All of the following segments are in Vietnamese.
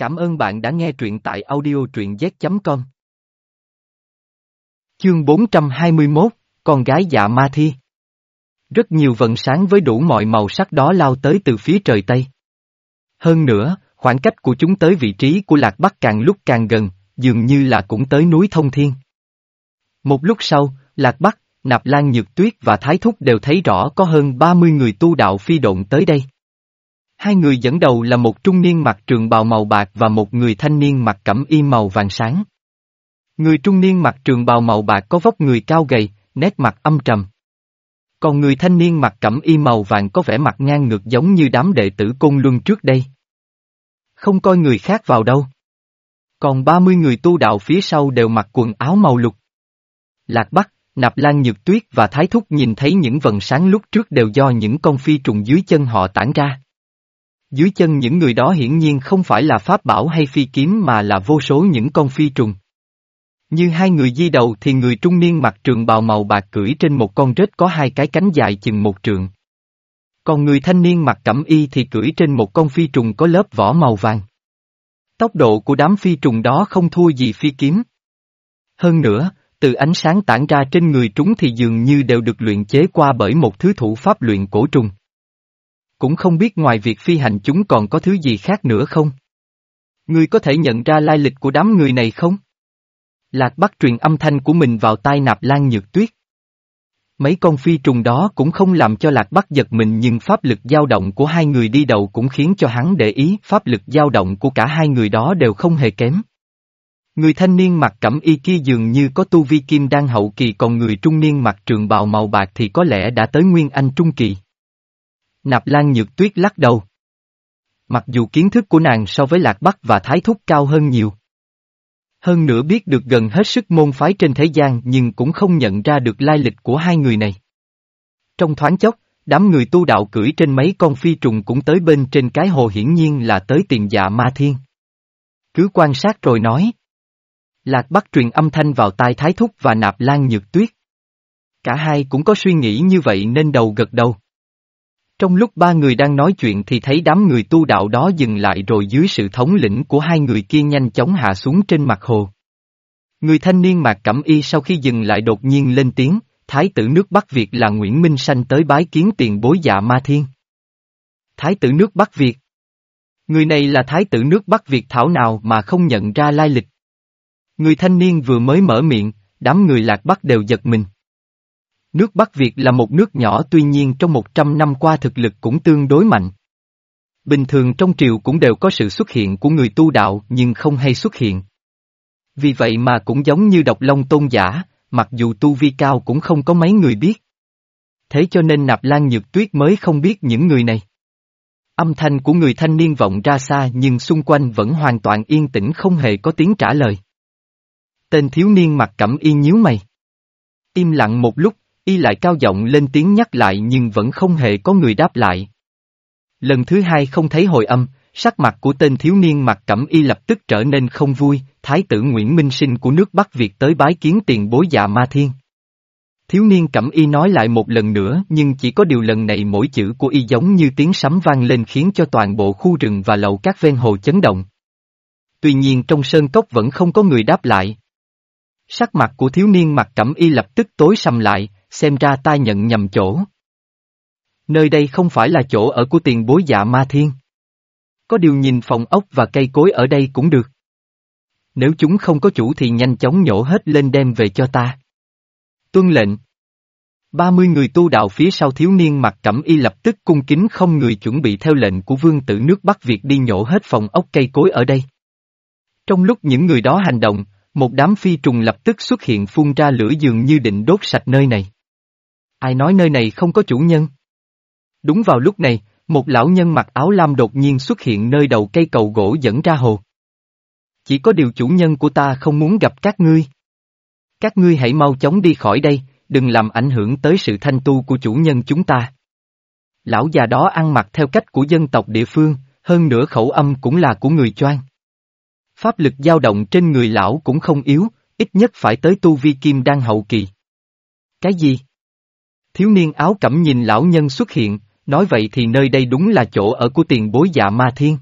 Cảm ơn bạn đã nghe truyện tại audio truyện z.com. Chương 421, Con gái dạ ma thi. Rất nhiều vần sáng với đủ mọi màu sắc đó lao tới từ phía trời Tây. Hơn nữa, khoảng cách của chúng tới vị trí của Lạc Bắc càng lúc càng gần, dường như là cũng tới núi Thông Thiên. Một lúc sau, Lạc Bắc, Nạp Lan Nhược Tuyết và Thái Thúc đều thấy rõ có hơn 30 người tu đạo phi độn tới đây. Hai người dẫn đầu là một trung niên mặc trường bào màu bạc và một người thanh niên mặc cẩm y màu vàng sáng. Người trung niên mặc trường bào màu bạc có vóc người cao gầy, nét mặt âm trầm. Còn người thanh niên mặc cẩm y màu vàng có vẻ mặt ngang ngược giống như đám đệ tử côn luân trước đây. Không coi người khác vào đâu. Còn 30 người tu đạo phía sau đều mặc quần áo màu lục. Lạc Bắc, Nạp Lan Nhược Tuyết và Thái Thúc nhìn thấy những vần sáng lúc trước đều do những con phi trùng dưới chân họ tản ra. Dưới chân những người đó hiển nhiên không phải là pháp bảo hay phi kiếm mà là vô số những con phi trùng. Như hai người di đầu thì người trung niên mặc trường bào màu bạc cưỡi trên một con rết có hai cái cánh dài chừng một trượng. Còn người thanh niên mặc cẩm y thì cưỡi trên một con phi trùng có lớp vỏ màu vàng. Tốc độ của đám phi trùng đó không thua gì phi kiếm. Hơn nữa, từ ánh sáng tản ra trên người chúng thì dường như đều được luyện chế qua bởi một thứ thủ pháp luyện cổ trùng. Cũng không biết ngoài việc phi hành chúng còn có thứ gì khác nữa không? Ngươi có thể nhận ra lai lịch của đám người này không? Lạc Bắc truyền âm thanh của mình vào tai nạp lan nhược tuyết. Mấy con phi trùng đó cũng không làm cho Lạc Bắc giật mình nhưng pháp lực dao động của hai người đi đầu cũng khiến cho hắn để ý, pháp lực dao động của cả hai người đó đều không hề kém. Người thanh niên mặc cẩm y kia dường như có tu vi kim đan hậu kỳ còn người trung niên mặc trường bào màu bạc thì có lẽ đã tới nguyên anh trung kỳ. Nạp Lan Nhược Tuyết lắc đầu. Mặc dù kiến thức của nàng so với Lạc Bắc và Thái Thúc cao hơn nhiều. Hơn nữa biết được gần hết sức môn phái trên thế gian nhưng cũng không nhận ra được lai lịch của hai người này. Trong thoáng chốc, đám người tu đạo cưỡi trên mấy con phi trùng cũng tới bên trên cái hồ hiển nhiên là tới tiền dạ ma thiên. Cứ quan sát rồi nói. Lạc Bắc truyền âm thanh vào tai Thái Thúc và Nạp Lan Nhược Tuyết. Cả hai cũng có suy nghĩ như vậy nên đầu gật đầu. Trong lúc ba người đang nói chuyện thì thấy đám người tu đạo đó dừng lại rồi dưới sự thống lĩnh của hai người kia nhanh chóng hạ xuống trên mặt hồ. Người thanh niên mạc cẩm y sau khi dừng lại đột nhiên lên tiếng, Thái tử nước Bắc Việt là Nguyễn Minh Sanh tới bái kiến tiền bối dạ ma thiên. Thái tử nước Bắc Việt Người này là thái tử nước Bắc Việt thảo nào mà không nhận ra lai lịch. Người thanh niên vừa mới mở miệng, đám người lạc Bắc đều giật mình. Nước Bắc Việt là một nước nhỏ tuy nhiên trong 100 năm qua thực lực cũng tương đối mạnh. Bình thường trong triều cũng đều có sự xuất hiện của người tu đạo nhưng không hay xuất hiện. Vì vậy mà cũng giống như độc long tôn giả, mặc dù tu vi cao cũng không có mấy người biết. Thế cho nên Nạp Lan Nhược Tuyết mới không biết những người này. Âm thanh của người thanh niên vọng ra xa nhưng xung quanh vẫn hoàn toàn yên tĩnh không hề có tiếng trả lời. Tên thiếu niên mặt cẩm yên nhíu mày. Im lặng một lúc, y lại cao giọng lên tiếng nhắc lại nhưng vẫn không hề có người đáp lại. Lần thứ hai không thấy hồi âm, sắc mặt của tên thiếu niên mặt cẩm y lập tức trở nên không vui, thái tử Nguyễn Minh Sinh của nước Bắc Việt tới bái kiến tiền bối dạ ma thiên. Thiếu niên cẩm y nói lại một lần nữa nhưng chỉ có điều lần này mỗi chữ của y giống như tiếng sấm vang lên khiến cho toàn bộ khu rừng và lầu các ven hồ chấn động. Tuy nhiên trong sơn cốc vẫn không có người đáp lại. Sắc mặt của thiếu niên mặt cẩm y lập tức tối sầm lại, xem ra ta nhận nhầm chỗ. Nơi đây không phải là chỗ ở của tiền bối dạ ma thiên. Có điều nhìn phòng ốc và cây cối ở đây cũng được. Nếu chúng không có chủ thì nhanh chóng nhổ hết lên đem về cho ta. Tuân lệnh. Ba mươi người tu đạo phía sau thiếu niên mặc cẩm y lập tức cung kính không người chuẩn bị theo lệnh của vương tử nước Bắc Việt đi nhổ hết phòng ốc cây cối ở đây. Trong lúc những người đó hành động, một đám phi trùng lập tức xuất hiện phun ra lửa dường như định đốt sạch nơi này. Ai nói nơi này không có chủ nhân? Đúng vào lúc này, một lão nhân mặc áo lam đột nhiên xuất hiện nơi đầu cây cầu gỗ dẫn ra hồ. Chỉ có điều chủ nhân của ta không muốn gặp các ngươi. Các ngươi hãy mau chóng đi khỏi đây, đừng làm ảnh hưởng tới sự thanh tu của chủ nhân chúng ta. Lão già đó ăn mặc theo cách của dân tộc địa phương, hơn nữa khẩu âm cũng là của người choang. Pháp lực dao động trên người lão cũng không yếu, ít nhất phải tới tu vi kim đang hậu kỳ. Cái gì? Thiếu niên áo cẩm nhìn lão nhân xuất hiện, nói vậy thì nơi đây đúng là chỗ ở của tiền bối dạ ma thiên.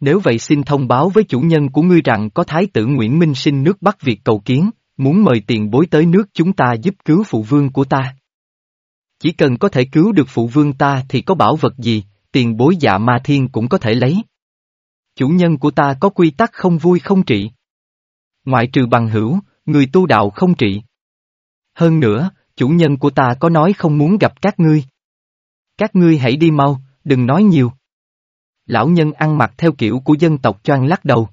Nếu vậy xin thông báo với chủ nhân của ngươi rằng có Thái tử Nguyễn Minh sinh nước Bắc Việt cầu kiến, muốn mời tiền bối tới nước chúng ta giúp cứu phụ vương của ta. Chỉ cần có thể cứu được phụ vương ta thì có bảo vật gì, tiền bối dạ ma thiên cũng có thể lấy. Chủ nhân của ta có quy tắc không vui không trị. Ngoại trừ bằng hữu, người tu đạo không trị. Hơn nữa, chủ nhân của ta có nói không muốn gặp các ngươi. Các ngươi hãy đi mau, đừng nói nhiều. Lão nhân ăn mặc theo kiểu của dân tộc choan lắc đầu.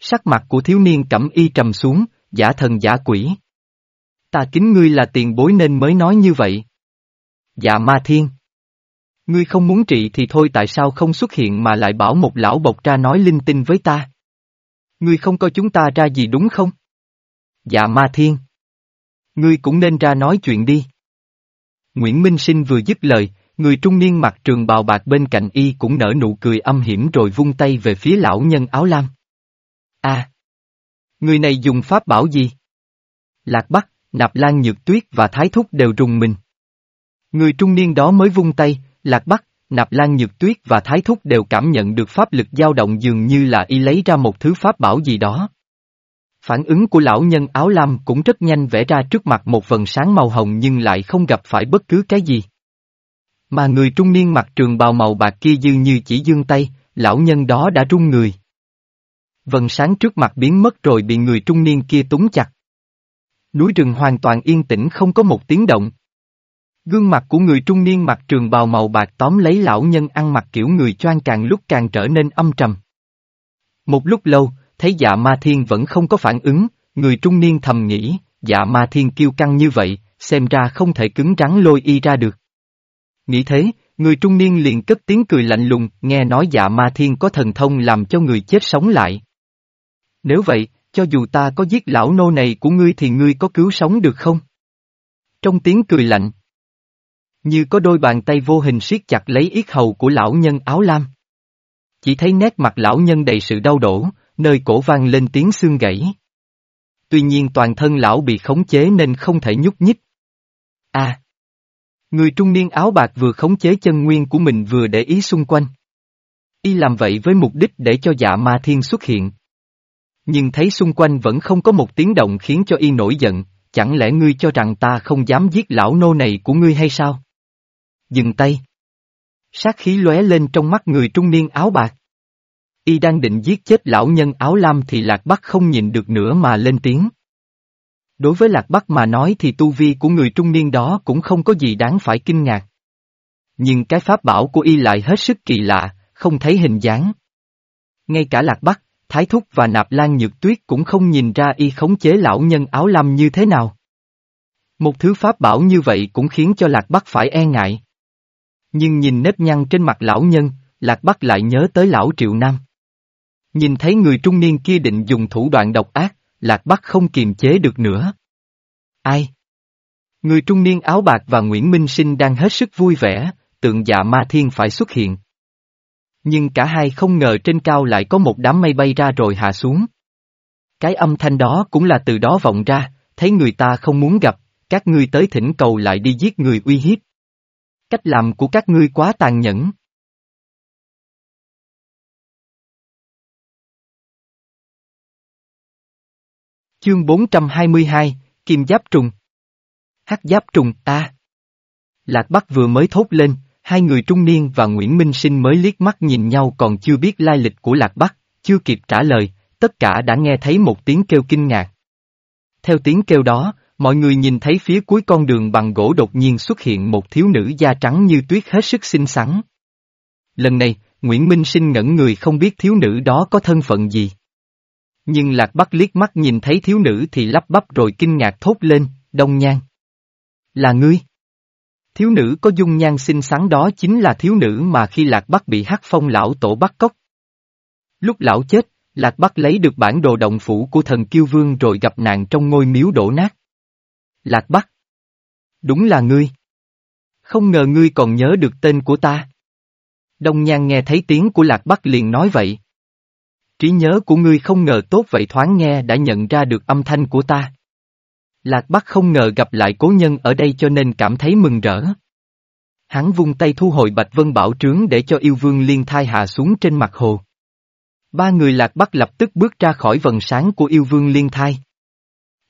Sắc mặt của thiếu niên cẩm y trầm xuống, giả thần giả quỷ. Ta kính ngươi là tiền bối nên mới nói như vậy. Dạ ma thiên. Ngươi không muốn trị thì thôi tại sao không xuất hiện mà lại bảo một lão bộc ra nói linh tinh với ta? Ngươi không coi chúng ta ra gì đúng không? Dạ ma thiên. Ngươi cũng nên ra nói chuyện đi. Nguyễn Minh Sinh vừa dứt lời, người trung niên mặc trường bào bạc bên cạnh y cũng nở nụ cười âm hiểm rồi vung tay về phía lão nhân áo lam. a à, Người này dùng pháp bảo gì? Lạc Bắc, Nạp Lan Nhược Tuyết và Thái Thúc đều rùng mình. Người trung niên đó mới vung tay, Lạc Bắc, Nạp Lan Nhược Tuyết và Thái Thúc đều cảm nhận được pháp lực dao động dường như là y lấy ra một thứ pháp bảo gì đó. Phản ứng của lão nhân áo lam cũng rất nhanh vẽ ra trước mặt một vần sáng màu hồng nhưng lại không gặp phải bất cứ cái gì. Mà người trung niên mặc trường bào màu bạc kia dường như chỉ dương tay, lão nhân đó đã rung người. Vần sáng trước mặt biến mất rồi bị người trung niên kia túng chặt. Núi rừng hoàn toàn yên tĩnh không có một tiếng động. Gương mặt của người trung niên mặc trường bào màu bạc tóm lấy lão nhân ăn mặc kiểu người choan càng lúc càng trở nên âm trầm. Một lúc lâu, thấy dạ ma thiên vẫn không có phản ứng, người trung niên thầm nghĩ, dạ ma thiên kiêu căng như vậy, xem ra không thể cứng rắn lôi y ra được. Nghĩ thế, người trung niên liền cất tiếng cười lạnh lùng, nghe nói dạ ma thiên có thần thông làm cho người chết sống lại. Nếu vậy, cho dù ta có giết lão nô này của ngươi thì ngươi có cứu sống được không? Trong tiếng cười lạnh, như có đôi bàn tay vô hình siết chặt lấy yết hầu của lão nhân áo lam. Chỉ thấy nét mặt lão nhân đầy sự đau đổ, nơi cổ vang lên tiếng xương gãy. Tuy nhiên toàn thân lão bị khống chế nên không thể nhúc nhích. À! Người trung niên áo bạc vừa khống chế chân nguyên của mình vừa để ý xung quanh. Y làm vậy với mục đích để cho dạ ma thiên xuất hiện. Nhưng thấy xung quanh vẫn không có một tiếng động khiến cho y nổi giận, chẳng lẽ ngươi cho rằng ta không dám giết lão nô này của ngươi hay sao? Dừng tay. Sát khí lóe lên trong mắt người trung niên áo bạc. Y đang định giết chết lão nhân áo lam thì Lạc Bắc không nhìn được nữa mà lên tiếng. Đối với Lạc Bắc mà nói thì tu vi của người trung niên đó cũng không có gì đáng phải kinh ngạc. Nhưng cái pháp bảo của y lại hết sức kỳ lạ, không thấy hình dáng. Ngay cả Lạc Bắc, Thái Thúc và Nạp Lan Nhược Tuyết cũng không nhìn ra y khống chế lão nhân áo lam như thế nào. Một thứ pháp bảo như vậy cũng khiến cho Lạc Bắc phải e ngại. Nhưng nhìn nếp nhăn trên mặt lão nhân, Lạc Bắc lại nhớ tới lão Triệu Nam. Nhìn thấy người trung niên kia định dùng thủ đoạn độc ác, Lạc Bắc không kiềm chế được nữa. Ai? Người trung niên áo bạc và Nguyễn Minh Sinh đang hết sức vui vẻ, tượng dạ ma thiên phải xuất hiện. Nhưng cả hai không ngờ trên cao lại có một đám mây bay ra rồi hạ xuống. Cái âm thanh đó cũng là từ đó vọng ra, thấy người ta không muốn gặp, các ngươi tới thỉnh cầu lại đi giết người uy hiếp. Cách làm của các ngươi quá tàn nhẫn. Chương 422, Kim Giáp Trùng Hắc Giáp Trùng, ta. Lạc Bắc vừa mới thốt lên, hai người trung niên và Nguyễn Minh Sinh mới liếc mắt nhìn nhau còn chưa biết lai lịch của Lạc Bắc, chưa kịp trả lời, tất cả đã nghe thấy một tiếng kêu kinh ngạc. Theo tiếng kêu đó, mọi người nhìn thấy phía cuối con đường bằng gỗ đột nhiên xuất hiện một thiếu nữ da trắng như tuyết hết sức xinh xắn. Lần này, Nguyễn Minh Sinh ngẩn người không biết thiếu nữ đó có thân phận gì. Nhưng Lạc Bắc liếc mắt nhìn thấy thiếu nữ thì lắp bắp rồi kinh ngạc thốt lên, đông nhan. Là ngươi? Thiếu nữ có dung nhan xinh xắn đó chính là thiếu nữ mà khi Lạc Bắc bị hắc phong lão tổ bắt cóc. Lúc lão chết, Lạc Bắc lấy được bản đồ động phủ của thần Kiêu Vương rồi gặp nạn trong ngôi miếu đổ nát. Lạc Bắc. Đúng là ngươi. Không ngờ ngươi còn nhớ được tên của ta. Đông Nhan nghe thấy tiếng của Lạc Bắc liền nói vậy. Trí nhớ của ngươi không ngờ tốt vậy thoáng nghe đã nhận ra được âm thanh của ta. Lạc Bắc không ngờ gặp lại cố nhân ở đây cho nên cảm thấy mừng rỡ. Hắn vung tay thu hồi Bạch Vân Bảo Trướng để cho yêu vương liên thai hạ xuống trên mặt hồ. Ba người lạc bắc lập tức bước ra khỏi vần sáng của yêu vương liên thai.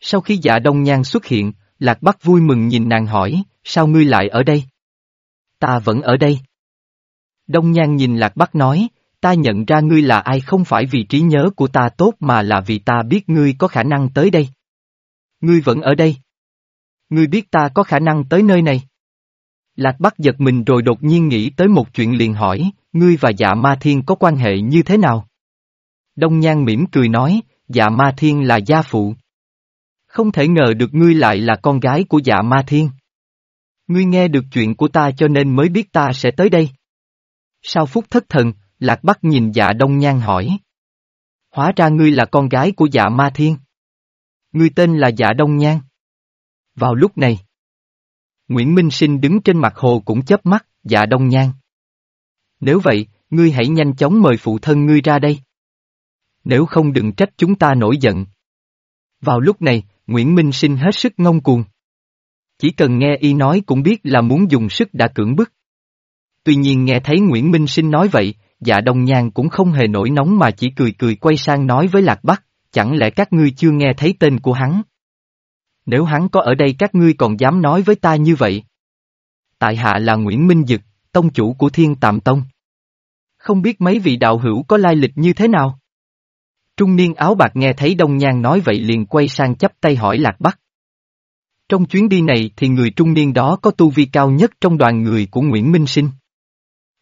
Sau khi dạ đông nhan xuất hiện, lạc bắc vui mừng nhìn nàng hỏi, sao ngươi lại ở đây? Ta vẫn ở đây. Đông nhan nhìn lạc bắc nói, ta nhận ra ngươi là ai không phải vì trí nhớ của ta tốt mà là vì ta biết ngươi có khả năng tới đây. Ngươi vẫn ở đây. Ngươi biết ta có khả năng tới nơi này. Lạc Bắc giật mình rồi đột nhiên nghĩ tới một chuyện liền hỏi, ngươi và dạ ma thiên có quan hệ như thế nào? Đông Nhan mỉm cười nói, dạ ma thiên là gia phụ. Không thể ngờ được ngươi lại là con gái của dạ ma thiên. Ngươi nghe được chuyện của ta cho nên mới biết ta sẽ tới đây. Sau phút thất thần, Lạc Bắc nhìn dạ Đông Nhan hỏi. Hóa ra ngươi là con gái của dạ ma thiên. Ngươi tên là dạ Đông Nhan. Vào lúc này, Nguyễn Minh Sinh đứng trên mặt hồ cũng chớp mắt, dạ Đông Nhan. Nếu vậy, ngươi hãy nhanh chóng mời phụ thân ngươi ra đây. Nếu không đừng trách chúng ta nổi giận. Vào lúc này, Nguyễn Minh Sinh hết sức ngông cuồng. Chỉ cần nghe y nói cũng biết là muốn dùng sức đã cưỡng bức. Tuy nhiên nghe thấy Nguyễn Minh Sinh nói vậy, dạ đông nhan cũng không hề nổi nóng mà chỉ cười cười quay sang nói với Lạc Bắc, chẳng lẽ các ngươi chưa nghe thấy tên của hắn? Nếu hắn có ở đây các ngươi còn dám nói với ta như vậy? Tại hạ là Nguyễn Minh Dực, tông chủ của Thiên Tạm Tông. Không biết mấy vị đạo hữu có lai lịch như thế nào? Trung niên áo bạc nghe thấy Đông Nhan nói vậy liền quay sang chắp tay hỏi Lạc Bắc. Trong chuyến đi này thì người trung niên đó có tu vi cao nhất trong đoàn người của Nguyễn Minh Sinh.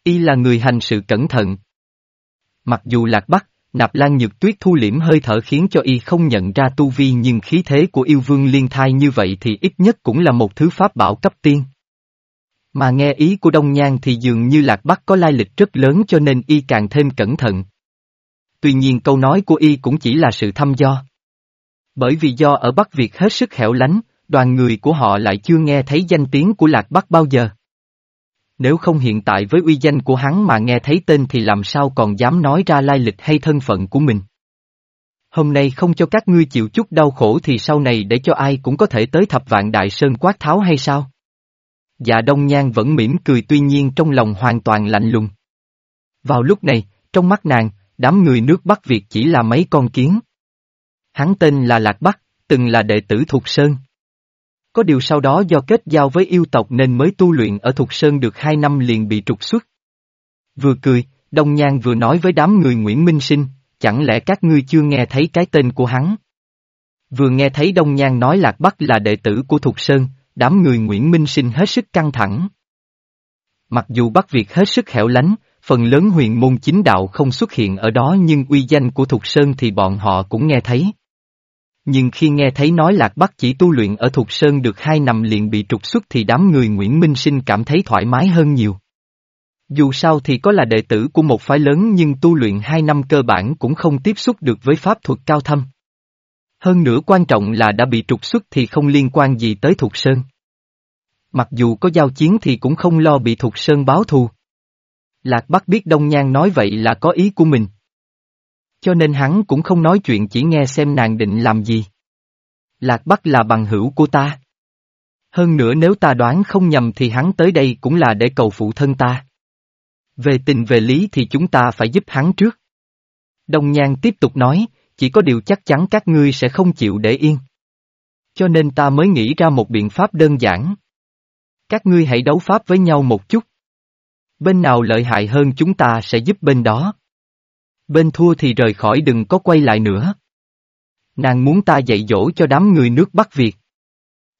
Y là người hành sự cẩn thận. Mặc dù Lạc Bắc, Nạp Lan Nhược Tuyết thu liễm hơi thở khiến cho Y không nhận ra tu vi nhưng khí thế của yêu vương liên thai như vậy thì ít nhất cũng là một thứ pháp bảo cấp tiên. Mà nghe ý của Đông Nhan thì dường như Lạc Bắc có lai lịch rất lớn cho nên Y càng thêm cẩn thận. Tuy nhiên câu nói của Y cũng chỉ là sự thăm do. Bởi vì do ở Bắc Việt hết sức hẻo lánh, đoàn người của họ lại chưa nghe thấy danh tiếng của Lạc Bắc bao giờ. Nếu không hiện tại với uy danh của hắn mà nghe thấy tên thì làm sao còn dám nói ra lai lịch hay thân phận của mình. Hôm nay không cho các ngươi chịu chút đau khổ thì sau này để cho ai cũng có thể tới thập vạn đại sơn quát tháo hay sao? Dạ Đông Nhan vẫn mỉm cười tuy nhiên trong lòng hoàn toàn lạnh lùng. Vào lúc này, trong mắt nàng, đám người nước Bắc Việt chỉ là mấy con kiến. Hắn tên là Lạc Bắc, từng là đệ tử thuộc Sơn. Có điều sau đó do kết giao với yêu tộc nên mới tu luyện ở Thục Sơn được hai năm liền bị trục xuất. Vừa cười, Đông Nhan vừa nói với đám người Nguyễn Minh Sinh, chẳng lẽ các ngươi chưa nghe thấy cái tên của hắn? Vừa nghe thấy Đông Nhan nói Lạc Bắc là đệ tử của Thục Sơn, đám người Nguyễn Minh Sinh hết sức căng thẳng. Mặc dù Bắc Việt hết sức hẻo lánh, phần lớn huyền môn chính đạo không xuất hiện ở đó nhưng uy danh của Thục Sơn thì bọn họ cũng nghe thấy. Nhưng khi nghe thấy nói Lạc Bắc chỉ tu luyện ở Thục Sơn được hai năm liền bị trục xuất thì đám người Nguyễn Minh Sinh cảm thấy thoải mái hơn nhiều. Dù sao thì có là đệ tử của một phái lớn nhưng tu luyện hai năm cơ bản cũng không tiếp xúc được với pháp thuật cao thâm. Hơn nữa quan trọng là đã bị trục xuất thì không liên quan gì tới Thục Sơn. Mặc dù có giao chiến thì cũng không lo bị Thục Sơn báo thù. Lạc Bắc biết Đông Nhan nói vậy là có ý của mình. Cho nên hắn cũng không nói chuyện chỉ nghe xem nàng định làm gì. Lạc Bắc là bằng hữu của ta. Hơn nữa nếu ta đoán không nhầm thì hắn tới đây cũng là để cầu phụ thân ta. Về tình về lý thì chúng ta phải giúp hắn trước. Đông Nhan tiếp tục nói, chỉ có điều chắc chắn các ngươi sẽ không chịu để yên. Cho nên ta mới nghĩ ra một biện pháp đơn giản. Các ngươi hãy đấu pháp với nhau một chút. Bên nào lợi hại hơn chúng ta sẽ giúp bên đó. Bên thua thì rời khỏi đừng có quay lại nữa. Nàng muốn ta dạy dỗ cho đám người nước Bắc Việt.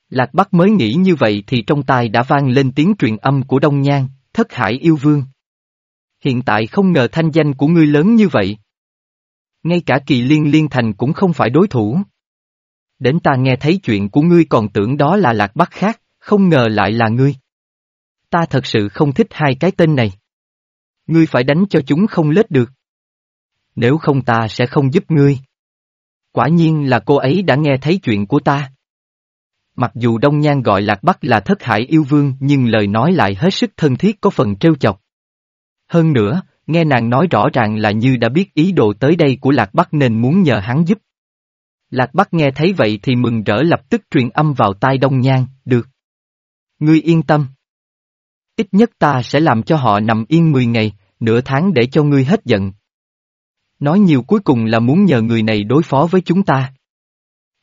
Lạc Bắc mới nghĩ như vậy thì trong tai đã vang lên tiếng truyền âm của Đông Nhan, thất hải yêu vương. Hiện tại không ngờ thanh danh của ngươi lớn như vậy. Ngay cả kỳ liên liên thành cũng không phải đối thủ. Đến ta nghe thấy chuyện của ngươi còn tưởng đó là Lạc Bắc khác, không ngờ lại là ngươi. Ta thật sự không thích hai cái tên này. Ngươi phải đánh cho chúng không lết được. Nếu không ta sẽ không giúp ngươi. Quả nhiên là cô ấy đã nghe thấy chuyện của ta. Mặc dù Đông Nhan gọi Lạc Bắc là thất hải yêu vương nhưng lời nói lại hết sức thân thiết có phần trêu chọc. Hơn nữa, nghe nàng nói rõ ràng là như đã biết ý đồ tới đây của Lạc Bắc nên muốn nhờ hắn giúp. Lạc Bắc nghe thấy vậy thì mừng rỡ lập tức truyền âm vào tai Đông Nhan, được. Ngươi yên tâm. Ít nhất ta sẽ làm cho họ nằm yên 10 ngày, nửa tháng để cho ngươi hết giận. Nói nhiều cuối cùng là muốn nhờ người này đối phó với chúng ta.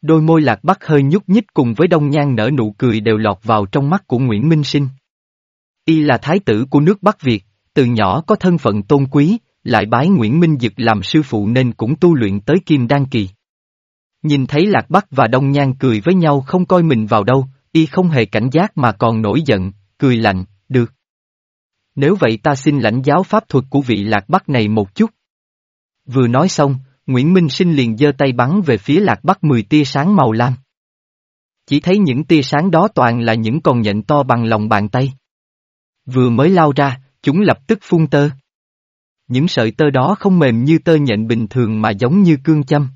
Đôi môi lạc bắc hơi nhúc nhích cùng với đông nhan nở nụ cười đều lọt vào trong mắt của Nguyễn Minh Sinh. Y là thái tử của nước Bắc Việt, từ nhỏ có thân phận tôn quý, lại bái Nguyễn Minh Dực làm sư phụ nên cũng tu luyện tới kim đan kỳ. Nhìn thấy Lạc Bắc và Đông Nhan cười với nhau không coi mình vào đâu, y không hề cảnh giác mà còn nổi giận, cười lạnh, được. Nếu vậy ta xin lãnh giáo pháp thuật của vị Lạc Bắc này một chút. Vừa nói xong, Nguyễn Minh Sinh liền giơ tay bắn về phía Lạc Bắc 10 tia sáng màu lam. Chỉ thấy những tia sáng đó toàn là những con nhện to bằng lòng bàn tay. Vừa mới lao ra, chúng lập tức phun tơ. Những sợi tơ đó không mềm như tơ nhện bình thường mà giống như cương châm.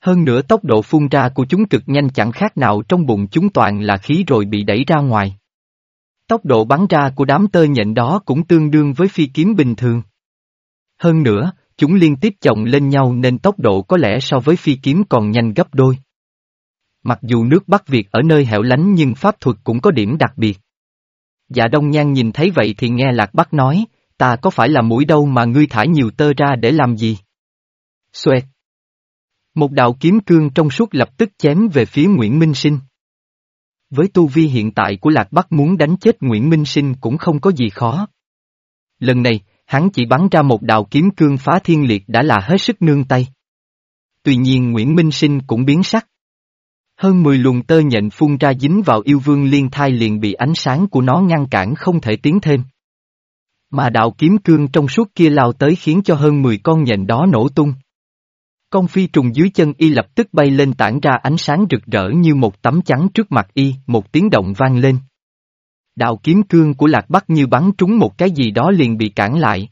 Hơn nữa tốc độ phun ra của chúng cực nhanh chẳng khác nào trong bụng chúng toàn là khí rồi bị đẩy ra ngoài. Tốc độ bắn ra của đám tơ nhện đó cũng tương đương với phi kiếm bình thường. Hơn nữa, chúng liên tiếp chồng lên nhau nên tốc độ có lẽ so với phi kiếm còn nhanh gấp đôi. Mặc dù nước Bắc Việt ở nơi hẻo lánh nhưng pháp thuật cũng có điểm đặc biệt. Dạ Đông Nhan nhìn thấy vậy thì nghe Lạc Bắc nói, ta có phải là mũi đâu mà ngươi thả nhiều tơ ra để làm gì? Xoẹt. Một đạo kiếm cương trong suốt lập tức chém về phía Nguyễn Minh Sinh. Với tu vi hiện tại của Lạc Bắc muốn đánh chết Nguyễn Minh Sinh cũng không có gì khó. Lần này, hắn chỉ bắn ra một đạo kiếm cương phá thiên liệt đã là hết sức nương tay. Tuy nhiên Nguyễn Minh Sinh cũng biến sắc. Hơn 10 luồng tơ nhện phun ra dính vào yêu vương liên thai liền bị ánh sáng của nó ngăn cản không thể tiến thêm. Mà đạo kiếm cương trong suốt kia lao tới khiến cho hơn 10 con nhện đó nổ tung. Con phi trùng dưới chân y lập tức bay lên tản ra ánh sáng rực rỡ như một tấm chắn trước mặt y, một tiếng động vang lên. Đạo kiếm cương của Lạc Bắc như bắn trúng một cái gì đó liền bị cản lại.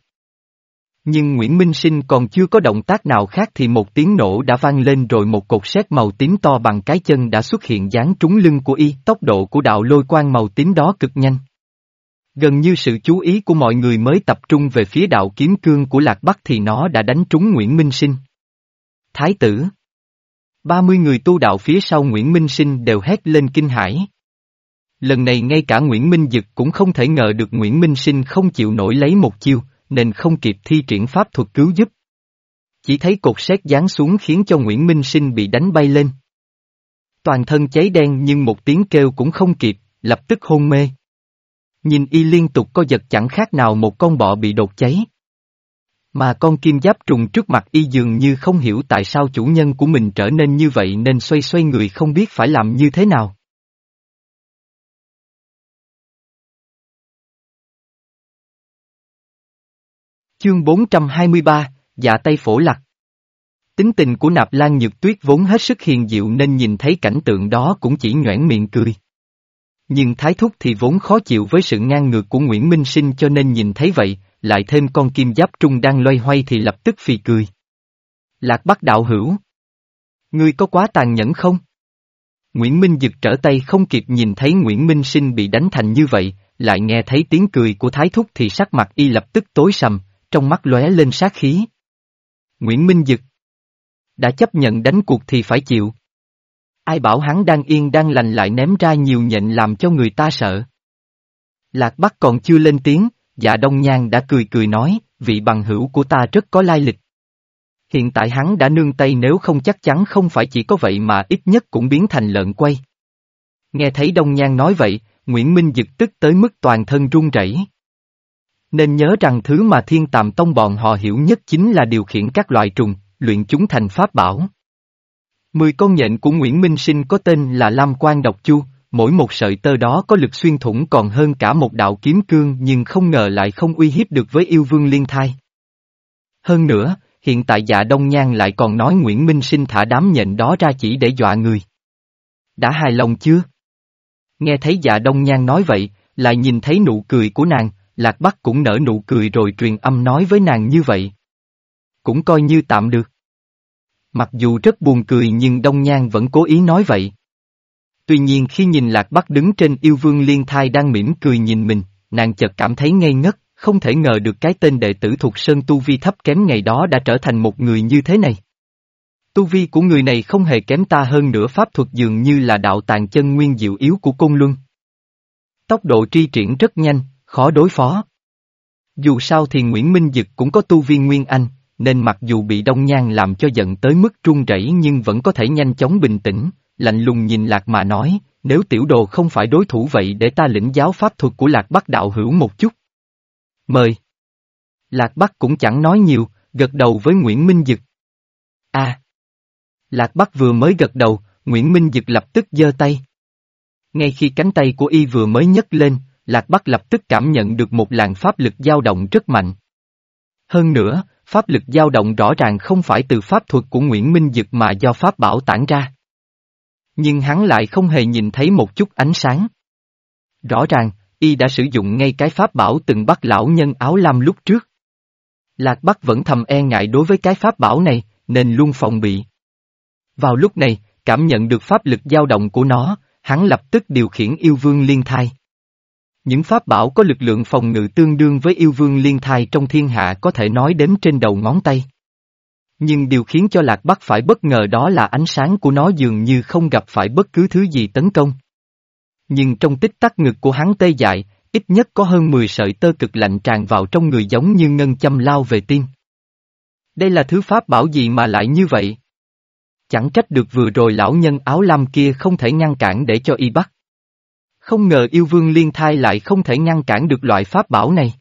Nhưng Nguyễn Minh Sinh còn chưa có động tác nào khác thì một tiếng nổ đã vang lên rồi một cột sét màu tím to bằng cái chân đã xuất hiện dán trúng lưng của y, tốc độ của đạo lôi quang màu tím đó cực nhanh. Gần như sự chú ý của mọi người mới tập trung về phía đạo kiếm cương của Lạc Bắc thì nó đã đánh trúng Nguyễn Minh Sinh. Thái tử 30 người tu đạo phía sau Nguyễn Minh Sinh đều hét lên kinh hãi. Lần này ngay cả Nguyễn Minh Dực cũng không thể ngờ được Nguyễn Minh Sinh không chịu nổi lấy một chiêu, nên không kịp thi triển pháp thuật cứu giúp. Chỉ thấy cột sét giáng xuống khiến cho Nguyễn Minh Sinh bị đánh bay lên. Toàn thân cháy đen nhưng một tiếng kêu cũng không kịp, lập tức hôn mê. Nhìn y liên tục co giật chẳng khác nào một con bọ bị đột cháy. Mà con kim giáp trùng trước mặt y dường như không hiểu tại sao chủ nhân của mình trở nên như vậy nên xoay xoay người không biết phải làm như thế nào. Chương 423, Dạ tây phổ lạc. Tính tình của nạp lan nhược tuyết vốn hết sức hiền diệu nên nhìn thấy cảnh tượng đó cũng chỉ nhoảng miệng cười. Nhưng thái thúc thì vốn khó chịu với sự ngang ngược của Nguyễn Minh Sinh cho nên nhìn thấy vậy, lại thêm con kim giáp trung đang loay hoay thì lập tức phì cười. Lạc Bắc đạo hữu. Ngươi có quá tàn nhẫn không? Nguyễn Minh giật trở tay không kịp nhìn thấy Nguyễn Minh Sinh bị đánh thành như vậy, lại nghe thấy tiếng cười của Thái Thúc thì sắc mặt y lập tức tối sầm, trong mắt lóe lên sát khí. Nguyễn Minh Dực Đã chấp nhận đánh cuộc thì phải chịu. Ai bảo hắn đang yên đang lành lại ném ra nhiều nhện làm cho người ta sợ. Lạc Bắc còn chưa lên tiếng, dạ Đông Nhan đã cười cười nói, vị bằng hữu của ta rất có lai lịch. Hiện tại hắn đã nương tay nếu không chắc chắn không phải chỉ có vậy mà ít nhất cũng biến thành lợn quay. Nghe thấy Đông Nhan nói vậy, Nguyễn Minh Dực tức tới mức toàn thân run rẩy. Nên nhớ rằng thứ mà thiên tàm tông bọn họ hiểu nhất chính là điều khiển các loại trùng, luyện chúng thành pháp bảo. Mười con nhện của Nguyễn Minh Sinh có tên là Lam Quan Độc Chu, mỗi một sợi tơ đó có lực xuyên thủng còn hơn cả một đạo kiếm cương nhưng không ngờ lại không uy hiếp được với yêu vương liên thai. Hơn nữa, hiện tại dạ Đông Nhan lại còn nói Nguyễn Minh Sinh thả đám nhện đó ra chỉ để dọa người. Đã hài lòng chưa? Nghe thấy dạ Đông Nhan nói vậy, lại nhìn thấy nụ cười của nàng, Lạc Bắc cũng nở nụ cười rồi truyền âm nói với nàng như vậy. Cũng coi như tạm được. Mặc dù rất buồn cười nhưng Đông Nhan vẫn cố ý nói vậy. Tuy nhiên khi nhìn Lạc Bắc đứng trên yêu vương liên thai đang mỉm cười nhìn mình, nàng chợt cảm thấy ngây ngất, không thể ngờ được cái tên đệ tử thuộc Sơn Tu Vi thấp kém ngày đó đã trở thành một người như thế này. Tu Vi của người này không hề kém ta hơn nữa pháp thuật dường như là đạo tàng chân nguyên diệu yếu của Côn Luân. Tốc độ tri triển rất nhanh, khó đối phó. Dù sao thì Nguyễn Minh Dực cũng có tu viên Nguyên Anh, nên mặc dù bị đông nhan làm cho giận tới mức run rẩy nhưng vẫn có thể nhanh chóng bình tĩnh, lạnh lùng nhìn Lạc mà nói, nếu tiểu đồ không phải đối thủ vậy để ta lĩnh giáo pháp thuật của Lạc Bắc đạo hữu một chút. Mời. Lạc Bắc cũng chẳng nói nhiều, gật đầu với Nguyễn Minh Dực. a Lạc Bắc vừa mới gật đầu, Nguyễn Minh Dực lập tức giơ tay. Ngay khi cánh tay của y vừa mới nhấc lên, Lạc Bắc lập tức cảm nhận được một làn pháp lực dao động rất mạnh. Hơn nữa, pháp lực dao động rõ ràng không phải từ pháp thuật của Nguyễn Minh Dực mà do pháp bảo tản ra. Nhưng hắn lại không hề nhìn thấy một chút ánh sáng. Rõ ràng, y đã sử dụng ngay cái pháp bảo từng bắt lão nhân áo lam lúc trước. Lạc Bắc vẫn thầm e ngại đối với cái pháp bảo này, nên luôn phòng bị. Vào lúc này, cảm nhận được pháp lực dao động của nó, hắn lập tức điều khiển yêu vương liên thai. Những pháp bảo có lực lượng phòng ngự tương đương với yêu vương liên thai trong thiên hạ có thể nói đếm trên đầu ngón tay. Nhưng điều khiến cho Lạc Bắc phải bất ngờ đó là ánh sáng của nó dường như không gặp phải bất cứ thứ gì tấn công. Nhưng trong tích tắc ngực của hắn tê dại, ít nhất có hơn 10 sợi tơ cực lạnh tràn vào trong người giống như ngân châm lao về tim. Đây là thứ pháp bảo gì mà lại như vậy? Chẳng trách được vừa rồi lão nhân áo lam kia không thể ngăn cản để cho y bắt. Không ngờ yêu vương liên thai lại không thể ngăn cản được loại pháp bảo này.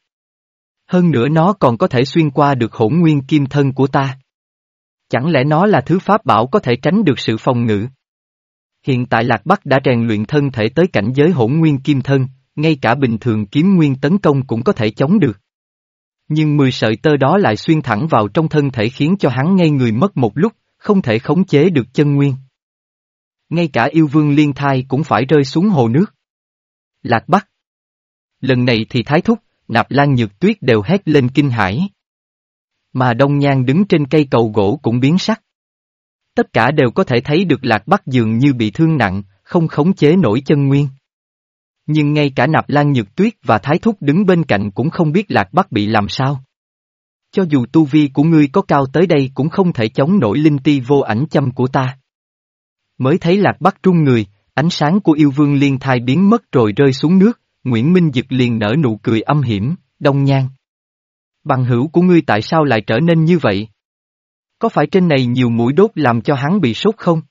Hơn nữa nó còn có thể xuyên qua được hỗn nguyên kim thân của ta. Chẳng lẽ nó là thứ pháp bảo có thể tránh được sự phòng ngự? Hiện tại Lạc Bắc đã rèn luyện thân thể tới cảnh giới hỗn nguyên kim thân, ngay cả bình thường kiếm nguyên tấn công cũng có thể chống được. Nhưng mười sợi tơ đó lại xuyên thẳng vào trong thân thể khiến cho hắn ngay người mất một lúc, không thể khống chế được chân nguyên. Ngay cả yêu vương liên thai cũng phải rơi xuống hồ nước. Lạc Bắc. Lần này thì Thái Thúc, Nạp Lan Nhược Tuyết đều hét lên kinh hãi. Mà Đông Nhan đứng trên cây cầu gỗ cũng biến sắc. Tất cả đều có thể thấy được Lạc Bắc dường như bị thương nặng, không khống chế nổi chân nguyên. Nhưng ngay cả Nạp Lan Nhược Tuyết và Thái Thúc đứng bên cạnh cũng không biết Lạc Bắc bị làm sao. Cho dù tu vi của ngươi có cao tới đây cũng không thể chống nổi linh ti vô ảnh châm của ta. Mới thấy Lạc Bắc trung người, ánh sáng của yêu vương liên thai biến mất rồi rơi xuống nước, Nguyễn Minh Dực liền nở nụ cười âm hiểm, đông nhan. Bằng hữu của ngươi tại sao lại trở nên như vậy? Có phải trên này nhiều mũi đốt làm cho hắn bị sốt không?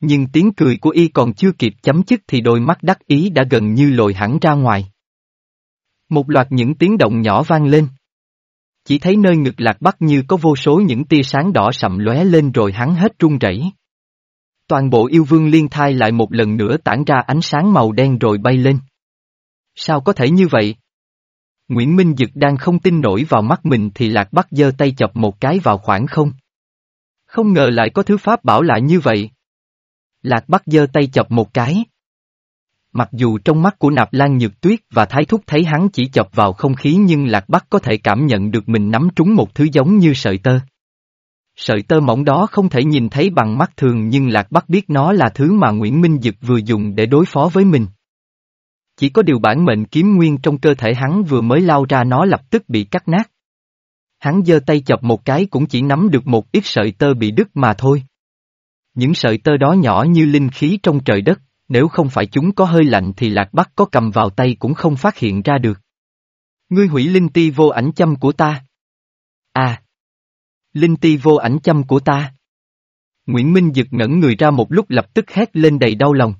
Nhưng tiếng cười của y còn chưa kịp chấm dứt thì đôi mắt đắc ý đã gần như lồi hẳn ra ngoài. Một loạt những tiếng động nhỏ vang lên. Chỉ thấy nơi ngực lạc bắc như có vô số những tia sáng đỏ sậm lóe lên rồi hắn hết run rẩy. Toàn bộ yêu vương liên thai lại một lần nữa tản ra ánh sáng màu đen rồi bay lên. Sao có thể như vậy? Nguyễn Minh Dực đang không tin nổi vào mắt mình thì lạc bắc giơ tay chọc một cái vào khoảng không. Không ngờ lại có thứ pháp bảo lại như vậy. Lạc Bắc giơ tay chọc một cái. Mặc dù trong mắt của Nạp Lan Nhược Tuyết và Thái Thúc thấy hắn chỉ chọc vào không khí nhưng Lạc Bắc có thể cảm nhận được mình nắm trúng một thứ giống như sợi tơ. Sợi tơ mỏng đó không thể nhìn thấy bằng mắt thường nhưng Lạc Bắc biết nó là thứ mà Nguyễn Minh Dực vừa dùng để đối phó với mình. Chỉ có điều bản mệnh kiếm nguyên trong cơ thể hắn vừa mới lao ra nó lập tức bị cắt nát. Hắn giơ tay chọc một cái cũng chỉ nắm được một ít sợi tơ bị đứt mà thôi. Những sợi tơ đó nhỏ như linh khí trong trời đất, nếu không phải chúng có hơi lạnh thì lạc bắc có cầm vào tay cũng không phát hiện ra được. Ngươi hủy linh ti vô ảnh châm của ta. À! Linh ti vô ảnh châm của ta. Nguyễn Minh giật ngẩn người ra một lúc lập tức hét lên đầy đau lòng.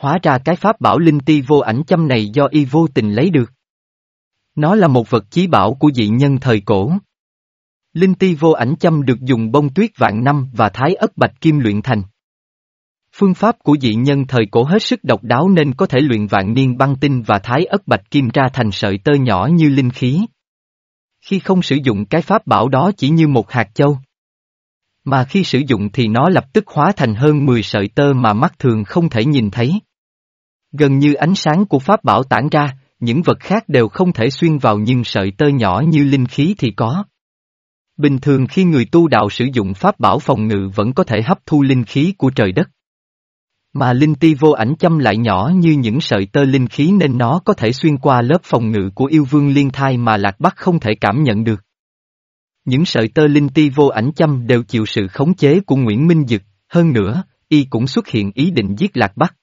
Hóa ra cái pháp bảo linh ti vô ảnh châm này do y vô tình lấy được. Nó là một vật chí bảo của dị nhân thời cổ. Linh ti vô ảnh châm được dùng bông tuyết vạn năm và thái ất bạch kim luyện thành. Phương pháp của dị nhân thời cổ hết sức độc đáo nên có thể luyện vạn niên băng tinh và thái ất bạch kim ra thành sợi tơ nhỏ như linh khí. Khi không sử dụng cái pháp bảo đó chỉ như một hạt châu. Mà khi sử dụng thì nó lập tức hóa thành hơn 10 sợi tơ mà mắt thường không thể nhìn thấy. Gần như ánh sáng của pháp bảo tản ra, những vật khác đều không thể xuyên vào nhưng sợi tơ nhỏ như linh khí thì có. Bình thường khi người tu đạo sử dụng pháp bảo phòng ngự vẫn có thể hấp thu linh khí của trời đất. Mà linh ti vô ảnh châm lại nhỏ như những sợi tơ linh khí nên nó có thể xuyên qua lớp phòng ngự của yêu vương liên thai mà lạc bắc không thể cảm nhận được. Những sợi tơ linh ti vô ảnh châm đều chịu sự khống chế của Nguyễn Minh Dực, hơn nữa, y cũng xuất hiện ý định giết lạc bắc.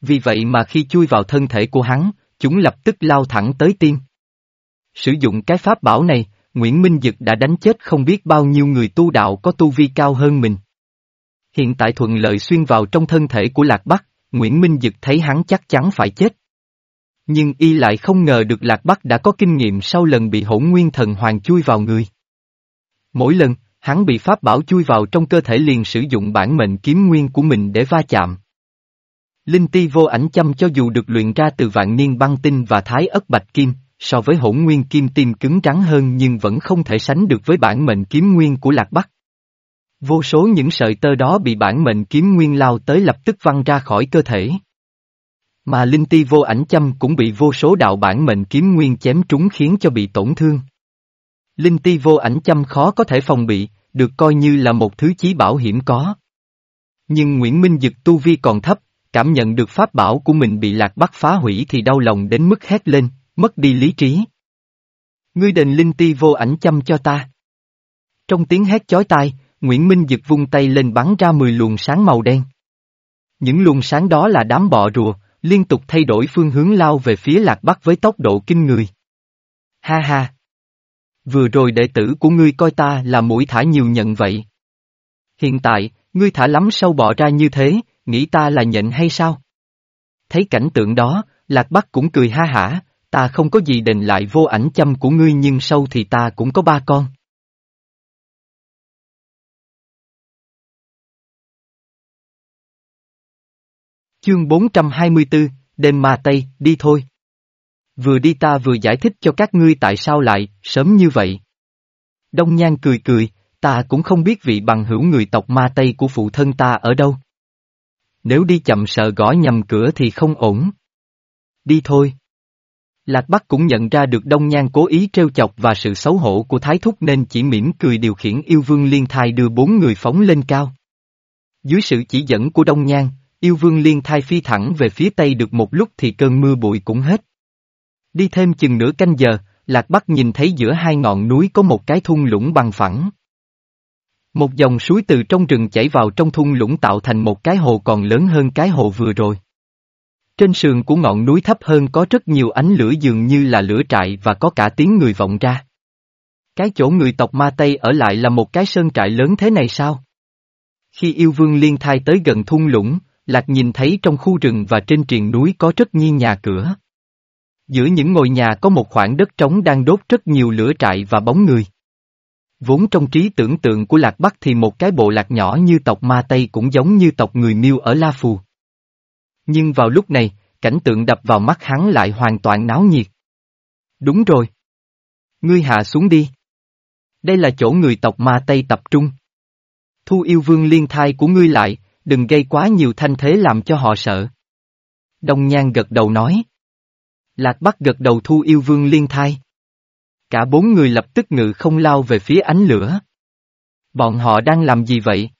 Vì vậy mà khi chui vào thân thể của hắn, chúng lập tức lao thẳng tới tim. Sử dụng cái pháp bảo này, Nguyễn Minh Dực đã đánh chết không biết bao nhiêu người tu đạo có tu vi cao hơn mình. Hiện tại thuận lợi xuyên vào trong thân thể của Lạc Bắc, Nguyễn Minh Dực thấy hắn chắc chắn phải chết. Nhưng y lại không ngờ được Lạc Bắc đã có kinh nghiệm sau lần bị hỗn nguyên thần hoàng chui vào người. Mỗi lần, hắn bị pháp bảo chui vào trong cơ thể liền sử dụng bản mệnh kiếm nguyên của mình để va chạm. Linh ti vô ảnh châm cho dù được luyện ra từ vạn niên băng tinh và thái ất bạch kim, so với hỗn nguyên kim tim cứng trắng hơn nhưng vẫn không thể sánh được với bản mệnh kiếm nguyên của Lạc Bắc. Vô số những sợi tơ đó bị bản mệnh kiếm nguyên lao tới lập tức văng ra khỏi cơ thể. Mà linh ti vô ảnh châm cũng bị vô số đạo bản mệnh kiếm nguyên chém trúng khiến cho bị tổn thương. Linh ti vô ảnh châm khó có thể phòng bị, được coi như là một thứ chí bảo hiểm có. Nhưng Nguyễn Minh Dực tu vi còn thấp, cảm nhận được pháp bảo của mình bị lạc bắt phá hủy thì đau lòng đến mức hét lên, mất đi lý trí. Ngươi đền linh ti vô ảnh châm cho ta. Trong tiếng hét chói tai, Nguyễn Minh Dực vung tay lên bắn ra 10 luồng sáng màu đen. Những luồng sáng đó là đám bọ rùa, liên tục thay đổi phương hướng lao về phía lạc bắc với tốc độ kinh người. Ha ha! Vừa rồi đệ tử của ngươi coi ta là mũi thả nhiều nhận vậy. Hiện tại, ngươi thả lắm sâu bọ ra như thế, nghĩ ta là nhận hay sao? Thấy cảnh tượng đó, Lạc Bắc cũng cười ha hả, ta không có gì đền lại vô ảnh châm của ngươi nhưng sâu thì ta cũng có ba con. Chương 424, đêm ma Tây, đi thôi. Vừa đi ta vừa giải thích cho các ngươi tại sao lại, sớm như vậy. Đông Nhan cười cười, ta cũng không biết vị bằng hữu người tộc ma Tây của phụ thân ta ở đâu. Nếu đi chậm sợ gõ nhầm cửa thì không ổn. Đi thôi. Lạc Bắc cũng nhận ra được Đông Nhan cố ý trêu chọc và sự xấu hổ của Thái Thúc nên chỉ mỉm cười điều khiển yêu vương liên thai đưa bốn người phóng lên cao. Dưới sự chỉ dẫn của Đông Nhan, yêu vương liên thai phi thẳng về phía tây được một lúc thì cơn mưa bụi cũng hết. Đi thêm chừng nửa canh giờ, Lạc Bắc nhìn thấy giữa hai ngọn núi có một cái thung lũng bằng phẳng. Một dòng suối từ trong rừng chảy vào trong thung lũng tạo thành một cái hồ còn lớn hơn cái hồ vừa rồi. Trên sườn của ngọn núi thấp hơn có rất nhiều ánh lửa dường như là lửa trại và có cả tiếng người vọng ra. Cái chỗ người tộc Ma Tây ở lại là một cái sơn trại lớn thế này sao? Khi yêu vương liên thai tới gần thung lũng, Lạc nhìn thấy trong khu rừng và trên triền núi có rất nhiều nhà cửa. Giữa những ngôi nhà có một khoảng đất trống đang đốt rất nhiều lửa trại và bóng người. Vốn trong trí tưởng tượng của Lạc Bắc thì một cái bộ lạc nhỏ như tộc Ma Tây cũng giống như tộc người Miêu ở La Phù. Nhưng vào lúc này, cảnh tượng đập vào mắt hắn lại hoàn toàn náo nhiệt. Đúng rồi. Ngươi hạ xuống đi. Đây là chỗ người tộc Ma Tây tập trung. Thu yêu vương liên thai của ngươi lại, đừng gây quá nhiều thanh thế làm cho họ sợ. Đông Nhan gật đầu nói. Lạc Bắc gật đầu thu yêu vương liên thai. Cả bốn người lập tức ngự không lao về phía ánh lửa. Bọn họ đang làm gì vậy?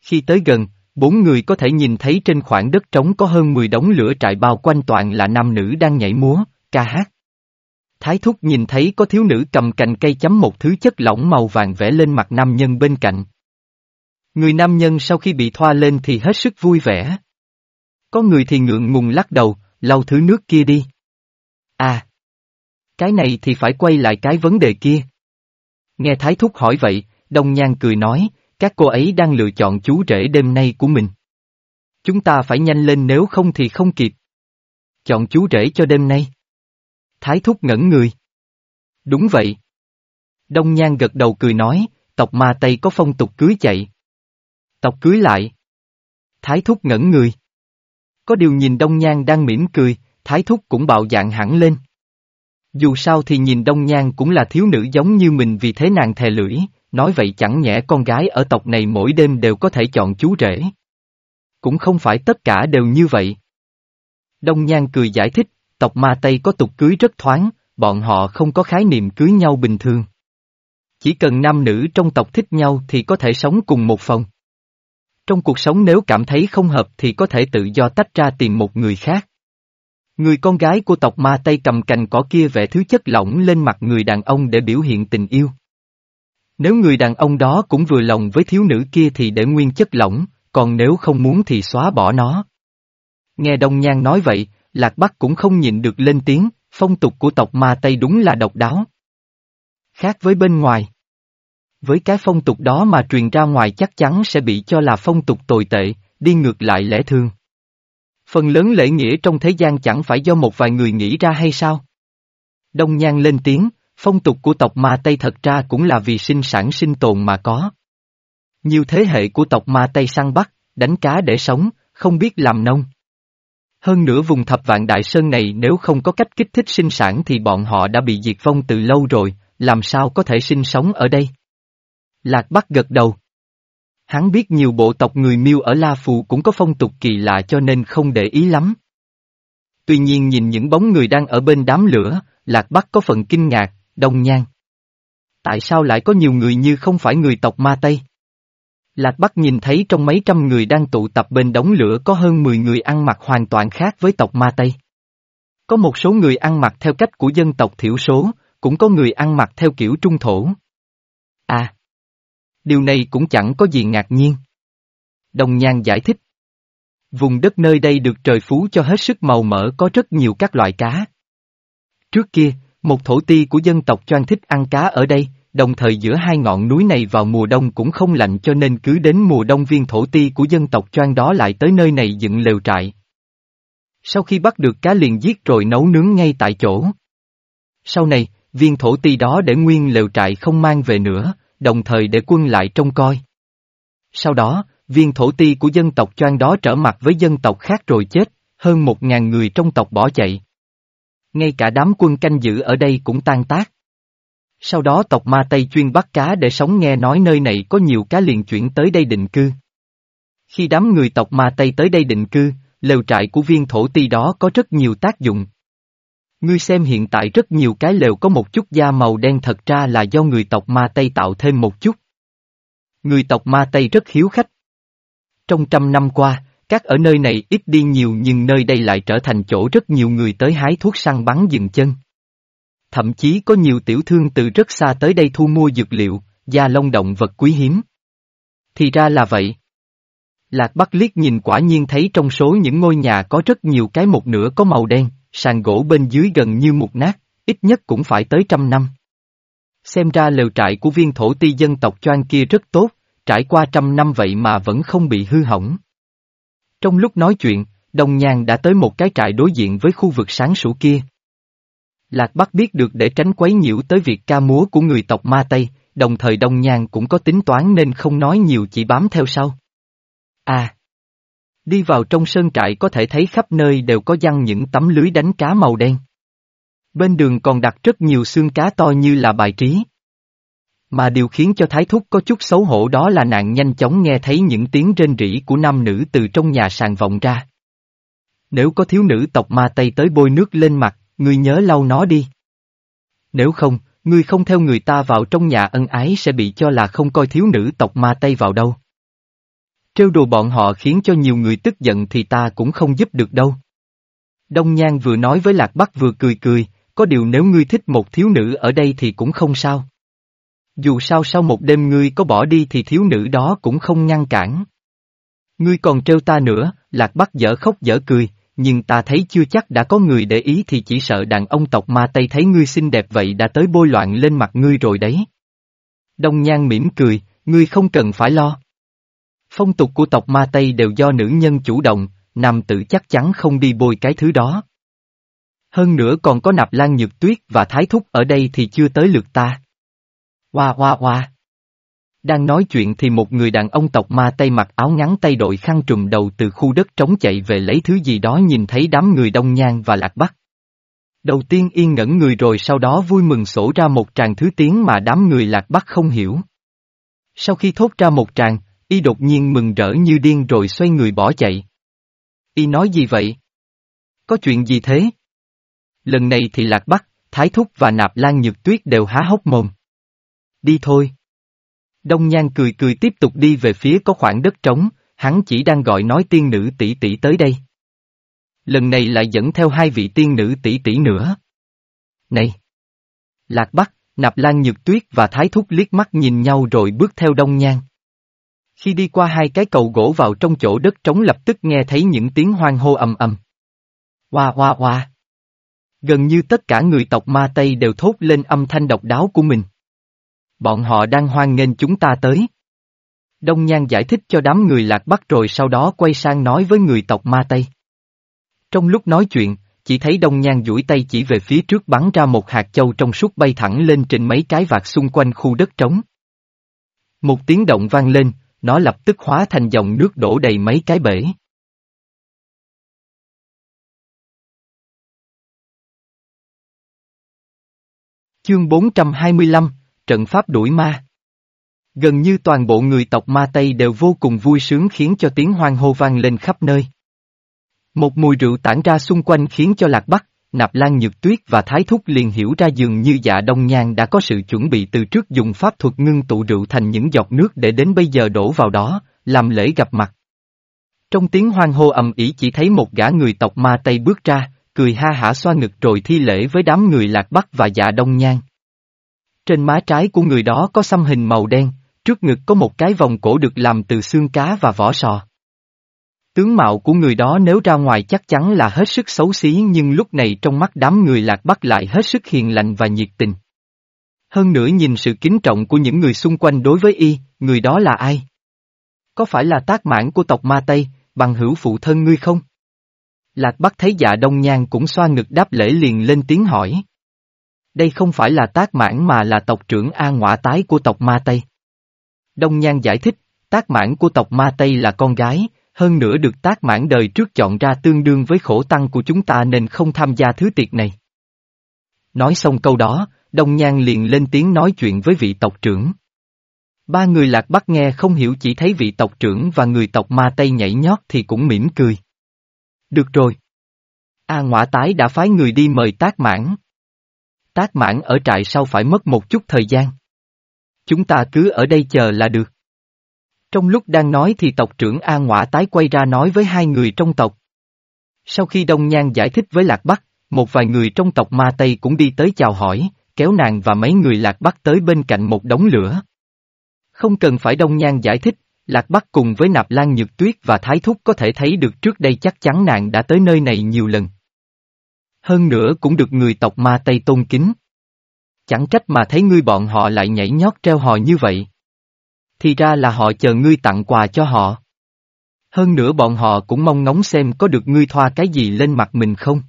Khi tới gần, bốn người có thể nhìn thấy trên khoảng đất trống có hơn 10 đống lửa trại bao quanh toàn là nam nữ đang nhảy múa, ca hát. Thái thúc nhìn thấy có thiếu nữ cầm cành cây chấm một thứ chất lỏng màu vàng vẽ lên mặt nam nhân bên cạnh. Người nam nhân sau khi bị thoa lên thì hết sức vui vẻ. Có người thì ngượng ngùng lắc đầu, lau thứ nước kia đi. À! Cái này thì phải quay lại cái vấn đề kia. Nghe Thái Thúc hỏi vậy, Đông Nhan cười nói, các cô ấy đang lựa chọn chú rể đêm nay của mình. Chúng ta phải nhanh lên nếu không thì không kịp. Chọn chú rể cho đêm nay. Thái Thúc ngẩn người. Đúng vậy. Đông Nhan gật đầu cười nói, tộc ma Tây có phong tục cưới chạy. Tộc cưới lại. Thái Thúc ngẩn người. Có điều nhìn Đông Nhan đang mỉm cười, Thái Thúc cũng bạo dạng hẳn lên. Dù sao thì nhìn Đông Nhan cũng là thiếu nữ giống như mình vì thế nàng thè lưỡi, nói vậy chẳng nhẽ con gái ở tộc này mỗi đêm đều có thể chọn chú rể. Cũng không phải tất cả đều như vậy. Đông Nhan cười giải thích, tộc ma Tây có tục cưới rất thoáng, bọn họ không có khái niệm cưới nhau bình thường. Chỉ cần nam nữ trong tộc thích nhau thì có thể sống cùng một phòng. Trong cuộc sống nếu cảm thấy không hợp thì có thể tự do tách ra tìm một người khác. Người con gái của tộc ma Tây cầm cành cỏ kia vẽ thứ chất lỏng lên mặt người đàn ông để biểu hiện tình yêu. Nếu người đàn ông đó cũng vừa lòng với thiếu nữ kia thì để nguyên chất lỏng, còn nếu không muốn thì xóa bỏ nó. Nghe Đông Nhan nói vậy, Lạc Bắc cũng không nhịn được lên tiếng, phong tục của tộc ma Tây đúng là độc đáo. Khác với bên ngoài. Với cái phong tục đó mà truyền ra ngoài chắc chắn sẽ bị cho là phong tục tồi tệ, đi ngược lại lẽ thường. Phần lớn lễ nghĩa trong thế gian chẳng phải do một vài người nghĩ ra hay sao? Đông Nhan lên tiếng, phong tục của tộc Ma Tây thật ra cũng là vì sinh sản sinh tồn mà có. Nhiều thế hệ của tộc Ma Tây săn bắt, đánh cá để sống, không biết làm nông. Hơn nữa vùng thập vạn đại sơn này nếu không có cách kích thích sinh sản thì bọn họ đã bị diệt vong từ lâu rồi, làm sao có thể sinh sống ở đây? Lạc Bắc gật đầu. Hắn biết nhiều bộ tộc người miêu ở La Phù cũng có phong tục kỳ lạ cho nên không để ý lắm. Tuy nhiên nhìn những bóng người đang ở bên đám lửa, Lạc Bắc có phần kinh ngạc, đông nhan. Tại sao lại có nhiều người như không phải người tộc Ma Tây? Lạc Bắc nhìn thấy trong mấy trăm người đang tụ tập bên đống lửa có hơn 10 người ăn mặc hoàn toàn khác với tộc Ma Tây. Có một số người ăn mặc theo cách của dân tộc thiểu số, cũng có người ăn mặc theo kiểu trung thổ. À! Điều này cũng chẳng có gì ngạc nhiên. Đồng Nhan giải thích. Vùng đất nơi đây được trời phú cho hết sức màu mỡ có rất nhiều các loại cá. Trước kia, một thổ ti của dân tộc choan thích ăn cá ở đây, đồng thời giữa hai ngọn núi này vào mùa đông cũng không lạnh cho nên cứ đến mùa đông viên thổ ti của dân tộc choan đó lại tới nơi này dựng lều trại. Sau khi bắt được cá liền giết rồi nấu nướng ngay tại chỗ. Sau này, viên thổ ti đó để nguyên lều trại không mang về nữa, đồng thời để quân lại trông coi. Sau đó, viên thổ ti của dân tộc choan đó trở mặt với dân tộc khác rồi chết, hơn một ngàn người trong tộc bỏ chạy. Ngay cả đám quân canh giữ ở đây cũng tan tác. Sau đó tộc Ma Tây chuyên bắt cá để sống nghe nói nơi này có nhiều cá liền chuyển tới đây định cư. Khi đám người tộc Ma Tây tới đây định cư, lều trại của viên thổ ti đó có rất nhiều tác dụng. Ngươi xem hiện tại rất nhiều cái lều có một chút da màu đen thật ra là do người tộc Ma Tây tạo thêm một chút. Người tộc Ma Tây rất hiếu khách. Trong trăm năm qua, các ở nơi này ít đi nhiều nhưng nơi đây lại trở thành chỗ rất nhiều người tới hái thuốc săn bắn dừng chân. Thậm chí có nhiều tiểu thương từ rất xa tới đây thu mua dược liệu, da lông động vật quý hiếm. Thì ra là vậy. Lạc Bắc liếc nhìn quả nhiên thấy trong số những ngôi nhà có rất nhiều cái một nửa có màu đen, sàn gỗ bên dưới gần như mục nát, ít nhất cũng phải tới trăm năm. Xem ra lều trại của viên thổ ti dân tộc choan kia rất tốt, trải qua trăm năm vậy mà vẫn không bị hư hỏng. Trong lúc nói chuyện, Đồng Nhàn đã tới một cái trại đối diện với khu vực sáng sủa kia. Lạc Bắc biết được để tránh quấy nhiễu tới việc ca múa của người tộc Ma Tây, đồng thời đồng nhàn cũng có tính toán nên không nói nhiều chỉ bám theo sau. À! Đi vào trong sơn trại có thể thấy khắp nơi đều có dăng những tấm lưới đánh cá màu đen. Bên đường còn đặt rất nhiều xương cá to như là bài trí. Mà điều khiến cho Thái Thúc có chút xấu hổ đó là nạn nhanh chóng nghe thấy những tiếng rên rỉ của nam nữ từ trong nhà sàn vọng ra. Nếu có thiếu nữ tộc ma Tây tới bôi nước lên mặt, ngươi nhớ lau nó đi. Nếu không, ngươi không theo người ta vào trong nhà ân ái sẽ bị cho là không coi thiếu nữ tộc ma Tây vào đâu. Trêu đùa bọn họ khiến cho nhiều người tức giận thì ta cũng không giúp được đâu. Đông Nhan vừa nói với Lạc Bắc vừa cười cười, có điều nếu ngươi thích một thiếu nữ ở đây thì cũng không sao. Dù sao sau một đêm ngươi có bỏ đi thì thiếu nữ đó cũng không ngăn cản. Ngươi còn trêu ta nữa, Lạc Bắc dở khóc dở cười, nhưng ta thấy chưa chắc đã có người để ý thì chỉ sợ đàn ông tộc ma Tây thấy ngươi xinh đẹp vậy đã tới bôi loạn lên mặt ngươi rồi đấy. Đông Nhan mỉm cười, ngươi không cần phải lo. Phong tục của tộc ma Tây đều do nữ nhân chủ động, nam tử chắc chắn không đi bôi cái thứ đó. Hơn nữa còn có nạp lan nhược tuyết và thái thúc ở đây thì chưa tới lượt ta. Hoa hoa hoa. Đang nói chuyện thì một người đàn ông tộc ma Tây mặc áo ngắn tay đội khăn trùm đầu từ khu đất trống chạy về lấy thứ gì đó nhìn thấy đám người đông nhan và lạc bắc. Đầu tiên yên ngẩn người rồi sau đó vui mừng sổ ra một tràng thứ tiếng mà đám người lạc bắc không hiểu. Sau khi thốt ra một tràng, y đột nhiên mừng rỡ như điên rồi xoay người bỏ chạy. Y nói gì vậy? Có chuyện gì thế? Lần này thì lạc bắc, thái thúc và nạp lan nhược tuyết đều há hốc mồm. Đi thôi. Đông Nhan cười cười tiếp tục đi về phía có khoảng đất trống, hắn chỉ đang gọi nói tiên nữ tỷ tỷ tới đây. Lần này lại dẫn theo hai vị tiên nữ tỷ tỷ nữa. Này! Lạc Bắc, Nạp Lan Nhược Tuyết và Thái Thúc liếc mắt nhìn nhau rồi bước theo Đông Nhan. Khi đi qua hai cái cầu gỗ vào trong chỗ đất trống lập tức nghe thấy những tiếng hoang hô ầm ầm. Hoa hoa hoa! Gần như tất cả người tộc ma Tây đều thốt lên âm thanh độc đáo của mình. Bọn họ đang hoan nghênh chúng ta tới. Đông Nhan giải thích cho đám người lạc bắc rồi sau đó quay sang nói với người tộc Ma Tây. Trong lúc nói chuyện, chỉ thấy Đông Nhan duỗi tay chỉ về phía trước bắn ra một hạt châu trong suốt bay thẳng lên trên mấy cái vạt xung quanh khu đất trống. Một tiếng động vang lên, nó lập tức hóa thành dòng nước đổ đầy mấy cái bể. Chương 425, Trận Pháp đuổi ma Gần như toàn bộ người tộc Ma Tây đều vô cùng vui sướng khiến cho tiếng hoang hô vang lên khắp nơi. Một mùi rượu tản ra xung quanh khiến cho Lạc Bắc, Nạp Lan Nhược Tuyết và Thái Thúc liền hiểu ra dường như dạ đông nhan đã có sự chuẩn bị từ trước dùng pháp thuật ngưng tụ rượu thành những giọt nước để đến bây giờ đổ vào đó, làm lễ gặp mặt. Trong tiếng hoang hô ầm ĩ chỉ thấy một gã người tộc ma Tây bước ra, cười ha hả xoa ngực rồi thi lễ với đám người Lạc Bắc và dạ đông nhan. Trên má trái của người đó có xăm hình màu đen, trước ngực có một cái vòng cổ được làm từ xương cá và vỏ sò. Tướng mạo của người đó nếu ra ngoài chắc chắn là hết sức xấu xí nhưng lúc này trong mắt đám người lạc bắc lại hết sức hiền lành và nhiệt tình. Hơn nữa nhìn sự kính trọng của những người xung quanh đối với y, người đó là ai? Có phải là tác mãn của tộc Ma Tây, bằng hữu phụ thân ngươi không? Lạc Bắc thấy dạ đông nhan cũng xoa ngực đáp lễ liền lên tiếng hỏi. Đây không phải là tác mãn mà là tộc trưởng A ngọa tái của tộc Ma Tây. Đông nhan giải thích, tác mãn của tộc Ma Tây là con gái, hơn nữa được tác mãn đời trước chọn ra tương đương với khổ tăng của chúng ta nên không tham gia thứ tiệc này. Nói xong câu đó, Đông Nhan liền lên tiếng nói chuyện với vị tộc trưởng. Ba người lạc bắc nghe không hiểu chỉ thấy vị tộc trưởng và người tộc ma Tây nhảy nhót thì cũng mỉm cười. Được rồi. A ngọa tái đã phái người đi mời tác mãn. Tác mãn ở trại sau phải mất một chút thời gian. Chúng ta cứ ở đây chờ là được. Trong lúc đang nói thì tộc trưởng A Ngoã tái quay ra nói với hai người trong tộc. Sau khi Đông Nhan giải thích với Lạc Bắc, một vài người trong tộc Ma Tây cũng đi tới chào hỏi, kéo nàng và mấy người Lạc Bắc tới bên cạnh một đống lửa. Không cần phải Đông Nhan giải thích, Lạc Bắc cùng với Nạp Lan Nhược Tuyết và Thái Thúc có thể thấy được trước đây chắc chắn nàng đã tới nơi này nhiều lần. Hơn nữa cũng được người tộc Ma Tây tôn kính. Chẳng trách mà thấy ngươi bọn họ lại nhảy nhót treo hò như vậy. Thì ra là họ chờ ngươi tặng quà cho họ. Hơn nữa bọn họ cũng mong ngóng xem có được ngươi thoa cái gì lên mặt mình không.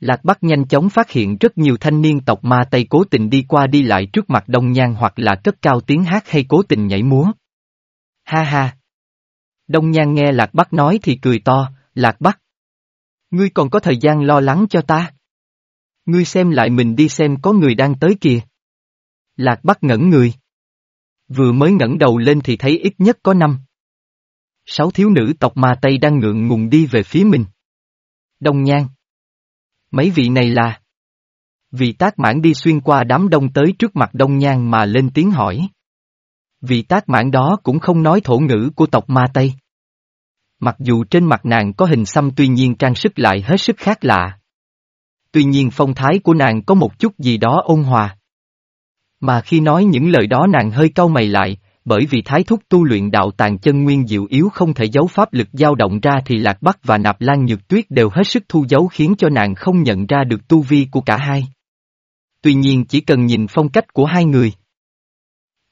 Lạc Bắc nhanh chóng phát hiện rất nhiều thanh niên tộc ma Tây cố tình đi qua đi lại trước mặt Đông Nhan hoặc là cất cao tiếng hát hay cố tình nhảy múa. Ha ha! Đông Nhan nghe Lạc Bắc nói thì cười to, Lạc Bắc. Ngươi còn có thời gian lo lắng cho ta. Ngươi xem lại mình đi xem có người đang tới kìa. Lạc Bắc ngẩn người. Vừa mới ngẩng đầu lên thì thấy ít nhất có năm. Sáu thiếu nữ tộc ma Tây đang ngượng ngùng đi về phía mình. Đông Nhan. Mấy vị này là... Vị tác mãn đi xuyên qua đám đông tới trước mặt Đông Nhan mà lên tiếng hỏi. Vị tác mãn đó cũng không nói thổ ngữ của tộc ma Tây. Mặc dù trên mặt nàng có hình xăm tuy nhiên trang sức lại hết sức khác lạ. Tuy nhiên phong thái của nàng có một chút gì đó ôn hòa. Mà khi nói những lời đó nàng hơi cau mày lại, bởi vì thái thúc tu luyện đạo tàng chân nguyên diệu yếu không thể giấu pháp lực dao động ra thì Lạc Bắc và Nạp Lan Nhược Tuyết đều hết sức thu giấu khiến cho nàng không nhận ra được tu vi của cả hai. Tuy nhiên chỉ cần nhìn phong cách của hai người.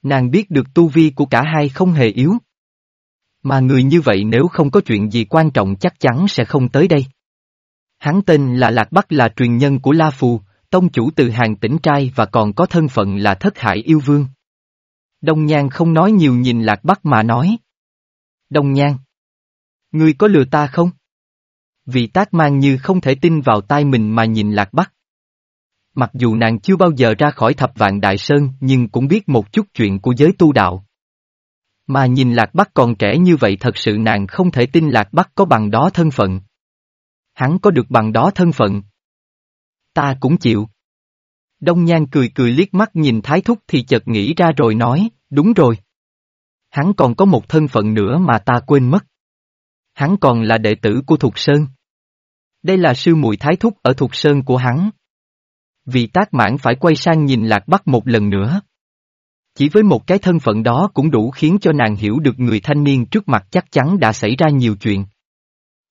Nàng biết được tu vi của cả hai không hề yếu. Mà người như vậy nếu không có chuyện gì quan trọng chắc chắn sẽ không tới đây. Hắn tên là Lạc Bắc là truyền nhân của La Phù, tông chủ từ hàng tỉnh trai và còn có thân phận là thất hải yêu vương. Đông Nhan không nói nhiều nhìn Lạc Bắc mà nói. Đông Nhan. Ngươi có lừa ta không? Vị tác mang như không thể tin vào tai mình mà nhìn Lạc Bắc. Mặc dù nàng chưa bao giờ ra khỏi thập vạn đại sơn nhưng cũng biết một chút chuyện của giới tu đạo. Mà nhìn Lạc Bắc còn trẻ như vậy thật sự nàng không thể tin Lạc Bắc có bằng đó thân phận. Hắn có được bằng đó thân phận, ta cũng chịu. Đông Nhan cười cười liếc mắt nhìn Thái Thúc thì chợt nghĩ ra rồi nói, đúng rồi. Hắn còn có một thân phận nữa mà ta quên mất. Hắn còn là đệ tử của Thục Sơn. Đây là sư muội Thái Thúc ở Thục Sơn của hắn. Vì tác mãn phải quay sang nhìn Lạc Bắc một lần nữa. Chỉ với một cái thân phận đó cũng đủ khiến cho nàng hiểu được người thanh niên trước mặt chắc chắn đã xảy ra nhiều chuyện.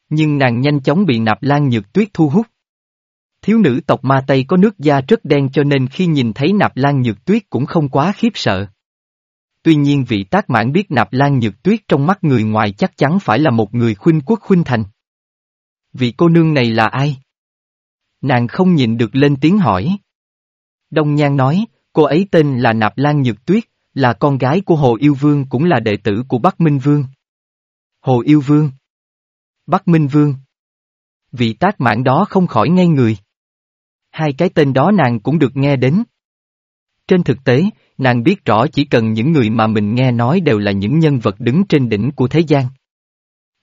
Nhưng nàng nhanh chóng bị nạp lan nhược tuyết thu hút Thiếu nữ tộc ma Tây có nước da rất đen cho nên khi nhìn thấy nạp lan nhược tuyết cũng không quá khiếp sợ. Tuy nhiên vị tác mãn biết nạp lan nhược tuyết trong mắt người ngoài chắc chắn phải là một người khuynh quốc khuynh thành. Vị cô nương này là ai? Nàng không nhìn được lên tiếng hỏi. Đông Nhan nói, cô ấy tên là Nạp Lan Nhược Tuyết, là con gái của Hồ Yêu Vương cũng là đệ tử của Bắc Minh Vương. Hồ Yêu Vương Bắc Minh Vương Vị tác mãn đó không khỏi ngay người. Hai cái tên đó nàng cũng được nghe đến. Trên thực tế, nàng biết rõ chỉ cần những người mà mình nghe nói đều là những nhân vật đứng trên đỉnh của thế gian.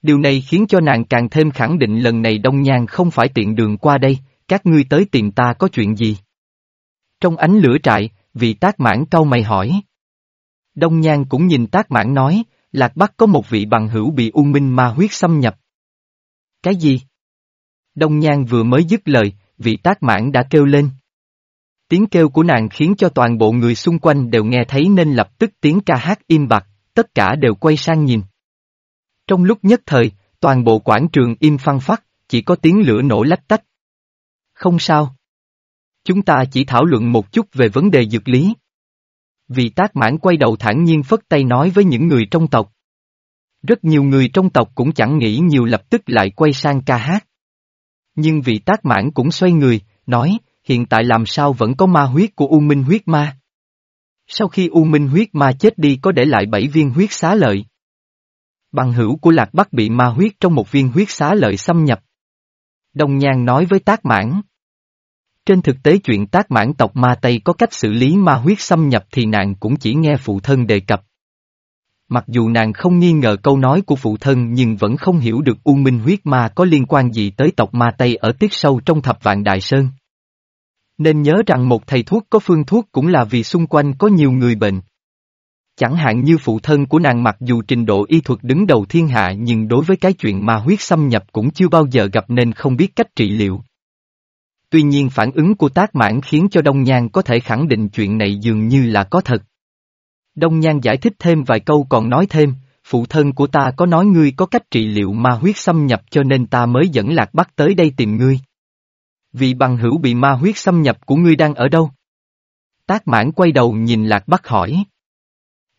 Điều này khiến cho nàng càng thêm khẳng định lần này Đông Nhan không phải tiện đường qua đây, các ngươi tới tìm ta có chuyện gì? Trong ánh lửa trại, vị tác mãn cau mày hỏi. Đông Nhan cũng nhìn tác mãn nói, Lạc Bắc có một vị bằng hữu bị u minh ma huyết xâm nhập. Cái gì? Đông Nhan vừa mới dứt lời, vị tác mãn đã kêu lên. Tiếng kêu của nàng khiến cho toàn bộ người xung quanh đều nghe thấy nên lập tức tiếng ca hát im bặt, tất cả đều quay sang nhìn. Trong lúc nhất thời, toàn bộ quảng trường im phăng phắc, chỉ có tiếng lửa nổ lách tách. Không sao. Chúng ta chỉ thảo luận một chút về vấn đề dược lý. Vị tác mãn quay đầu thản nhiên phất tay nói với những người trong tộc. Rất nhiều người trong tộc cũng chẳng nghĩ nhiều lập tức lại quay sang ca hát. Nhưng vị tác mãn cũng xoay người, nói, hiện tại làm sao vẫn có ma huyết của U Minh huyết ma. Sau khi U Minh huyết ma chết đi có để lại bảy viên huyết xá lợi. Bằng hữu của Lạc Bắc bị ma huyết trong một viên huyết xá lợi xâm nhập. Đồng Nhan nói với tác mãn. Trên thực tế chuyện tác mãn tộc ma Tây có cách xử lý ma huyết xâm nhập thì nàng cũng chỉ nghe phụ thân đề cập. Mặc dù nàng không nghi ngờ câu nói của phụ thân nhưng vẫn không hiểu được U Minh huyết ma có liên quan gì tới tộc ma Tây ở tiết sâu trong thập vạn đại sơn. Nên nhớ rằng một thầy thuốc có phương thuốc cũng là vì xung quanh có nhiều người bệnh. Chẳng hạn như phụ thân của nàng mặc dù trình độ y thuật đứng đầu thiên hạ nhưng đối với cái chuyện ma huyết xâm nhập cũng chưa bao giờ gặp nên không biết cách trị liệu. Tuy nhiên phản ứng của tác mãn khiến cho Đông Nhan có thể khẳng định chuyện này dường như là có thật. Đông Nhan giải thích thêm vài câu còn nói thêm, phụ thân của ta có nói ngươi có cách trị liệu ma huyết xâm nhập cho nên ta mới dẫn Lạc Bắc tới đây tìm ngươi. Vị bằng hữu bị ma huyết xâm nhập của ngươi đang ở đâu? Tác mãn quay đầu nhìn Lạc Bắc hỏi.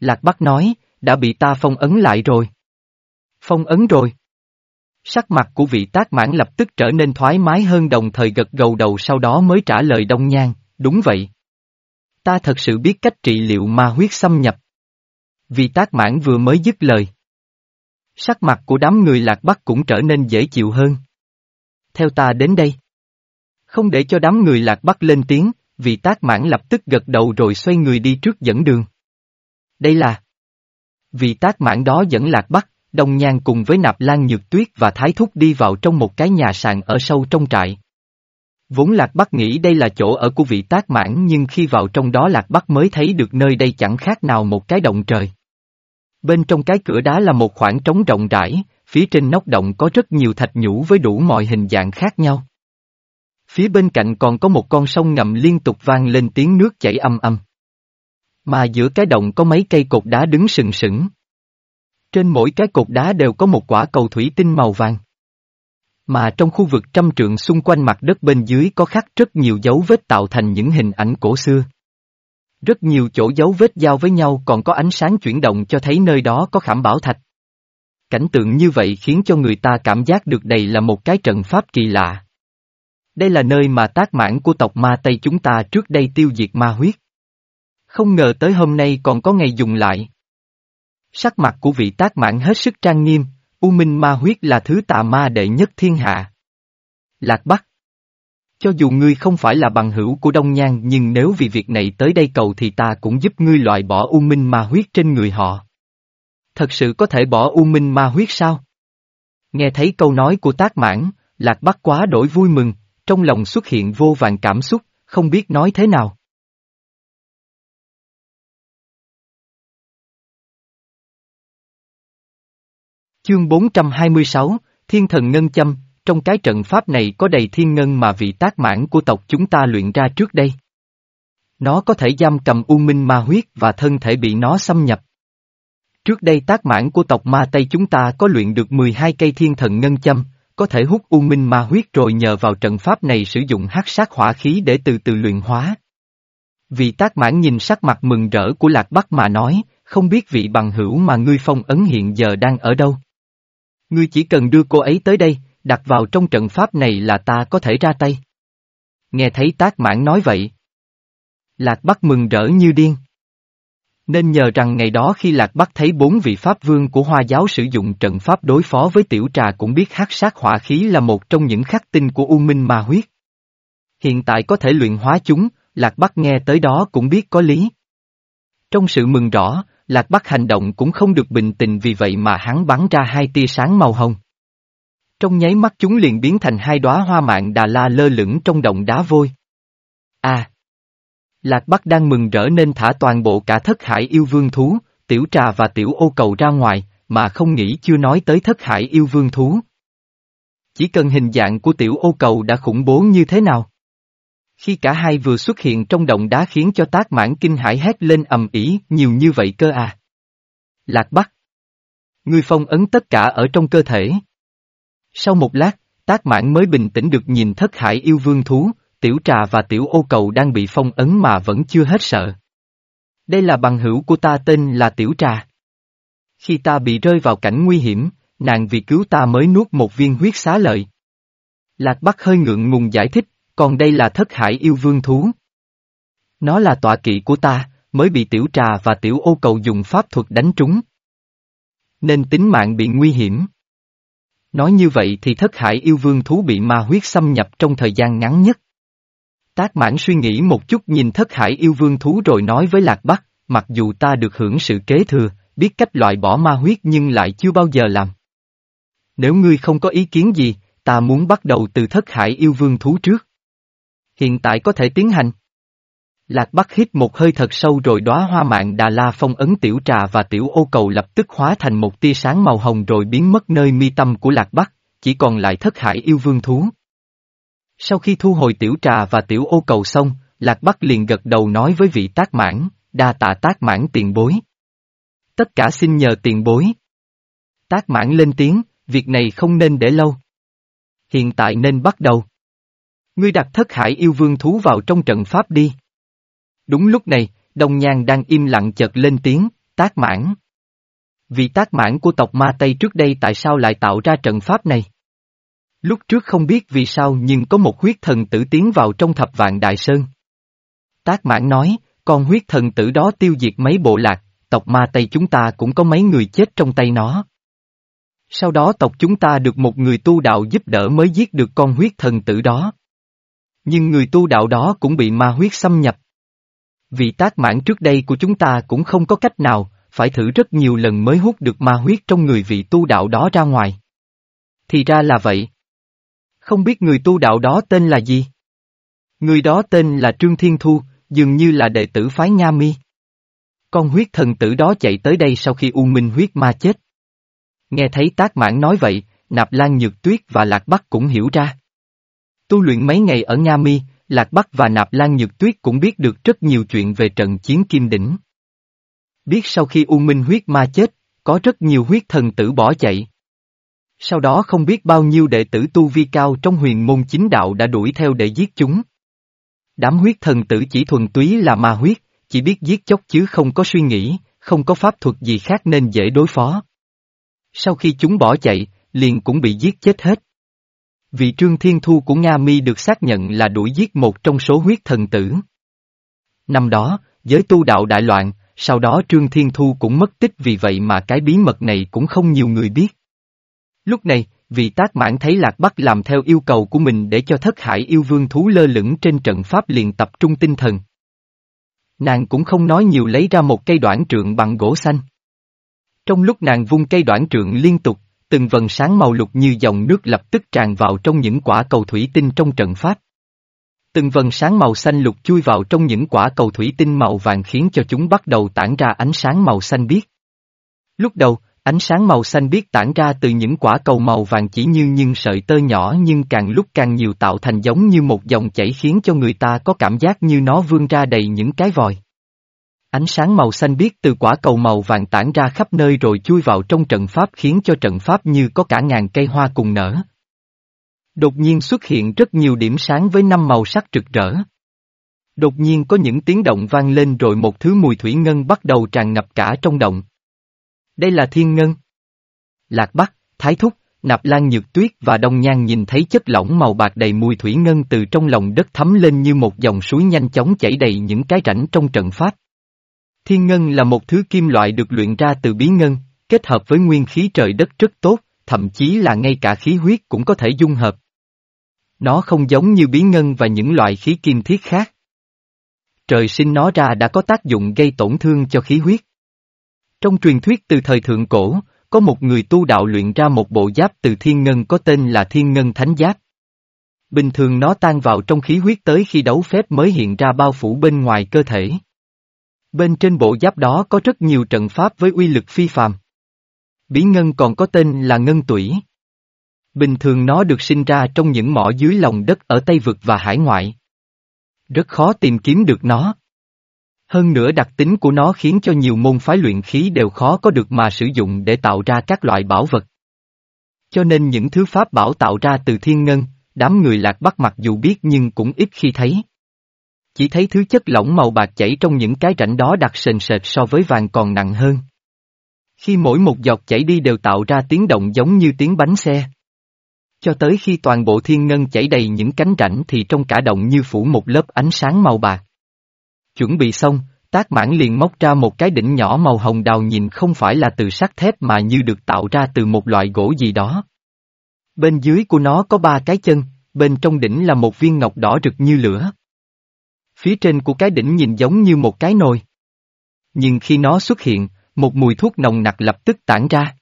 Lạc Bắc nói, đã bị ta phong ấn lại rồi. Phong ấn rồi. Sắc mặt của vị tác mãn lập tức trở nên thoải mái hơn đồng thời gật gầu đầu sau đó mới trả lời Đông Nhan, đúng vậy. Ta thật sự biết cách trị liệu ma huyết xâm nhập. Vì tác mãn vừa mới dứt lời. Sắc mặt của đám người lạc bắc cũng trở nên dễ chịu hơn. Theo ta đến đây. Không để cho đám người lạc bắc lên tiếng, vị tác mãn lập tức gật đầu rồi xoay người đi trước dẫn đường. Đây là... Vị tác mãn đó dẫn lạc bắc, Đông Nhan cùng với Nạp Lan Nhược Tuyết và Thái Thúc đi vào trong một cái nhà sàn ở sâu trong trại. Vốn Lạc Bắc nghĩ đây là chỗ ở của vị tác mãn nhưng khi vào trong đó Lạc Bắc mới thấy được nơi đây chẳng khác nào một cái động trời. Bên trong cái cửa đá là một khoảng trống rộng rãi, phía trên nóc động có rất nhiều thạch nhũ với đủ mọi hình dạng khác nhau. Phía bên cạnh còn có một con sông ngầm liên tục vang lên tiếng nước chảy âm âm. Mà giữa cái động có mấy cây cột đá đứng sừng sững. Trên mỗi cái cột đá đều có một quả cầu thủy tinh màu vàng. Mà trong khu vực trăm trượng xung quanh mặt đất bên dưới có khắc rất nhiều dấu vết tạo thành những hình ảnh cổ xưa. Rất nhiều chỗ dấu vết giao với nhau còn có ánh sáng chuyển động cho thấy nơi đó có khảm bảo thạch. Cảnh tượng như vậy khiến cho người ta cảm giác được đây là một cái trận pháp kỳ lạ. Đây là nơi mà tác mãn của tộc ma Tây chúng ta trước đây tiêu diệt ma huyết. Không ngờ tới hôm nay còn có ngày dùng lại. Sắc mặt của vị tác mãn hết sức trang nghiêm, U Minh Ma huyết là thứ tà ma đệ nhất thiên hạ. Lạc Bắc Cho dù ngươi không phải là bằng hữu của Đông Nhan nhưng nếu vì việc này tới đây cầu thì ta cũng giúp ngươi loại bỏ U Minh Ma huyết trên người họ. Thật sự có thể bỏ U Minh Ma huyết sao? Nghe thấy câu nói của tác mãn, Lạc Bắc quá đổi vui mừng, trong lòng xuất hiện vô vàng cảm xúc, không biết nói thế nào. Chương 426, Thiên Thần Ngân Châm, trong cái trận pháp này có đầy thiên ngân mà vị tác mãn của tộc chúng ta luyện ra trước đây. Nó có thể giam cầm u minh ma huyết và thân thể bị nó xâm nhập. Trước đây tác mãn của tộc ma Tây chúng ta có luyện được 12 cây thiên thần ngân châm, có thể hút u minh ma huyết rồi nhờ vào trận pháp này sử dụng hắc sát hỏa khí để từ từ luyện hóa. Vị tác mãn nhìn sắc mặt mừng rỡ của Lạc Bắc mà nói, không biết vị bằng hữu mà ngươi phong ấn hiện giờ đang ở đâu. Ngươi chỉ cần đưa cô ấy tới đây, đặt vào trong trận pháp này là ta có thể ra tay. Nghe thấy tác mãn nói vậy. Lạc Bắc mừng rỡ như điên. Nên nhờ rằng ngày đó khi Lạc Bắc thấy bốn vị Pháp Vương của Hoa giáo sử dụng trận pháp đối phó với tiểu trà cũng biết hắc sát hỏa khí là một trong những khắc tinh của U Minh Ma Huyết. Hiện tại có thể luyện hóa chúng, Lạc Bắc nghe tới đó cũng biết có lý. Trong sự mừng rõ, Lạc Bắc hành động cũng không được bình tĩnh vì vậy mà hắn bắn ra hai tia sáng màu hồng. Trong nháy mắt chúng liền biến thành hai đóa hoa mạng đà la lơ lửng trong động đá vôi. À! Lạc Bắc đang mừng rỡ nên thả toàn bộ cả thất hải yêu vương thú, tiểu trà và tiểu ô cầu ra ngoài, mà không nghĩ chưa nói tới thất hải yêu vương thú. Chỉ cần hình dạng của tiểu ô cầu đã khủng bố như thế nào. Khi cả hai vừa xuất hiện trong động đá khiến cho tác mãn kinh hải hét lên ầm ĩ nhiều như vậy cơ à. Lạc Bắc. Ngươi phong ấn tất cả ở trong cơ thể. Sau một lát, tác mãn mới bình tĩnh được nhìn thất hải yêu vương thú, tiểu trà và tiểu ô cầu đang bị phong ấn mà vẫn chưa hết sợ. Đây là bằng hữu của ta tên là tiểu trà. Khi ta bị rơi vào cảnh nguy hiểm, nàng vì cứu ta mới nuốt một viên huyết xá lợi. Lạc Bắc hơi ngượng ngùng giải thích, còn đây là thất hải yêu vương thú. Nó là tọa kỵ của ta, mới bị tiểu trà và tiểu ô cầu dùng pháp thuật đánh trúng. Nên tính mạng bị nguy hiểm. Nói như vậy thì thất hải yêu vương thú bị ma huyết xâm nhập trong thời gian ngắn nhất. Tác mãn suy nghĩ một chút nhìn thất hải yêu vương thú rồi nói với Lạc Bắc, mặc dù ta được hưởng sự kế thừa, biết cách loại bỏ ma huyết nhưng lại chưa bao giờ làm. Nếu ngươi không có ý kiến gì, ta muốn bắt đầu từ thất hải yêu vương thú trước. Hiện tại có thể tiến hành. Lạc Bắc hít một hơi thật sâu rồi đóa hoa mạng Đà La phong ấn tiểu trà và tiểu ô cầu lập tức hóa thành một tia sáng màu hồng rồi biến mất nơi mi tâm của Lạc Bắc, chỉ còn lại thất hải yêu vương thú. Sau khi thu hồi tiểu trà và tiểu ô cầu xong, Lạc Bắc liền gật đầu nói với vị tác mãn, đa tạ tác mãn tiền bối. Tất cả xin nhờ tiền bối. Tác mãn lên tiếng, việc này không nên để lâu. Hiện tại nên bắt đầu. Ngươi đặt thất hải yêu vương thú vào trong trận pháp đi. Đúng lúc này, đồng nhàn đang im lặng chợt lên tiếng, tác mãn. Vị tác mãn của tộc ma Tây trước đây tại sao lại tạo ra trận pháp này? Lúc trước không biết vì sao nhưng có một huyết thần tử tiến vào trong thập vạn đại sơn. Tác mãn nói, con huyết thần tử đó tiêu diệt mấy bộ lạc, tộc ma Tây chúng ta cũng có mấy người chết trong tay nó. Sau đó tộc chúng ta được một người tu đạo giúp đỡ mới giết được con huyết thần tử đó. Nhưng người tu đạo đó cũng bị ma huyết xâm nhập. Vị tác mãn trước đây của chúng ta cũng không có cách nào, phải thử rất nhiều lần mới hút được ma huyết trong người vị tu đạo đó ra ngoài. Thì ra là vậy. Không biết người tu đạo đó tên là gì? Người đó tên là Trương Thiên Thu, dường như là đệ tử phái Nha Mi. Con huyết thần tử đó chạy tới đây sau khi U Minh huyết ma chết. Nghe thấy tác mãn nói vậy, Nạp Lan Nhược Tuyết và Lạc Bắc cũng hiểu ra. Tu luyện mấy ngày ở Nga Mi, Lạc Bắc và Nạp Lan Nhược Tuyết cũng biết được rất nhiều chuyện về trận chiến Kim Đỉnh. Biết sau khi U Minh huyết ma chết, có rất nhiều huyết thần tử bỏ chạy. Sau đó không biết bao nhiêu đệ tử tu vi cao trong huyền môn chính đạo đã đuổi theo để giết chúng. Đám huyết thần tử chỉ thuần túy là ma huyết, chỉ biết giết chóc chứ không có suy nghĩ, không có pháp thuật gì khác nên dễ đối phó. Sau khi chúng bỏ chạy, liền cũng bị giết chết hết. Vị trương thiên thu của Nga Mi được xác nhận là đuổi giết một trong số huyết thần tử. Năm đó, giới tu đạo đại loạn, sau đó trương thiên thu cũng mất tích vì vậy mà cái bí mật này cũng không nhiều người biết. Lúc này, vị tác mãn thấy Lạc Bắc làm theo yêu cầu của mình để cho thất hải yêu vương thú lơ lửng trên trận pháp liền tập trung tinh thần. Nàng cũng không nói nhiều lấy ra một cây đoạn trượng bằng gỗ xanh. Trong lúc nàng vung cây đoạn trượng liên tục, từng vần sáng màu lục như dòng nước lập tức tràn vào trong những quả cầu thủy tinh trong trận pháp. Từng vần sáng màu xanh lục chui vào trong những quả cầu thủy tinh màu vàng khiến cho chúng bắt đầu tản ra ánh sáng màu xanh biếc. Lúc đầu, ánh sáng màu xanh biếc tản ra từ những quả cầu màu vàng chỉ như những sợi tơ nhỏ nhưng càng lúc càng nhiều tạo thành giống như một dòng chảy khiến cho người ta có cảm giác như nó vươn ra đầy những cái vòi. Ánh sáng màu xanh biếc từ quả cầu màu vàng tản ra khắp nơi rồi chui vào trong trận pháp khiến cho trận pháp như có cả ngàn cây hoa cùng nở. Đột nhiên xuất hiện rất nhiều điểm sáng với năm màu sắc rực rỡ. Đột nhiên có những tiếng động vang lên rồi một thứ mùi thủy ngân bắt đầu tràn ngập cả trong động. Đây là thiên ngân. Lạc Bắc, Thái Thúc, Nạp Lan Nhược Tuyết và Đông Nhan nhìn thấy chất lỏng màu bạc đầy mùi thủy ngân từ trong lòng đất thấm lên như một dòng suối nhanh chóng chảy đầy những cái rãnh trong trận pháp. Thiên ngân là một thứ kim loại được luyện ra từ bí ngân, kết hợp với nguyên khí trời đất rất tốt, thậm chí là ngay cả khí huyết cũng có thể dung hợp. Nó không giống như bí ngân và những loại khí kim thiết khác. Trời sinh nó ra đã có tác dụng gây tổn thương cho khí huyết. Trong truyền thuyết từ thời thượng cổ, có một người tu đạo luyện ra một bộ giáp từ thiên ngân có tên là thiên ngân thánh giáp. Bình thường nó tan vào trong khí huyết tới khi đấu phép mới hiện ra bao phủ bên ngoài cơ thể. Bên trên bộ giáp đó có rất nhiều trận pháp với uy lực phi phàm. Bí ngân còn có tên là ngân tủy. Bình thường nó được sinh ra trong những mỏ dưới lòng đất ở Tây Vực và hải ngoại. Rất khó tìm kiếm được nó. Hơn nữa đặc tính của nó khiến cho nhiều môn phái luyện khí đều khó có được mà sử dụng để tạo ra các loại bảo vật. Cho nên những thứ pháp bảo tạo ra từ thiên ngân, đám người lạc bắc mặc dù biết nhưng cũng ít khi thấy. Chỉ thấy thứ chất lỏng màu bạc chảy trong những cái rãnh đó đặc sền sệt so với vàng còn nặng hơn. Khi mỗi một giọt chảy đi đều tạo ra tiếng động giống như tiếng bánh xe. Cho tới khi toàn bộ thiên ngân chảy đầy những cánh rãnh thì trong cả động như phủ một lớp ánh sáng màu bạc. Chuẩn bị xong, tác mãn liền móc ra một cái đỉnh nhỏ màu hồng đào nhìn không phải là từ sắt thép mà như được tạo ra từ một loại gỗ gì đó. Bên dưới của nó có ba cái chân, bên trong đỉnh là một viên ngọc đỏ rực như lửa. Phía trên của cái đỉnh nhìn giống như một cái nồi. Nhưng khi nó xuất hiện, một mùi thuốc nồng nặc lập tức tản ra.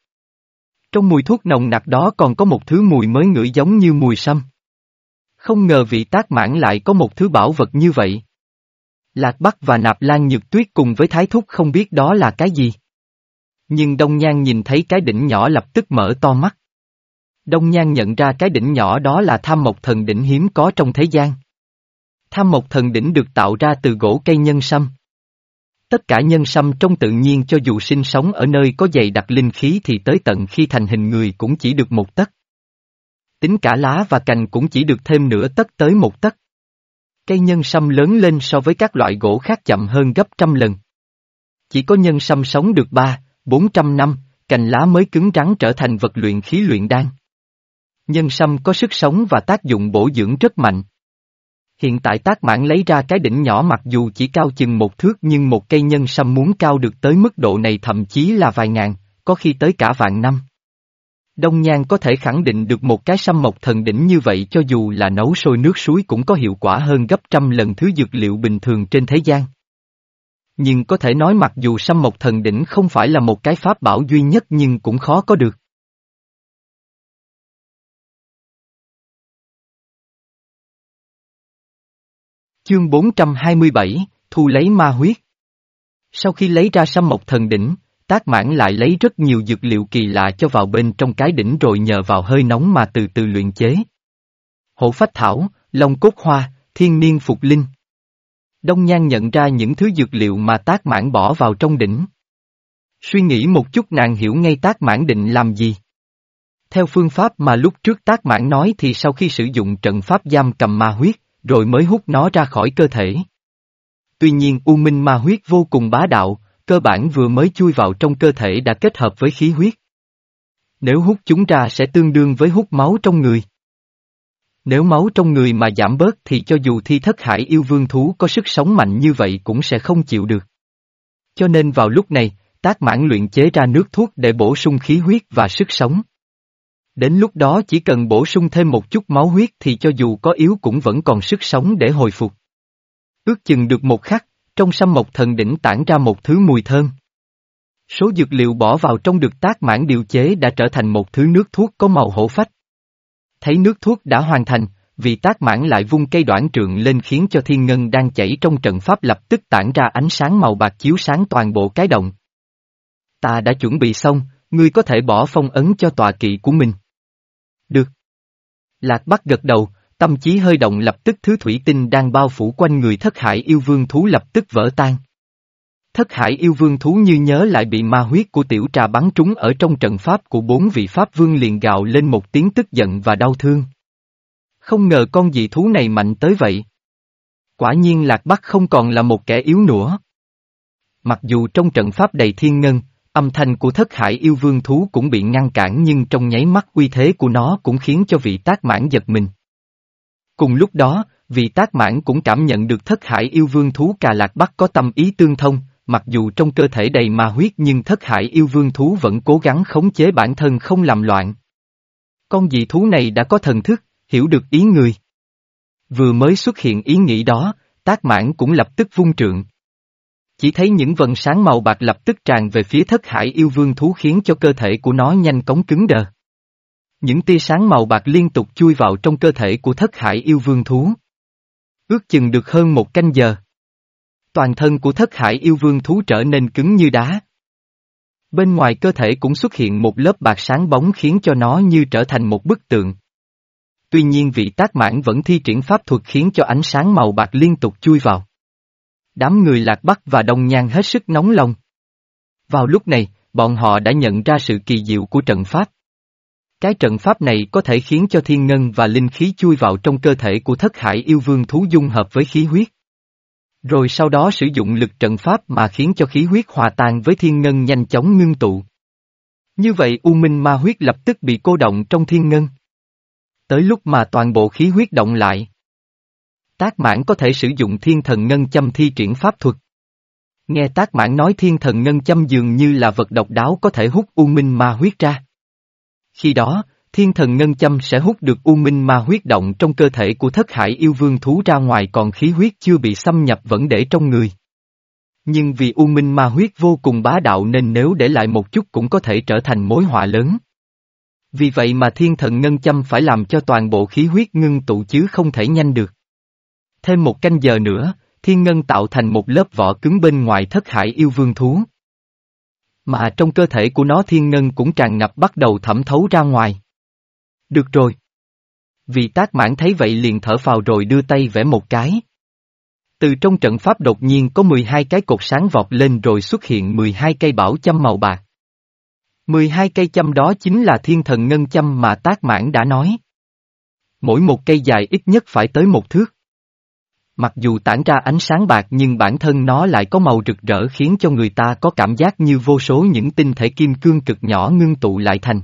Trong mùi thuốc nồng nặc đó còn có một thứ mùi mới ngửi giống như mùi sâm. Không ngờ vị tác mãn lại có một thứ bảo vật như vậy. Lạc Bắc và Nạp Lan Nhược Tuyết cùng với Thái Thúc không biết đó là cái gì. Nhưng Đông Nhan nhìn thấy cái đỉnh nhỏ lập tức mở to mắt. Đông Nhan nhận ra cái đỉnh nhỏ đó là tham mộc thần đỉnh hiếm có trong thế gian. Tham mộc thần đỉnh được tạo ra từ gỗ cây nhân sâm. Tất cả nhân sâm trong tự nhiên cho dù sinh sống ở nơi có dày đặc linh khí thì tới tận khi thành hình người cũng chỉ được một tấc. Tính cả lá và cành cũng chỉ được thêm nửa tấc tới một tấc. Cây nhân sâm lớn lên so với các loại gỗ khác chậm hơn gấp trăm lần. Chỉ có nhân sâm sống được ba, bốn trăm năm, cành lá mới cứng rắn trở thành vật luyện khí luyện đan. Nhân sâm có sức sống và tác dụng bổ dưỡng rất mạnh. Hiện tại tác mãn lấy ra cái đỉnh nhỏ mặc dù chỉ cao chừng một thước nhưng một cây nhân sâm muốn cao được tới mức độ này thậm chí là vài ngàn, có khi tới cả vạn năm. Đông Nhan có thể khẳng định được một cái sâm mộc thần đỉnh như vậy cho dù là nấu sôi nước suối cũng có hiệu quả hơn gấp trăm lần thứ dược liệu bình thường trên thế gian. Nhưng có thể nói mặc dù sâm mộc thần đỉnh không phải là một cái pháp bảo duy nhất nhưng cũng khó có được. Chương 427, Thu lấy ma huyết. Sau khi lấy ra sâm mộc thần đỉnh, tác mãn lại lấy rất nhiều dược liệu kỳ lạ cho vào bên trong cái đỉnh rồi nhờ vào hơi nóng mà từ từ luyện chế. Hổ phách thảo, long cốt hoa, thiên niên phục linh. Đông Nhan nhận ra những thứ dược liệu mà tác mãn bỏ vào trong đỉnh. Suy nghĩ một chút nàng hiểu ngay tác mãn định làm gì. Theo phương pháp mà lúc trước tác mãn nói thì sau khi sử dụng trận pháp giam cầm ma huyết, rồi mới hút nó ra khỏi cơ thể. Tuy nhiên U Minh ma huyết vô cùng bá đạo, cơ bản vừa mới chui vào trong cơ thể đã kết hợp với khí huyết. Nếu hút chúng ra sẽ tương đương với hút máu trong người. Nếu máu trong người mà giảm bớt thì cho dù thi thất hải yêu vương thú có sức sống mạnh như vậy cũng sẽ không chịu được. Cho nên vào lúc này, tác mãn luyện chế ra nước thuốc để bổ sung khí huyết và sức sống. Đến lúc đó chỉ cần bổ sung thêm một chút máu huyết thì cho dù có yếu cũng vẫn còn sức sống để hồi phục. Ước chừng được một khắc, trong sâm mộc thần đỉnh tản ra một thứ mùi thơm. Số dược liệu bỏ vào trong được tác mãn điều chế đã trở thành một thứ nước thuốc có màu hổ phách. Thấy nước thuốc đã hoàn thành, vị tác mãn lại vung cây đoạn trượng lên khiến cho thiên ngân đang chảy trong trận pháp lập tức tản ra ánh sáng màu bạc chiếu sáng toàn bộ cái động. Ta đã chuẩn bị xong, ngươi có thể bỏ phong ấn cho tòa kỵ của mình. Được. Lạc Bắc gật đầu, tâm trí hơi động lập tức thứ thủy tinh đang bao phủ quanh người thất hải yêu vương thú lập tức vỡ tan. Thất hải yêu vương thú như nhớ lại bị ma huyết của tiểu trà bắn trúng ở trong trận pháp của bốn vị pháp vương liền gào lên một tiếng tức giận và đau thương. Không ngờ con dị thú này mạnh tới vậy. Quả nhiên Lạc Bắc không còn là một kẻ yếu nữa. Mặc dù trong trận pháp đầy thiên ngân, âm thanh của thất hải yêu vương thú cũng bị ngăn cản nhưng trong nháy mắt uy thế của nó cũng khiến cho vị tác mãn giật mình. Cùng lúc đó, vị tác mãn cũng cảm nhận được thất hải yêu vương thú cà lạc bắc có tâm ý tương thông, mặc dù trong cơ thể đầy ma huyết nhưng thất hải yêu vương thú vẫn cố gắng khống chế bản thân không làm loạn. Con dị thú này đã có thần thức, hiểu được ý người. Vừa mới xuất hiện ý nghĩ đó, tác mãn cũng lập tức vung trượng. Chỉ thấy những vần sáng màu bạc lập tức tràn về phía thất hải yêu vương thú khiến cho cơ thể của nó nhanh cống cứng đờ. Những tia sáng màu bạc liên tục chui vào trong cơ thể của thất hải yêu vương thú. Ước chừng được hơn một canh giờ. Toàn thân của thất hải yêu vương thú trở nên cứng như đá. Bên ngoài cơ thể cũng xuất hiện một lớp bạc sáng bóng khiến cho nó như trở thành một bức tượng. Tuy nhiên vị tác mãn vẫn thi triển pháp thuật khiến cho ánh sáng màu bạc liên tục chui vào. Đám người lạc bắc và đông nhan hết sức nóng lòng. Vào lúc này, bọn họ đã nhận ra sự kỳ diệu của trận pháp. Cái trận pháp này có thể khiến cho thiên ngân và linh khí chui vào trong cơ thể của thất hải yêu vương thú dung hợp với khí huyết. Rồi sau đó sử dụng lực trận pháp mà khiến cho khí huyết hòa tan với thiên ngân nhanh chóng ngưng tụ. Như vậy U Minh ma huyết lập tức bị cô động trong thiên ngân. Tới lúc mà toàn bộ khí huyết động lại. Tác mãn có thể sử dụng thiên thần ngân châm thi triển pháp thuật. Nghe tác mãn nói thiên thần ngân châm dường như là vật độc đáo có thể hút U Minh ma huyết ra. Khi đó, thiên thần ngân châm sẽ hút được U Minh ma huyết động trong cơ thể của thất hải yêu vương thú ra ngoài còn khí huyết chưa bị xâm nhập vẫn để trong người. Nhưng vì U Minh ma huyết vô cùng bá đạo nên nếu để lại một chút cũng có thể trở thành mối họa lớn. Vì vậy mà thiên thần ngân châm phải làm cho toàn bộ khí huyết ngưng tụ chứ không thể nhanh được. Thêm một canh giờ nữa, thiên ngân tạo thành một lớp vỏ cứng bên ngoài thất hải yêu vương thú. Mà trong cơ thể của nó thiên ngân cũng tràn ngập bắt đầu thẩm thấu ra ngoài. Được rồi. Vì tác mãn thấy vậy liền thở phào rồi đưa tay vẽ một cái. Từ trong trận pháp đột nhiên có 12 cái cột sáng vọt lên rồi xuất hiện 12 cây bảo châm màu bạc. 12 cây châm đó chính là thiên thần ngân châm mà tác mãn đã nói. Mỗi một cây dài ít nhất phải tới một thước. Mặc dù tản ra ánh sáng bạc nhưng bản thân nó lại có màu rực rỡ khiến cho người ta có cảm giác như vô số những tinh thể kim cương cực nhỏ ngưng tụ lại thành.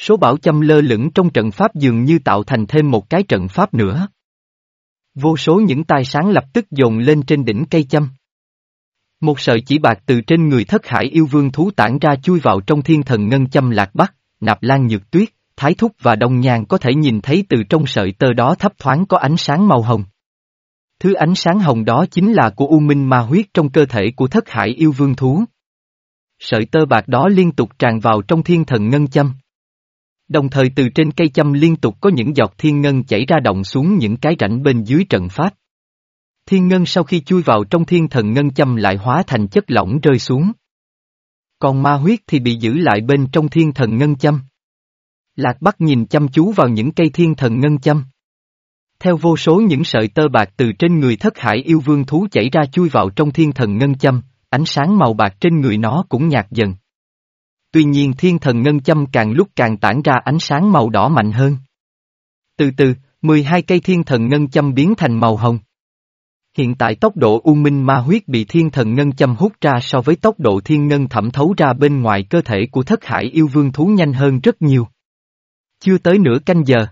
Số bảo châm lơ lửng trong trận pháp dường như tạo thành thêm một cái trận pháp nữa. Vô số những tai sáng lập tức dồn lên trên đỉnh cây châm. Một sợi chỉ bạc từ trên người thất hải yêu vương thú tản ra chui vào trong thiên thần ngân châm lạc bắc, nạp lan nhược tuyết, thái thúc và đông nhàn có thể nhìn thấy từ trong sợi tơ đó thấp thoáng có ánh sáng màu hồng. Thứ ánh sáng hồng đó chính là của U Minh ma huyết trong cơ thể của thất hải yêu vương thú. Sợi tơ bạc đó liên tục tràn vào trong thiên thần ngân châm. Đồng thời từ trên cây châm liên tục có những giọt thiên ngân chảy ra động xuống những cái rãnh bên dưới trận pháp. Thiên ngân sau khi chui vào trong thiên thần ngân châm lại hóa thành chất lỏng rơi xuống. Còn ma huyết thì bị giữ lại bên trong thiên thần ngân châm. Lạc Bắc nhìn chăm chú vào những cây thiên thần ngân châm. Theo vô số những sợi tơ bạc từ trên người thất hải yêu vương thú chảy ra chui vào trong thiên thần ngân châm, ánh sáng màu bạc trên người nó cũng nhạt dần. Tuy nhiên thiên thần ngân châm càng lúc càng tản ra ánh sáng màu đỏ mạnh hơn. Từ từ, 12 cây thiên thần ngân châm biến thành màu hồng. Hiện tại tốc độ u minh ma huyết bị thiên thần ngân châm hút ra so với tốc độ thiên ngân thẩm thấu ra bên ngoài cơ thể của thất hải yêu vương thú nhanh hơn rất nhiều. Chưa tới nửa canh giờ.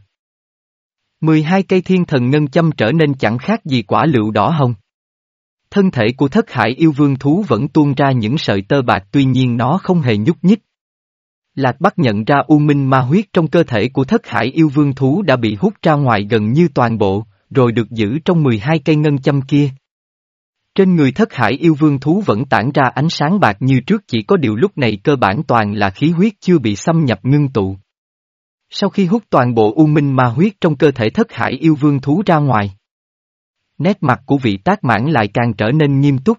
12 cây thiên thần ngân châm trở nên chẳng khác gì quả lựu đỏ hồng. Thân thể của thất hải yêu vương thú vẫn tuôn ra những sợi tơ bạc tuy nhiên nó không hề nhúc nhích. Lạc Bắc nhận ra u minh ma huyết trong cơ thể của thất hải yêu vương thú đã bị hút ra ngoài gần như toàn bộ, rồi được giữ trong 12 cây ngân châm kia. Trên người thất hải yêu vương thú vẫn tản ra ánh sáng bạc như trước chỉ có điều lúc này cơ bản toàn là khí huyết chưa bị xâm nhập ngưng tụ. Sau khi hút toàn bộ u minh ma huyết trong cơ thể thất hải yêu vương thú ra ngoài. Nét mặt của vị tác mãn lại càng trở nên nghiêm túc.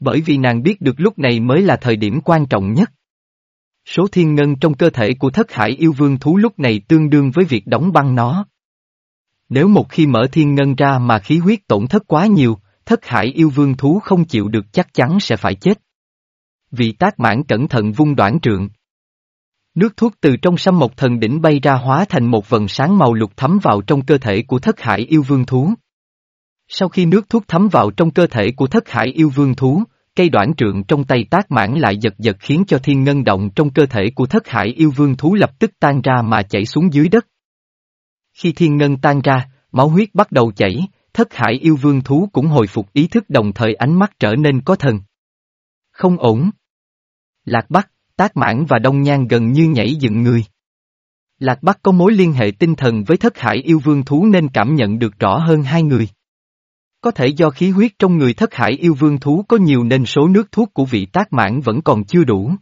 Bởi vì nàng biết được lúc này mới là thời điểm quan trọng nhất. Số thiên ngân trong cơ thể của thất hải yêu vương thú lúc này tương đương với việc đóng băng nó. Nếu một khi mở thiên ngân ra mà khí huyết tổn thất quá nhiều, thất hải yêu vương thú không chịu được chắc chắn sẽ phải chết. Vị tác mãn cẩn thận vung đoạn trượng. Nước thuốc từ trong sâm mộc thần đỉnh bay ra hóa thành một vần sáng màu lục thấm vào trong cơ thể của thất hải yêu vương thú. Sau khi nước thuốc thấm vào trong cơ thể của thất hải yêu vương thú, cây đoạn trượng trong tay tác mãn lại giật giật khiến cho thiên ngân động trong cơ thể của thất hải yêu vương thú lập tức tan ra mà chảy xuống dưới đất. Khi thiên ngân tan ra, máu huyết bắt đầu chảy, thất hải yêu vương thú cũng hồi phục ý thức đồng thời ánh mắt trở nên có thần. Không ổn. Lạc Bắc, Tác Mãn và Đông Nhan gần như nhảy dựng người. Lạc Bắc có mối liên hệ tinh thần với thất hải yêu vương thú nên cảm nhận được rõ hơn hai người. Có thể do khí huyết trong người thất hải yêu vương thú có nhiều nên số nước thuốc của vị tác mãn vẫn còn chưa đủ.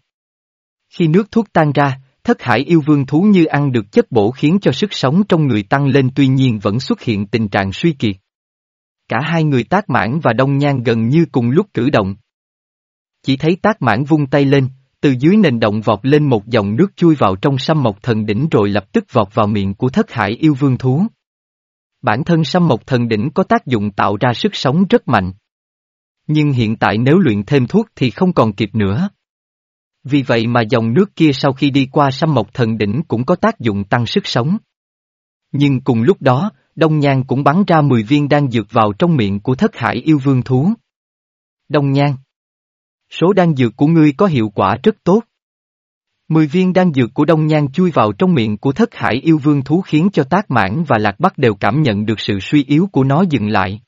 Khi nước thuốc tan ra, thất hải yêu vương thú như ăn được chất bổ khiến cho sức sống trong người tăng lên tuy nhiên vẫn xuất hiện tình trạng suy kiệt. Cả hai người tác mãn và đông nhan gần như cùng lúc cử động. Chỉ thấy tác mãn vung tay lên, từ dưới nền động vọt lên một dòng nước chui vào trong sâm mộc thần đỉnh rồi lập tức vọt vào miệng của thất hải yêu vương thú. Bản thân sâm mộc thần đỉnh có tác dụng tạo ra sức sống rất mạnh. Nhưng hiện tại nếu luyện thêm thuốc thì không còn kịp nữa. Vì vậy mà dòng nước kia sau khi đi qua sâm mộc thần đỉnh cũng có tác dụng tăng sức sống. Nhưng cùng lúc đó, Đông Nhan cũng bắn ra 10 viên đan dược vào trong miệng của thất hải yêu vương thú. Đông Nhan Số đan dược của ngươi có hiệu quả rất tốt. Mười viên đan dược của Đông Nhan chui vào trong miệng của thất hải yêu vương thú khiến cho tác mãn và lạc bắc đều cảm nhận được sự suy yếu của nó dừng lại.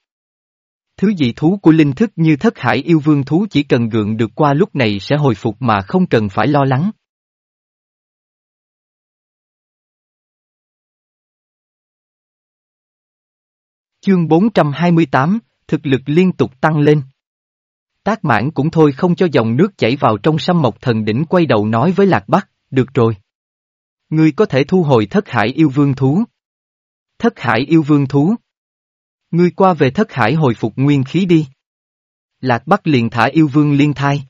Thứ dị thú của linh thức như thất hải yêu vương thú chỉ cần gượng được qua lúc này sẽ hồi phục mà không cần phải lo lắng. Chương 428, thực lực liên tục tăng lên. Tác mãn cũng thôi không cho dòng nước chảy vào trong sâm mộc thần đỉnh quay đầu nói với Lạc Bắc, được rồi. Ngươi có thể thu hồi thất hải yêu vương thú. Thất hải yêu vương thú. Ngươi qua về thất hải hồi phục nguyên khí đi. Lạc Bắc liền thả yêu vương liên thai.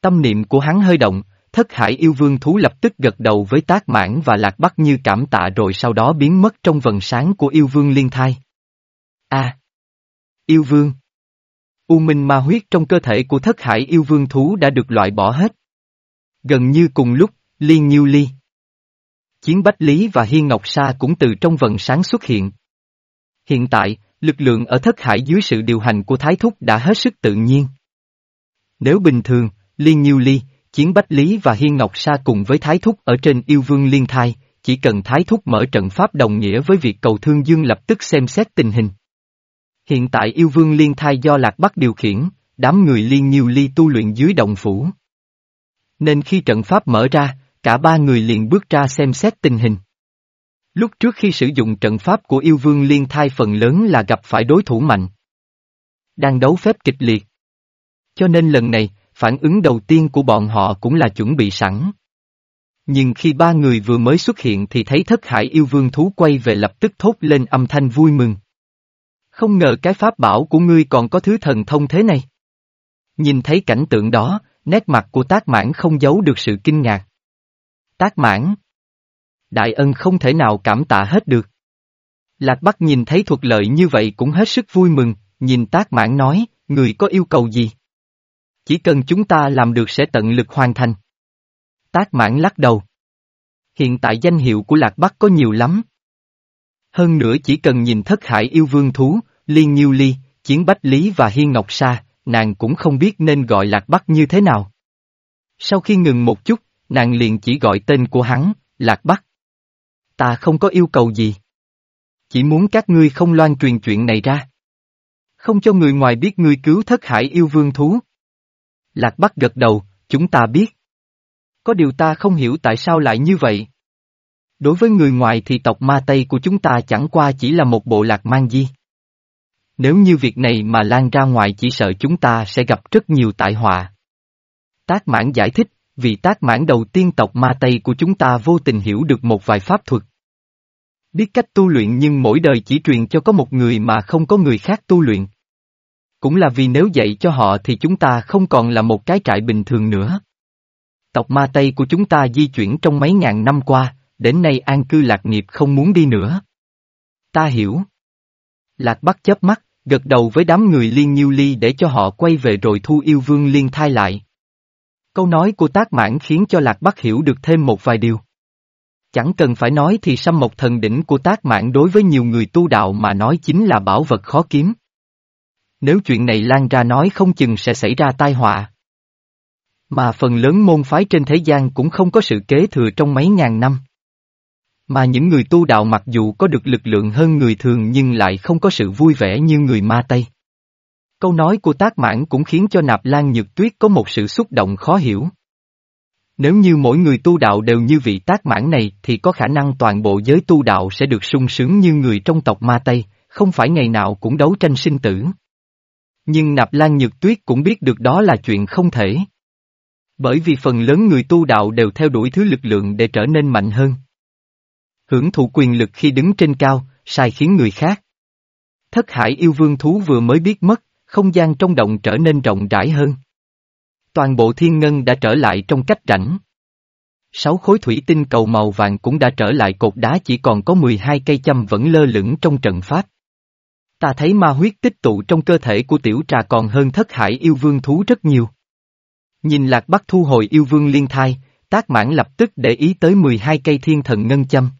Tâm niệm của hắn hơi động, thất hải yêu vương thú lập tức gật đầu với tác mãn và lạc bắc như cảm tạ rồi sau đó biến mất trong vần sáng của yêu vương liên thai. A. yêu vương. U minh ma huyết trong cơ thể của thất hải yêu vương thú đã được loại bỏ hết. Gần như cùng lúc, Liên Nhiêu Ly. Chiến Bách Lý và Hiên Ngọc Sa cũng từ trong vận sáng xuất hiện. Hiện tại, lực lượng ở thất hải dưới sự điều hành của Thái Thúc đã hết sức tự nhiên. Nếu bình thường, Liên Nhiêu Ly, Chiến Bách Lý và Hiên Ngọc Sa cùng với Thái Thúc ở trên yêu vương liên thai, chỉ cần Thái Thúc mở trận pháp đồng nghĩa với việc cầu thương dương lập tức xem xét tình hình. Hiện tại yêu vương liên thai do Lạc Bắc điều khiển, đám người liên nhiều ly tu luyện dưới động phủ. Nên khi trận pháp mở ra, cả ba người liền bước ra xem xét tình hình. Lúc trước khi sử dụng trận pháp của yêu vương liên thai phần lớn là gặp phải đối thủ mạnh. Đang đấu phép kịch liệt. Cho nên lần này, phản ứng đầu tiên của bọn họ cũng là chuẩn bị sẵn. Nhưng khi ba người vừa mới xuất hiện thì thấy thất hải yêu vương thú quay về lập tức thốt lên âm thanh vui mừng. Không ngờ cái pháp bảo của ngươi còn có thứ thần thông thế này. Nhìn thấy cảnh tượng đó, nét mặt của tác mãn không giấu được sự kinh ngạc. Tác mãn. Đại ân không thể nào cảm tạ hết được. Lạc Bắc nhìn thấy thuật lợi như vậy cũng hết sức vui mừng, nhìn tác mãn nói, người có yêu cầu gì? Chỉ cần chúng ta làm được sẽ tận lực hoàn thành. Tác mãn lắc đầu. Hiện tại danh hiệu của Lạc Bắc có nhiều lắm. Hơn nữa chỉ cần nhìn thất hải yêu vương thú, Liên Nhiêu Ly, Chiến Bách Lý và Hiên Ngọc Sa, nàng cũng không biết nên gọi Lạc Bắc như thế nào. Sau khi ngừng một chút, nàng liền chỉ gọi tên của hắn, Lạc Bắc. Ta không có yêu cầu gì. Chỉ muốn các ngươi không loan truyền chuyện này ra. Không cho người ngoài biết ngươi cứu thất hải yêu vương thú. Lạc Bắc gật đầu, chúng ta biết. Có điều ta không hiểu tại sao lại như vậy. Đối với người ngoài thì tộc ma Tây của chúng ta chẳng qua chỉ là một bộ lạc mang di. Nếu như việc này mà lan ra ngoài chỉ sợ chúng ta sẽ gặp rất nhiều tai họa. Tác mãn giải thích, vì tác mãn đầu tiên tộc ma Tây của chúng ta vô tình hiểu được một vài pháp thuật. Biết cách tu luyện nhưng mỗi đời chỉ truyền cho có một người mà không có người khác tu luyện. Cũng là vì nếu dạy cho họ thì chúng ta không còn là một cái trại bình thường nữa. Tộc ma Tây của chúng ta di chuyển trong mấy ngàn năm qua, đến nay an cư lạc nghiệp không muốn đi nữa. Ta hiểu. Lạc Bắc chớp mắt, gật đầu với đám người liên nhiêu ly để cho họ quay về rồi thu yêu vương liên thai lại. Câu nói của tác mãn khiến cho Lạc Bắc hiểu được thêm một vài điều. Chẳng cần phải nói thì sâm mộc thần đỉnh của tác mãn đối với nhiều người tu đạo mà nói chính là bảo vật khó kiếm. Nếu chuyện này lan ra nói không chừng sẽ xảy ra tai họa. Mà phần lớn môn phái trên thế gian cũng không có sự kế thừa trong mấy ngàn năm. Mà những người tu đạo mặc dù có được lực lượng hơn người thường nhưng lại không có sự vui vẻ như người ma Tây. Câu nói của tác mãn cũng khiến cho nạp lan nhược tuyết có một sự xúc động khó hiểu. Nếu như mỗi người tu đạo đều như vị tác mãn này thì có khả năng toàn bộ giới tu đạo sẽ được sung sướng như người trong tộc Ma Tây, không phải ngày nào cũng đấu tranh sinh tử. Nhưng Nạp Lan Nhược Tuyết cũng biết được đó là chuyện không thể. Bởi vì phần lớn người tu đạo đều theo đuổi thứ lực lượng để trở nên mạnh hơn. Hưởng thụ quyền lực khi đứng trên cao, sai khiến người khác. Thất hải yêu vương thú vừa mới biết mất, không gian trong động trở nên rộng rãi hơn. Toàn bộ thiên ngân đã trở lại trong cách rảnh. Sáu khối thủy tinh cầu màu vàng cũng đã trở lại cột đá chỉ còn có 12 cây châm vẫn lơ lửng trong trận pháp. Ta thấy ma huyết tích tụ trong cơ thể của tiểu trà còn hơn thất hải yêu vương thú rất nhiều. Nhìn lạc bắc thu hồi yêu vương liên thai, tác mãn lập tức để ý tới 12 cây thiên thần ngân châm.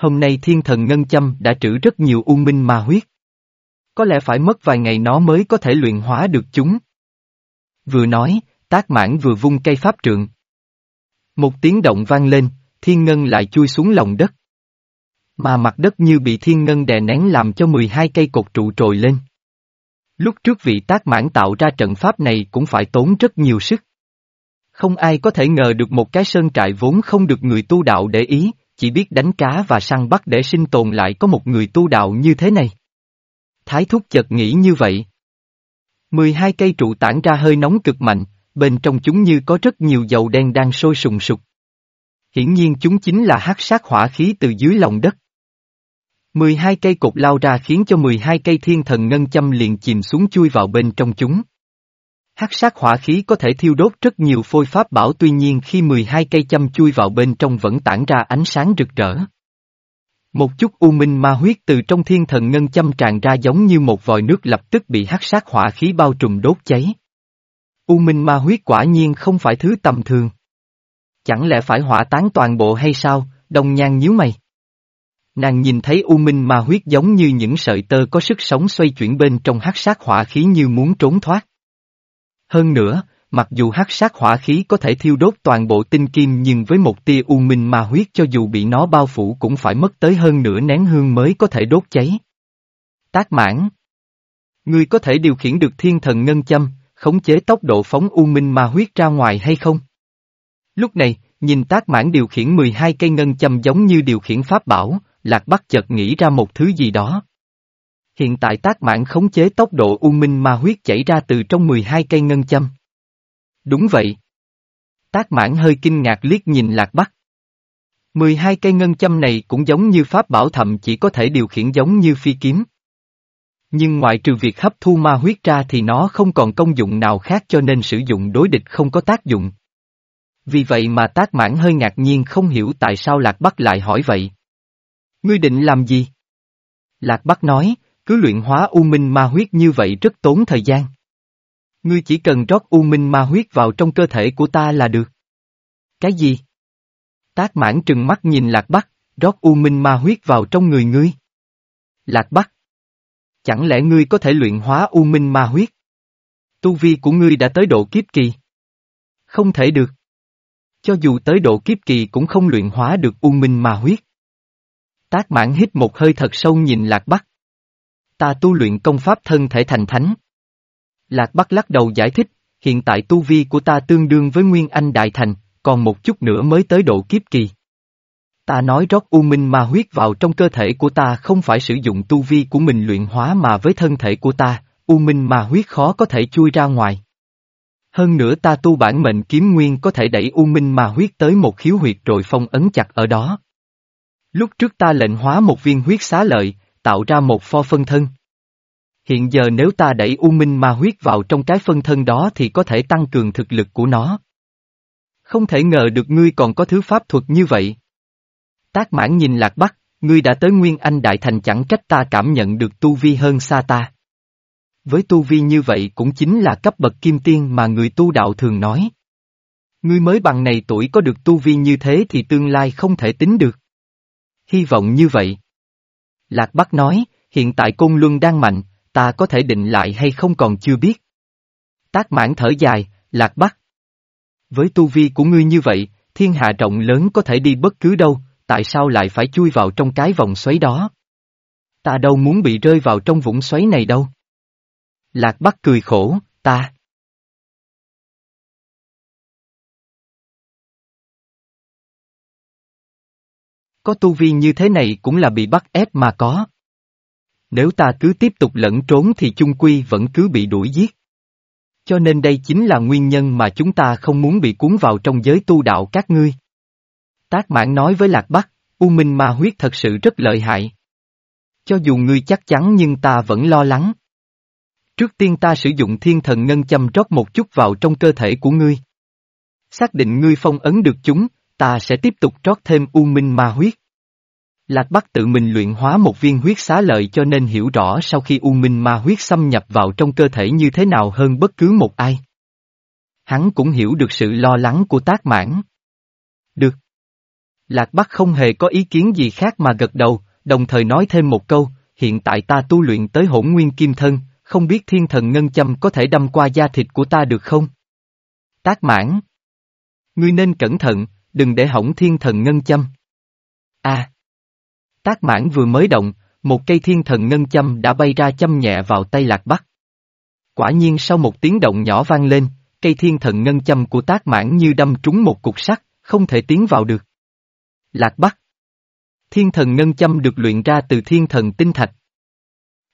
Hôm nay thiên thần ngân châm đã trữ rất nhiều u minh ma huyết. Có lẽ phải mất vài ngày nó mới có thể luyện hóa được chúng. Vừa nói, tác mãn vừa vung cây pháp trượng. Một tiếng động vang lên, thiên ngân lại chui xuống lòng đất. Mà mặt đất như bị thiên ngân đè nén làm cho 12 cây cột trụ trồi lên. Lúc trước vị tác mãn tạo ra trận pháp này cũng phải tốn rất nhiều sức. Không ai có thể ngờ được một cái sơn trại vốn không được người tu đạo để ý, chỉ biết đánh cá và săn bắt để sinh tồn lại có một người tu đạo như thế này. Thái thúc chợt nghĩ như vậy. 12 cây trụ tản ra hơi nóng cực mạnh, bên trong chúng như có rất nhiều dầu đen đang sôi sùng sục. Hiển nhiên chúng chính là hắc sát hỏa khí từ dưới lòng đất. 12 cây cột lao ra khiến cho 12 cây thiên thần ngân châm liền chìm xuống chui vào bên trong chúng. Hắc sát hỏa khí có thể thiêu đốt rất nhiều phôi pháp bảo tuy nhiên khi 12 cây châm chui vào bên trong vẫn tản ra ánh sáng rực rỡ. Một chút u minh ma huyết từ trong thiên thần ngân châm tràn ra giống như một vòi nước lập tức bị hắc sát hỏa khí bao trùm đốt cháy. U minh ma huyết quả nhiên không phải thứ tầm thường. Chẳng lẽ phải hỏa tán toàn bộ hay sao, đồng nhan nhíu mày. Nàng nhìn thấy u minh ma huyết giống như những sợi tơ có sức sống xoay chuyển bên trong hắc sát hỏa khí như muốn trốn thoát. Hơn nữa, mặc dù hắc sát hỏa khí có thể thiêu đốt toàn bộ tinh kim nhưng với một tia u minh ma huyết cho dù bị nó bao phủ cũng phải mất tới hơn nửa nén hương mới có thể đốt cháy. Tác mãn Ngươi có thể điều khiển được thiên thần ngân châm, khống chế tốc độ phóng u minh ma huyết ra ngoài hay không? Lúc này, nhìn tác mãn điều khiển 12 cây ngân châm giống như điều khiển pháp bảo, Lạc Bắc chợt nghĩ ra một thứ gì đó. Hiện tại tác mãn khống chế tốc độ u minh ma huyết chảy ra từ trong 12 cây ngân châm. Đúng vậy. Tác mãn hơi kinh ngạc liếc nhìn Lạc Bắc. 12 cây ngân châm này cũng giống như pháp bảo thậm chỉ có thể điều khiển giống như phi kiếm. Nhưng ngoại trừ việc hấp thu ma huyết ra thì nó không còn công dụng nào khác cho nên sử dụng đối địch không có tác dụng. Vì vậy mà tác mãn hơi ngạc nhiên không hiểu tại sao Lạc Bắc lại hỏi vậy. Ngươi định làm gì? Lạc Bắc nói, cứ luyện hóa u minh ma huyết như vậy rất tốn thời gian. Ngươi chỉ cần rót u minh ma huyết vào trong cơ thể của ta là được. Cái gì? Tác mãn trừng mắt nhìn Lạc Bắc, rót u minh ma huyết vào trong người ngươi. Lạc Bắc. Chẳng lẽ ngươi có thể luyện hóa u minh ma huyết? Tu vi của ngươi đã tới độ kiếp kỳ. Không thể được. Cho dù tới độ kiếp kỳ cũng không luyện hóa được u minh ma huyết. Tác mãn hít một hơi thật sâu nhìn Lạc Bắc. Ta tu luyện công pháp thân thể thành thánh. Lạc Bắc lắc đầu giải thích, hiện tại tu vi của ta tương đương với Nguyên Anh Đại Thành, còn một chút nữa mới tới độ kiếp kỳ. Ta nói rót u minh ma huyết vào trong cơ thể của ta không phải sử dụng tu vi của mình luyện hóa mà với thân thể của ta, u minh ma huyết khó có thể chui ra ngoài. Hơn nữa ta tu bản mệnh kiếm nguyên có thể đẩy u minh ma huyết tới một khiếu huyệt rồi phong ấn chặt ở đó. Lúc trước ta lệnh hóa một viên huyết xá lợi, tạo ra một pho phân thân. Hiện giờ nếu ta đẩy U Minh Ma huyết vào trong cái phân thân đó thì có thể tăng cường thực lực của nó. Không thể ngờ được ngươi còn có thứ pháp thuật như vậy. Tác mãn nhìn lạc bắc, ngươi đã tới Nguyên Anh Đại Thành chẳng trách ta cảm nhận được tu vi hơn xa ta. Với tu vi như vậy cũng chính là cấp bậc kim tiên mà người tu đạo thường nói. Ngươi mới bằng này tuổi có được tu vi như thế thì tương lai không thể tính được. Hy vọng như vậy. Lạc Bắc nói, hiện tại cung Luân đang mạnh, ta có thể định lại hay không còn chưa biết. Tác mãn thở dài, Lạc Bắc. Với tu vi của ngươi như vậy, thiên hạ rộng lớn có thể đi bất cứ đâu, tại sao lại phải chui vào trong cái vòng xoáy đó? Ta đâu muốn bị rơi vào trong vũng xoáy này đâu. Lạc Bắc cười khổ, ta. Có tu vi như thế này cũng là bị bắt ép mà có. Nếu ta cứ tiếp tục lẫn trốn thì chung quy vẫn cứ bị đuổi giết. Cho nên đây chính là nguyên nhân mà chúng ta không muốn bị cuốn vào trong giới tu đạo các ngươi. Tác mãn nói với Lạc Bắc, U Minh Ma huyết thật sự rất lợi hại. Cho dù ngươi chắc chắn nhưng ta vẫn lo lắng. Trước tiên ta sử dụng thiên thần ngân châm rót một chút vào trong cơ thể của ngươi. Xác định ngươi phong ấn được chúng, ta sẽ tiếp tục trót thêm U Minh Ma huyết. Lạc Bắc tự mình luyện hóa một viên huyết xá lợi cho nên hiểu rõ sau khi U Minh Ma huyết xâm nhập vào trong cơ thể như thế nào hơn bất cứ một ai. Hắn cũng hiểu được sự lo lắng của tác mãn. Được. Lạc Bắc không hề có ý kiến gì khác mà gật đầu, đồng thời nói thêm một câu, hiện tại ta tu luyện tới hỗn nguyên kim thân, không biết thiên thần ngân châm có thể đâm qua da thịt của ta được không? Tác mãn. Ngươi nên cẩn thận, đừng để hỏng thiên thần ngân châm. A. Tác mãn vừa mới động, một cây thiên thần ngân châm đã bay ra châm nhẹ vào tay lạc bắc. Quả nhiên sau một tiếng động nhỏ vang lên, cây thiên thần ngân châm của tác mãn như đâm trúng một cục sắt, không thể tiến vào được. Lạc bắc. Thiên thần ngân châm được luyện ra từ thiên thần tinh thạch.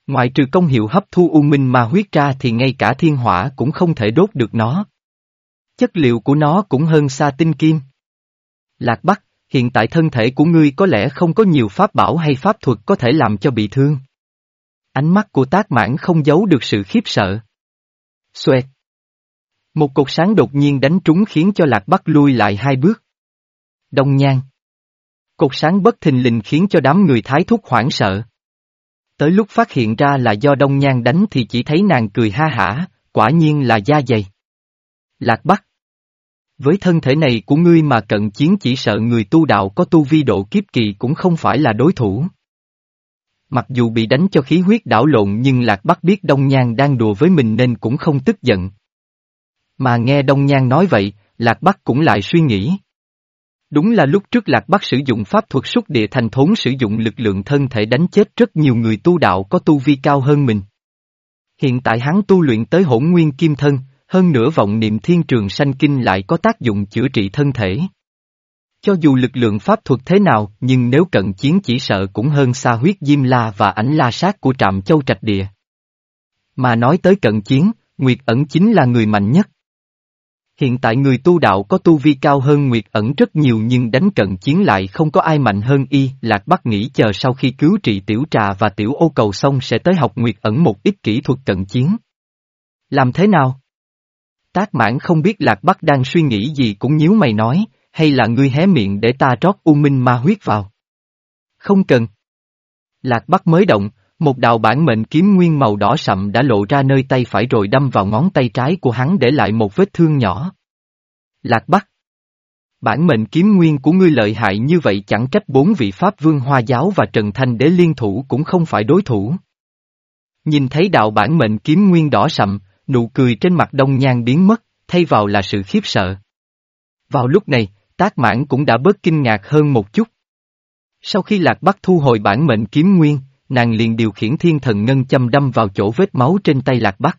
Ngoại trừ công hiệu hấp thu u minh mà huyết ra thì ngay cả thiên hỏa cũng không thể đốt được nó. Chất liệu của nó cũng hơn xa tinh kim. Lạc Bắc, hiện tại thân thể của ngươi có lẽ không có nhiều pháp bảo hay pháp thuật có thể làm cho bị thương. Ánh mắt của tác mãn không giấu được sự khiếp sợ. Xoẹt. Một cột sáng đột nhiên đánh trúng khiến cho Lạc Bắc lui lại hai bước. Đông nhan. Cột sáng bất thình lình khiến cho đám người thái thúc hoảng sợ. Tới lúc phát hiện ra là do đông nhan đánh thì chỉ thấy nàng cười ha hả, quả nhiên là da dày. Lạc Bắc. Với thân thể này của ngươi mà cận chiến chỉ sợ người tu đạo có tu vi độ kiếp kỳ cũng không phải là đối thủ. Mặc dù bị đánh cho khí huyết đảo lộn nhưng Lạc Bắc biết Đông Nhan đang đùa với mình nên cũng không tức giận. Mà nghe Đông Nhan nói vậy, Lạc Bắc cũng lại suy nghĩ. Đúng là lúc trước Lạc Bắc sử dụng pháp thuật xúc địa thành thốn sử dụng lực lượng thân thể đánh chết rất nhiều người tu đạo có tu vi cao hơn mình. Hiện tại hắn tu luyện tới hỗn nguyên kim thân, hơn nữa vọng niệm thiên trường sanh kinh lại có tác dụng chữa trị thân thể. Cho dù lực lượng pháp thuật thế nào, nhưng nếu cận chiến chỉ sợ cũng hơn xa huyết diêm la và ảnh la sát của trạm châu trạch địa. Mà nói tới cận chiến, Nguyệt ẩn chính là người mạnh nhất. Hiện tại người tu đạo có tu vi cao hơn Nguyệt ẩn rất nhiều nhưng đánh cận chiến lại không có ai mạnh hơn y, Lạc Bắc nghĩ chờ sau khi cứu trị tiểu trà và tiểu ô cầu xong sẽ tới học Nguyệt ẩn một ít kỹ thuật cận chiến. Làm thế nào? Tác mãn không biết Lạc Bắc đang suy nghĩ gì cũng nhíu mày nói, hay là ngươi hé miệng để ta rót u minh ma huyết vào. Không cần. Lạc Bắc mới động, một đạo bản mệnh kiếm nguyên màu đỏ sậm đã lộ ra nơi tay phải rồi đâm vào ngón tay trái của hắn để lại một vết thương nhỏ. Lạc Bắc. Bản mệnh kiếm nguyên của ngươi lợi hại như vậy chẳng trách bốn vị Pháp Vương Hoa Giáo và Trần Thanh Đế liên thủ cũng không phải đối thủ. Nhìn thấy đạo bản mệnh kiếm nguyên đỏ sậm, nụ cười trên mặt đông nhan biến mất, thay vào là sự khiếp sợ. Vào lúc này, tác mãn cũng đã bớt kinh ngạc hơn một chút. Sau khi Lạc Bắc thu hồi bản mệnh kiếm nguyên, nàng liền điều khiển thiên thần ngân châm đâm vào chỗ vết máu trên tay Lạc Bắc.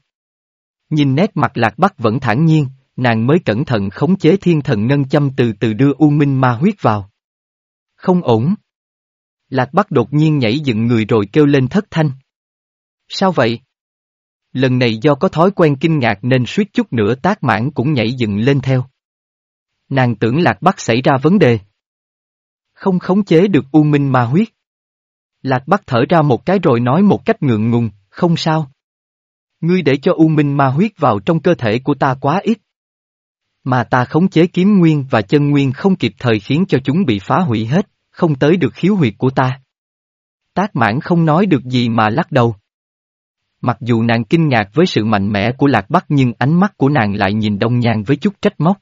Nhìn nét mặt Lạc Bắc vẫn thản nhiên, nàng mới cẩn thận khống chế thiên thần ngân châm từ từ đưa U Minh ma huyết vào. Không ổn. Lạc Bắc đột nhiên nhảy dựng người rồi kêu lên thất thanh. Sao vậy? Lần này do có thói quen kinh ngạc nên suýt chút nữa tác mãn cũng nhảy dựng lên theo. Nàng tưởng Lạc Bắc xảy ra vấn đề. Không khống chế được U Minh ma huyết. Lạc Bắc thở ra một cái rồi nói một cách ngượng ngùng, không sao. Ngươi để cho U Minh ma huyết vào trong cơ thể của ta quá ít. Mà ta khống chế kiếm nguyên và chân nguyên không kịp thời khiến cho chúng bị phá hủy hết, không tới được khiếu huyệt của ta. Tác mãn không nói được gì mà lắc đầu. Mặc dù nàng kinh ngạc với sự mạnh mẽ của Lạc Bắc nhưng ánh mắt của nàng lại nhìn Đông Nhan với chút trách móc.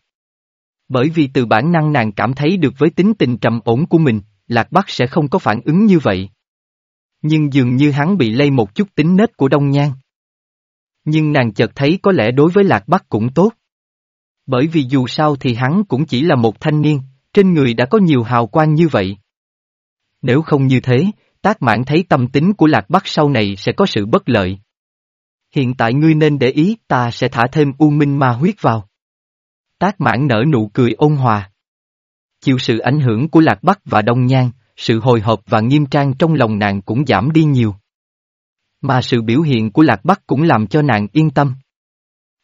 Bởi vì từ bản năng nàng cảm thấy được với tính tình trầm ổn của mình, Lạc Bắc sẽ không có phản ứng như vậy. Nhưng dường như hắn bị lây một chút tính nết của Đông Nhan. Nhưng nàng chợt thấy có lẽ đối với Lạc Bắc cũng tốt. Bởi vì dù sao thì hắn cũng chỉ là một thanh niên, trên người đã có nhiều hào quang như vậy. Nếu không như thế, tác mãn thấy tâm tính của Lạc Bắc sau này sẽ có sự bất lợi. Hiện tại ngươi nên để ý ta sẽ thả thêm u minh ma huyết vào. Tác mãn nở nụ cười ôn hòa. Chịu sự ảnh hưởng của Lạc Bắc và Đông Nhan, sự hồi hộp và nghiêm trang trong lòng nàng cũng giảm đi nhiều. Mà sự biểu hiện của Lạc Bắc cũng làm cho nàng yên tâm.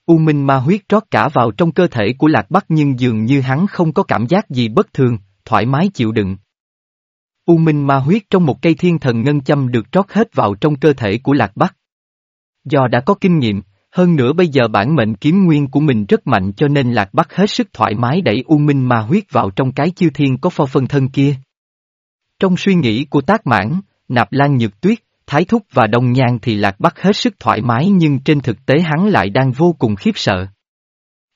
U Minh ma huyết trót cả vào trong cơ thể của Lạc Bắc nhưng dường như hắn không có cảm giác gì bất thường, thoải mái chịu đựng. U Minh ma huyết trong một cây thiên thần ngân châm được trót hết vào trong cơ thể của Lạc Bắc. Do đã có kinh nghiệm, hơn nữa bây giờ bản mệnh kiếm nguyên của mình rất mạnh cho nên Lạc Bắc hết sức thoải mái đẩy U Minh ma huyết vào trong cái chiêu thiên có pho phân thân kia. Trong suy nghĩ của tác mãn, Nạp Lan Nhược Tuyết, Thái Thúc và Đông Nhan thì Lạc Bắc hết sức thoải mái nhưng trên thực tế hắn lại đang vô cùng khiếp sợ.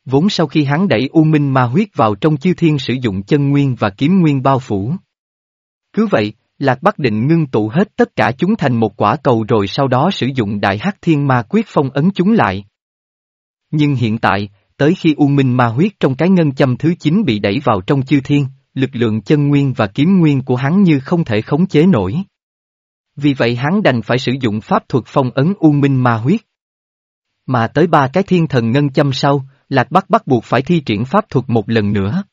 Vốn sau khi hắn đẩy U Minh ma huyết vào trong chiêu thiên sử dụng chân nguyên và kiếm nguyên bao phủ. Cứ vậy, Lạc Bắc định ngưng tụ hết tất cả chúng thành một quả cầu rồi sau đó sử dụng đại hắc thiên ma quyết phong ấn chúng lại. Nhưng hiện tại, tới khi U Minh ma huyết trong cái ngân châm thứ 9 bị đẩy vào trong chư thiên, lực lượng chân nguyên và kiếm nguyên của hắn như không thể khống chế nổi. Vì vậy hắn đành phải sử dụng pháp thuật phong ấn U Minh ma huyết. Mà tới ba cái thiên thần ngân châm sau, Lạc Bắc bắt buộc phải thi triển pháp thuật một lần nữa.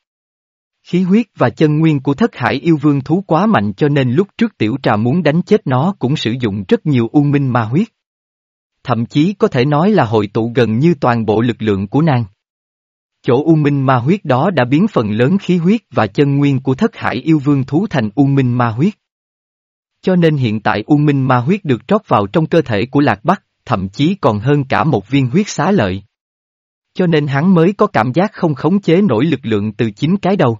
Khí huyết và chân nguyên của thất hải yêu vương thú quá mạnh cho nên lúc trước tiểu trà muốn đánh chết nó cũng sử dụng rất nhiều u minh ma huyết. Thậm chí có thể nói là hội tụ gần như toàn bộ lực lượng của nàng. Chỗ u minh ma huyết đó đã biến phần lớn khí huyết và chân nguyên của thất hải yêu vương thú thành u minh ma huyết. Cho nên hiện tại u minh ma huyết được trót vào trong cơ thể của Lạc Bắc, thậm chí còn hơn cả một viên huyết xá lợi. Cho nên hắn mới có cảm giác không khống chế nổi lực lượng từ chính cái đầu.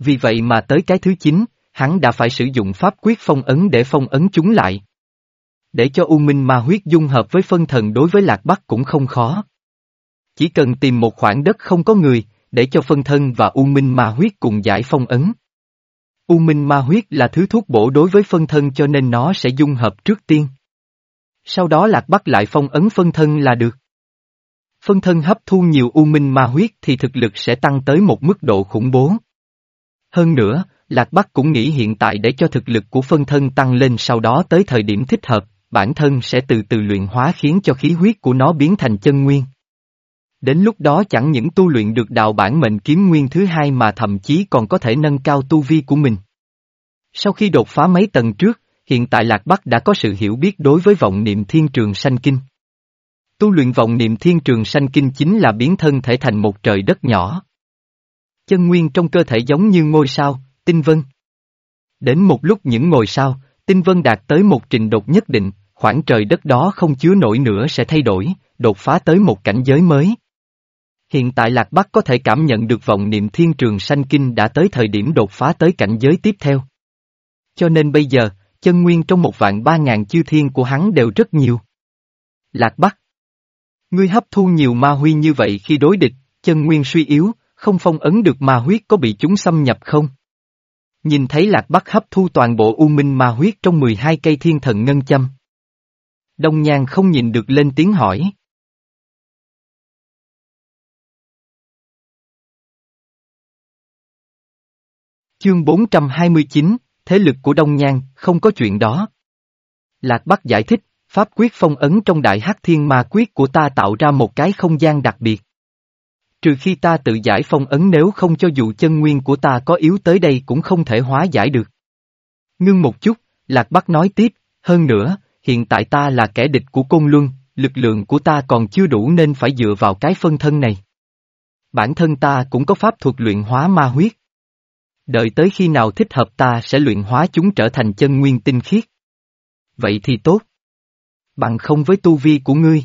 Vì vậy mà tới cái thứ chín, hắn đã phải sử dụng pháp quyết phong ấn để phong ấn chúng lại. Để cho U Minh Ma huyết dung hợp với phân thần đối với Lạc Bắc cũng không khó. Chỉ cần tìm một khoảng đất không có người, để cho phân thân và U Minh Ma huyết cùng giải phong ấn. U Minh Ma huyết là thứ thuốc bổ đối với phân thân cho nên nó sẽ dung hợp trước tiên. Sau đó Lạc Bắc lại phong ấn phân thân là được. Phân thân hấp thu nhiều U Minh Ma huyết thì thực lực sẽ tăng tới một mức độ khủng bố. Hơn nữa, Lạc Bắc cũng nghĩ hiện tại để cho thực lực của phân thân tăng lên sau đó tới thời điểm thích hợp, bản thân sẽ từ từ luyện hóa khiến cho khí huyết của nó biến thành chân nguyên. Đến lúc đó chẳng những tu luyện được đạo bản mệnh kiếm nguyên thứ hai mà thậm chí còn có thể nâng cao tu vi của mình. Sau khi đột phá mấy tầng trước, hiện tại Lạc Bắc đã có sự hiểu biết đối với vọng niệm thiên trường sanh kinh. Tu luyện vọng niệm thiên trường sanh kinh chính là biến thân thể thành một trời đất nhỏ. Chân nguyên trong cơ thể giống như ngôi sao, tinh vân. Đến một lúc những ngôi sao, tinh vân đạt tới một trình độ nhất định, khoảng trời đất đó không chứa nổi nữa sẽ thay đổi, đột phá tới một cảnh giới mới. Hiện tại Lạc Bắc có thể cảm nhận được vọng niệm thiên trường sanh kinh đã tới thời điểm đột phá tới cảnh giới tiếp theo. Cho nên bây giờ, chân nguyên trong một vạn ba ngàn chư thiên của hắn đều rất nhiều. Lạc Bắc Ngươi hấp thu nhiều ma huy như vậy khi đối địch, chân nguyên suy yếu, không phong ấn được ma huyết có bị chúng xâm nhập không? Nhìn thấy lạc bắc hấp thu toàn bộ u minh ma huyết trong 12 cây thiên thần ngân châm. Đông Nhan không nhìn được lên tiếng hỏi. Chương 429, Thế lực của Đông Nhan, không có chuyện đó. Lạc Bắc giải thích, pháp quyết phong ấn trong đại hắc thiên ma quyết của ta tạo ra một cái không gian đặc biệt. Trừ khi ta tự giải phong ấn nếu không cho dù chân nguyên của ta có yếu tới đây cũng không thể hóa giải được. Ngưng một chút, Lạc Bắc nói tiếp, hơn nữa, hiện tại ta là kẻ địch của Côn Luân, lực lượng của ta còn chưa đủ nên phải dựa vào cái phân thân này. Bản thân ta cũng có pháp thuật luyện hóa ma huyết. Đợi tới khi nào thích hợp ta sẽ luyện hóa chúng trở thành chân nguyên tinh khiết. Vậy thì tốt. Bằng không với tu vi của ngươi.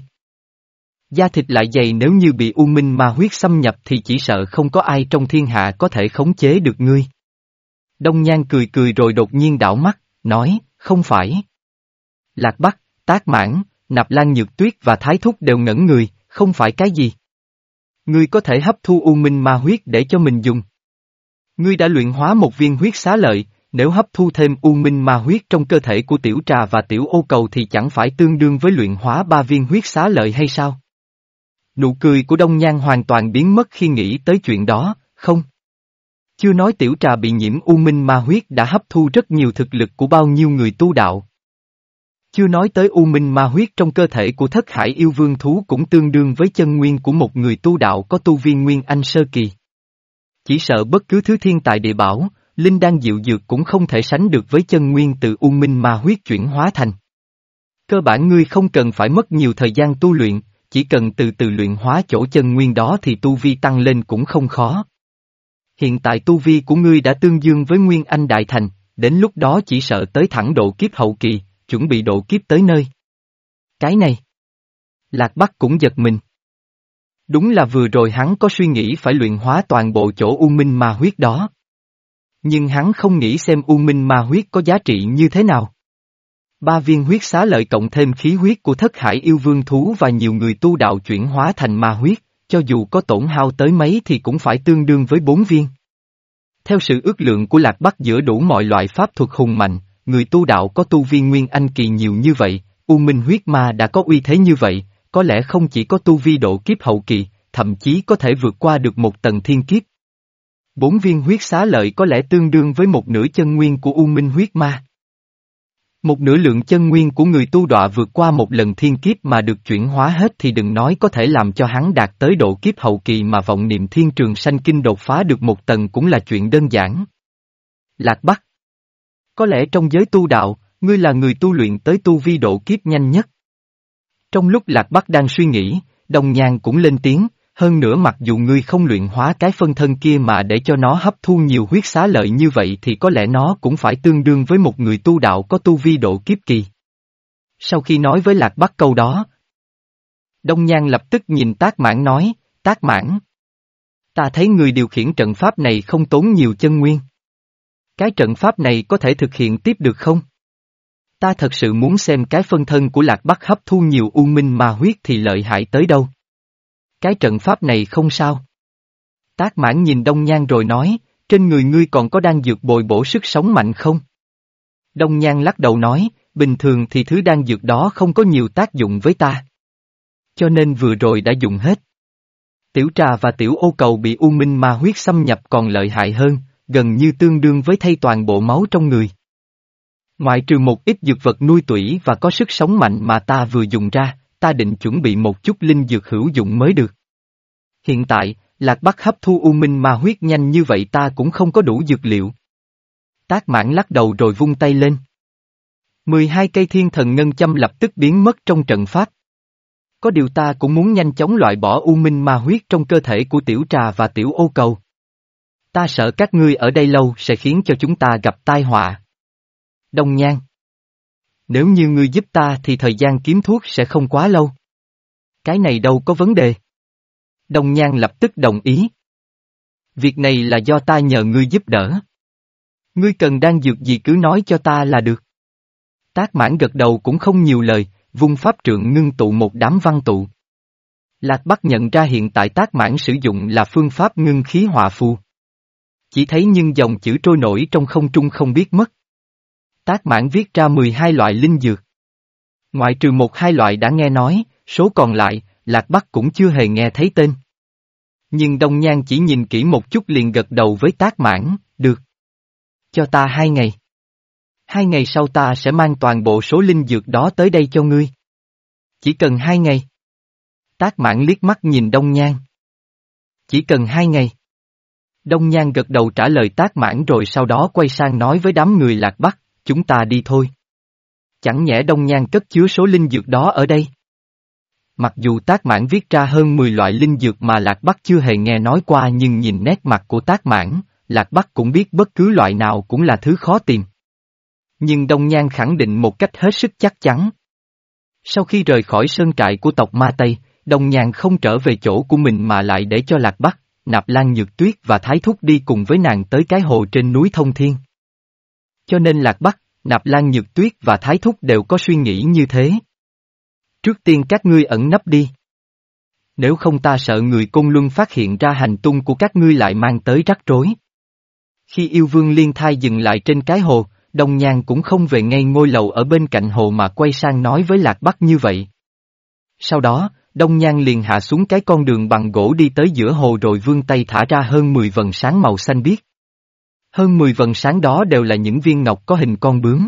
Da thịt lại dày nếu như bị u minh ma huyết xâm nhập thì chỉ sợ không có ai trong thiên hạ có thể khống chế được ngươi. Đông Nhan cười cười rồi đột nhiên đảo mắt, nói, không phải. Lạc Bắc, Tác Mãn, Nạp Lan Nhược Tuyết và Thái Thúc đều ngẩn người, không phải cái gì. Ngươi có thể hấp thu u minh ma huyết để cho mình dùng. Ngươi đã luyện hóa một viên huyết xá lợi, nếu hấp thu thêm u minh ma huyết trong cơ thể của tiểu trà và tiểu ô cầu thì chẳng phải tương đương với luyện hóa ba viên huyết xá lợi hay sao? Nụ cười của Đông Nhan hoàn toàn biến mất khi nghĩ tới chuyện đó, không? Chưa nói tiểu trà bị nhiễm u minh ma huyết đã hấp thu rất nhiều thực lực của bao nhiêu người tu đạo. Chưa nói tới u minh ma huyết trong cơ thể của thất hải yêu vương thú cũng tương đương với chân nguyên của một người tu đạo có tu viên nguyên anh sơ kỳ. Chỉ sợ bất cứ thứ thiên tài địa bảo, linh đan diệu dược cũng không thể sánh được với chân nguyên từ u minh ma huyết chuyển hóa thành. Cơ bản ngươi không cần phải mất nhiều thời gian tu luyện, chỉ cần từ từ luyện hóa chỗ chân nguyên đó thì tu vi tăng lên cũng không khó. Hiện tại tu vi của ngươi đã tương dương với Nguyên Anh Đại Thành, đến lúc đó chỉ sợ tới thẳng độ kiếp hậu kỳ, chuẩn bị độ kiếp tới nơi. Cái này. Lạc Bắc cũng giật mình. Đúng là vừa rồi hắn có suy nghĩ phải luyện hóa toàn bộ chỗ U Minh Ma huyết đó. Nhưng hắn không nghĩ xem U Minh Ma huyết có giá trị như thế nào. Ba viên huyết xá lợi cộng thêm khí huyết của thất hải yêu vương thú và nhiều người tu đạo chuyển hóa thành ma huyết, cho dù có tổn hao tới mấy thì cũng phải tương đương với bốn viên. Theo sự ước lượng của Lạc Bắc giữa đủ mọi loại pháp thuật hùng mạnh, người tu đạo có tu vi nguyên anh kỳ nhiều như vậy, U Minh huyết ma đã có uy thế như vậy, có lẽ không chỉ có tu vi độ kiếp hậu kỳ, thậm chí có thể vượt qua được một tầng thiên kiếp. Bốn viên huyết xá lợi có lẽ tương đương với một nửa chân nguyên của U Minh huyết ma. Một nửa lượng chân nguyên của người tu đọa vượt qua một lần thiên kiếp mà được chuyển hóa hết thì đừng nói có thể làm cho hắn đạt tới độ kiếp hậu kỳ mà vọng niệm thiên trường sanh kinh đột phá được một tầng cũng là chuyện đơn giản. Lạc Bắc Có lẽ trong giới tu đạo, ngươi là người tu luyện tới tu vi độ kiếp nhanh nhất. Trong lúc Lạc Bắc đang suy nghĩ, đồng nhàn cũng lên tiếng, hơn nữa mặc dù ngươi không luyện hóa cái phân thân kia mà để cho nó hấp thu nhiều huyết xá lợi như vậy thì có lẽ nó cũng phải tương đương với một người tu đạo có tu vi độ kiếp kỳ. Sau khi nói với Lạc Bắc câu đó, Đông Nhan lập tức nhìn tác mãn nói, tác mãn. Ta thấy người điều khiển trận pháp này không tốn nhiều chân nguyên. Cái trận pháp này có thể thực hiện tiếp được không? Ta thật sự muốn xem cái phân thân của Lạc Bắc hấp thu nhiều u minh mà huyết thì lợi hại tới đâu. Cái trận pháp này không sao. Tác mãn nhìn Đông Nhan rồi nói, trên người ngươi còn có đang dược bồi bổ sức sống mạnh không? Đông Nhan lắc đầu nói, bình thường thì thứ đang dược đó không có nhiều tác dụng với ta. Cho nên vừa rồi đã dùng hết. Tiểu trà và tiểu ô cầu bị u minh ma huyết xâm nhập còn lợi hại hơn, gần như tương đương với thay toàn bộ máu trong người. Ngoại trừ một ít dược vật nuôi tủy và có sức sống mạnh mà ta vừa dùng ra, ta định chuẩn bị một chút linh dược hữu dụng mới được. Hiện tại, Lạc Bắc hấp thu u minh ma huyết nhanh như vậy ta cũng không có đủ dược liệu. Tác mãn lắc đầu rồi vung tay lên. 12 cây thiên thần ngân châm lập tức biến mất trong trận pháp. Có điều ta cũng muốn nhanh chóng loại bỏ u minh ma huyết trong cơ thể của tiểu trà và tiểu ô cầu. Ta sợ các ngươi ở đây lâu sẽ khiến cho chúng ta gặp tai họa. Đông Nhan nếu như ngươi giúp ta thì thời gian kiếm thuốc sẽ không quá lâu. Cái này đâu có vấn đề. Đồng Nhan lập tức đồng ý. Việc này là do ta nhờ ngươi giúp đỡ. Ngươi cần đang dược gì cứ nói cho ta là được. Tác mãn gật đầu cũng không nhiều lời, vung pháp trượng ngưng tụ một đám văn tụ. Lạc Bắc nhận ra hiện tại tác mãn sử dụng là phương pháp ngưng khí họa phù. Chỉ thấy nhưng dòng chữ trôi nổi trong không trung không biết mất. Tác mãn viết ra 12 loại linh dược. Ngoại trừ một hai loại đã nghe nói, số còn lại, Lạc Bắc cũng chưa hề nghe thấy tên. Nhưng Đông Nhan chỉ nhìn kỹ một chút liền gật đầu với tác mãn, được. Cho ta hai ngày. Hai ngày sau ta sẽ mang toàn bộ số linh dược đó tới đây cho ngươi. Chỉ cần hai ngày. Tác mãn liếc mắt nhìn Đông Nhan. Chỉ cần hai ngày. Đông Nhan gật đầu trả lời tác mãn rồi sau đó quay sang nói với đám người lạc bắc chúng ta đi thôi. Chẳng nhẽ Đông Nhan cất chứa số linh dược đó ở đây. Mặc dù tác mãn viết ra hơn 10 loại linh dược mà Lạc Bắc chưa hề nghe nói qua nhưng nhìn nét mặt của tác mãn, Lạc Bắc cũng biết bất cứ loại nào cũng là thứ khó tìm. Nhưng Đông Nhan khẳng định một cách hết sức chắc chắn. Sau khi rời khỏi sơn trại của tộc Ma Tây, Đông Nhan không trở về chỗ của mình mà lại để cho Lạc Bắc, Nạp Lan Nhược Tuyết và Thái Thúc đi cùng với nàng tới cái hồ trên núi Thông Thiên. Cho nên Lạc Bắc, Nạp Lan Nhược Tuyết và Thái Thúc đều có suy nghĩ như thế. Trước tiên các ngươi ẩn nấp đi. Nếu không ta sợ người côn luân phát hiện ra hành tung của các ngươi lại mang tới rắc rối. Khi yêu vương liên thai dừng lại trên cái hồ, Đông Nhan cũng không về ngay ngôi lầu ở bên cạnh hồ mà quay sang nói với Lạc Bắc như vậy. Sau đó, Đông Nhan liền hạ xuống cái con đường bằng gỗ đi tới giữa hồ rồi vươn tay thả ra hơn 10 vần sáng màu xanh biếc. Hơn 10 vần sáng đó đều là những viên ngọc có hình con bướm.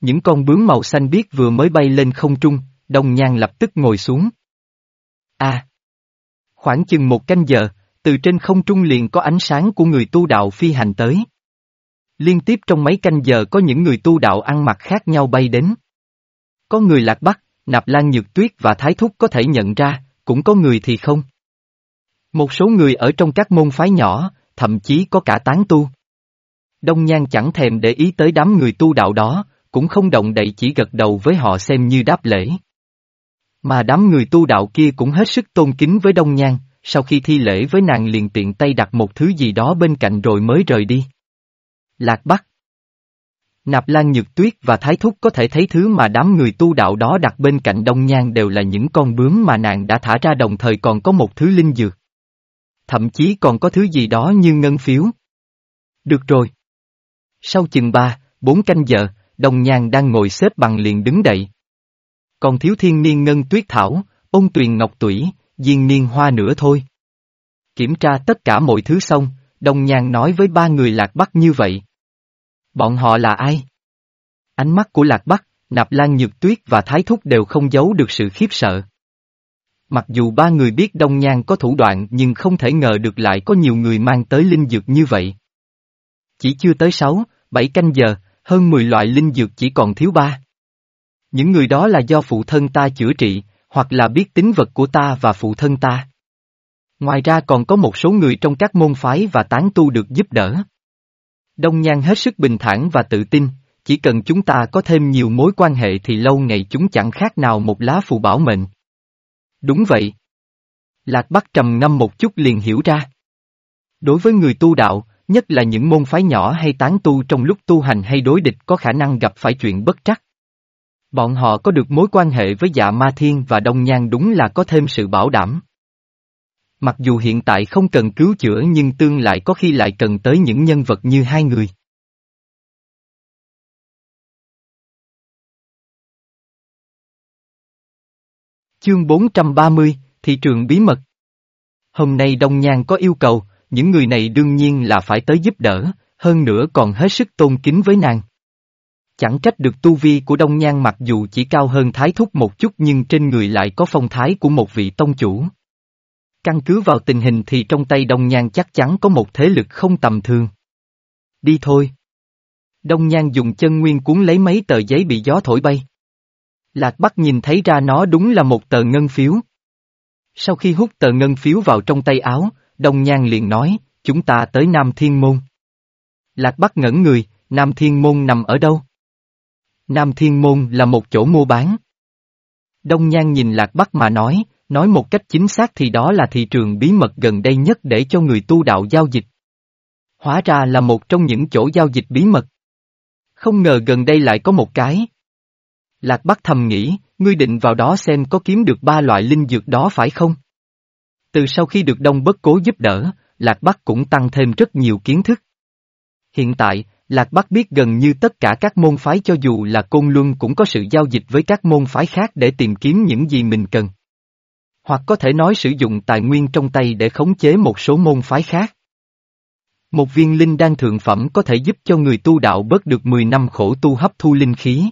Những con bướm màu xanh biếc vừa mới bay lên không trung, Đông Nhan lập tức ngồi xuống. A. À! Khoảng chừng một canh giờ, từ trên không trung liền có ánh sáng của người tu đạo phi hành tới. Liên tiếp trong mấy canh giờ có những người tu đạo ăn mặc khác nhau bay đến. Có người lạc bắc, nạp lan nhược tuyết và thái thúc có thể nhận ra, cũng có người thì không. Một số người ở trong các môn phái nhỏ, thậm chí có cả tán tu. Đông Nhan chẳng thèm để ý tới đám người tu đạo đó, cũng không động đậy chỉ gật đầu với họ xem như đáp lễ. Mà đám người tu đạo kia cũng hết sức tôn kính với Đông Nhan, sau khi thi lễ với nàng liền tiện tay đặt một thứ gì đó bên cạnh rồi mới rời đi. Lạc Bắc Nạp Lan Nhược Tuyết và Thái Thúc có thể thấy thứ mà đám người tu đạo đó đặt bên cạnh Đông Nhan đều là những con bướm mà nàng đã thả ra đồng thời còn có một thứ linh dược. Thậm chí còn có thứ gì đó như ngân phiếu. Được rồi. Sau chừng ba, bốn canh giờ, Đông Nhan đang ngồi xếp bằng liền đứng dậy. Còn thiếu thiên niên ngân tuyết thảo, ôn tuyền ngọc tủy, diên niên hoa nữa thôi. Kiểm tra tất cả mọi thứ xong, Đông Nhan nói với ba người Lạc Bắc như vậy. Bọn họ là ai? Ánh mắt của Lạc Bắc, Nạp Lan Nhược Tuyết và Thái Thúc đều không giấu được sự khiếp sợ. Mặc dù ba người biết Đông Nhan có thủ đoạn nhưng không thể ngờ được lại có nhiều người mang tới linh dược như vậy. Chỉ chưa tới sáu, bảy canh giờ, hơn 10 loại linh dược chỉ còn thiếu ba. Những người đó là do phụ thân ta chữa trị, hoặc là biết tính vật của ta và phụ thân ta. Ngoài ra còn có một số người trong các môn phái và tán tu được giúp đỡ. Đông Nhan hết sức bình thản và tự tin, chỉ cần chúng ta có thêm nhiều mối quan hệ thì lâu ngày chúng chẳng khác nào một lá phù bảo mệnh. Đúng vậy. Lạc Bắc trầm ngâm một chút liền hiểu ra. Đối với người tu đạo, nhất là những môn phái nhỏ hay tán tu trong lúc tu hành hay đối địch có khả năng gặp phải chuyện bất trắc. Bọn họ có được mối quan hệ với dạ ma thiên và đông nhan đúng là có thêm sự bảo đảm. Mặc dù hiện tại không cần cứu chữa nhưng tương lại có khi lại cần tới những nhân vật như hai người. Chương 430, Thị trường bí mật Hôm nay Đông Nhan có yêu cầu, những người này đương nhiên là phải tới giúp đỡ, hơn nữa còn hết sức tôn kính với nàng. Chẳng trách được tu vi của Đông Nhan mặc dù chỉ cao hơn Thái Thúc một chút nhưng trên người lại có phong thái của một vị tông chủ. Căn cứ vào tình hình thì trong tay Đông Nhan chắc chắn có một thế lực không tầm thường. Đi thôi. Đông Nhan dùng chân nguyên cuốn lấy mấy tờ giấy bị gió thổi bay. Lạc Bắc nhìn thấy ra nó đúng là một tờ ngân phiếu. Sau khi hút tờ ngân phiếu vào trong tay áo, Đông Nhan liền nói, chúng ta tới Nam Thiên Môn. Lạc Bắc ngẩn người, Nam Thiên Môn nằm ở đâu? Nam Thiên Môn là một chỗ mua bán. Đông Nhan nhìn Lạc Bắc mà nói, nói một cách chính xác thì đó là thị trường bí mật gần đây nhất để cho người tu đạo giao dịch. Hóa ra là một trong những chỗ giao dịch bí mật. Không ngờ gần đây lại có một cái. Lạc Bắc thầm nghĩ, ngươi định vào đó xem có kiếm được ba loại linh dược đó phải không? Từ sau khi được Đông Bất Cố giúp đỡ, Lạc Bắc cũng tăng thêm rất nhiều kiến thức. Hiện tại, Lạc Bắc biết gần như tất cả các môn phái cho dù là Côn Luân cũng có sự giao dịch với các môn phái khác để tìm kiếm những gì mình cần. Hoặc có thể nói sử dụng tài nguyên trong tay để khống chế một số môn phái khác. Một viên linh đan thượng phẩm có thể giúp cho người tu đạo bớt được 10 năm khổ tu hấp thu linh khí.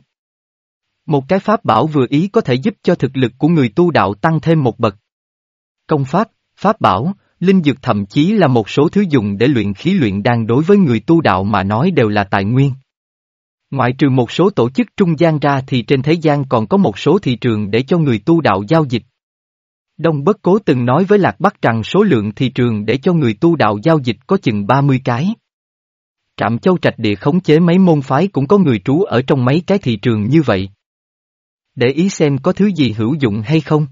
Một cái pháp bảo vừa ý có thể giúp cho thực lực của người tu đạo tăng thêm một bậc. Công pháp, pháp bảo, linh dược thậm chí là một số thứ dùng để luyện khí luyện đan đối với người tu đạo mà nói đều là tài nguyên. Ngoại trừ một số tổ chức trung gian ra thì trên thế gian còn có một số thị trường để cho người tu đạo giao dịch. Đông Bất Cố từng nói với Lạc Bắc rằng số lượng thị trường để cho người tu đạo giao dịch có chừng 30 cái. Trạm Châu Trạch Địa khống chế mấy môn phái cũng có người trú ở trong mấy cái thị trường như vậy. Để ý xem có thứ gì hữu dụng hay không.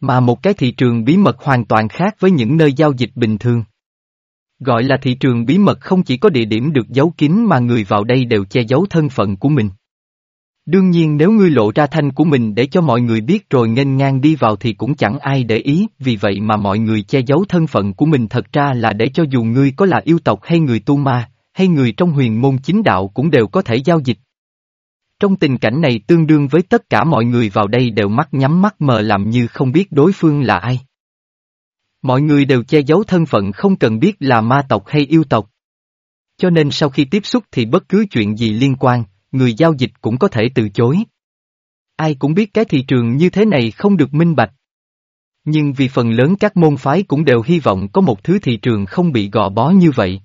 Mà một cái thị trường bí mật hoàn toàn khác với những nơi giao dịch bình thường. Gọi là thị trường bí mật không chỉ có địa điểm được giấu kín mà người vào đây đều che giấu thân phận của mình. Đương nhiên nếu ngươi lộ ra thanh của mình để cho mọi người biết rồi nghênh ngang đi vào thì cũng chẳng ai để ý, vì vậy mà mọi người che giấu thân phận của mình thật ra là để cho dù ngươi có là yêu tộc hay người tu ma, hay người trong huyền môn chính đạo cũng đều có thể giao dịch. Trong tình cảnh này tương đương với tất cả mọi người vào đây đều mắt nhắm mắt mờ làm như không biết đối phương là ai. Mọi người đều che giấu thân phận không cần biết là ma tộc hay yêu tộc. Cho nên sau khi tiếp xúc thì bất cứ chuyện gì liên quan, người giao dịch cũng có thể từ chối. Ai cũng biết cái thị trường như thế này không được minh bạch. Nhưng vì phần lớn các môn phái cũng đều hy vọng có một thứ thị trường không bị gò bó như vậy.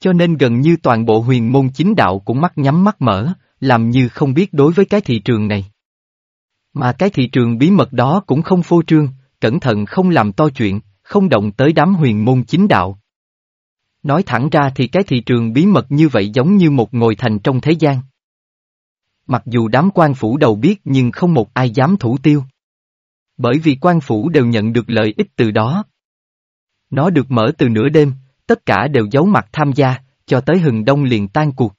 Cho nên gần như toàn bộ huyền môn chính đạo cũng mắt nhắm mắt mở, làm như không biết đối với cái thị trường này. Mà cái thị trường bí mật đó cũng không phô trương, cẩn thận không làm to chuyện, không động tới đám huyền môn chính đạo. Nói thẳng ra thì cái thị trường bí mật như vậy giống như một ngồi thành trong thế gian. Mặc dù đám quan phủ đầu biết nhưng không một ai dám thủ tiêu. Bởi vì quan phủ đều nhận được lợi ích từ đó. Nó được mở từ nửa đêm, tất cả đều giấu mặt tham gia, cho tới hừng đông liền tan cuộc.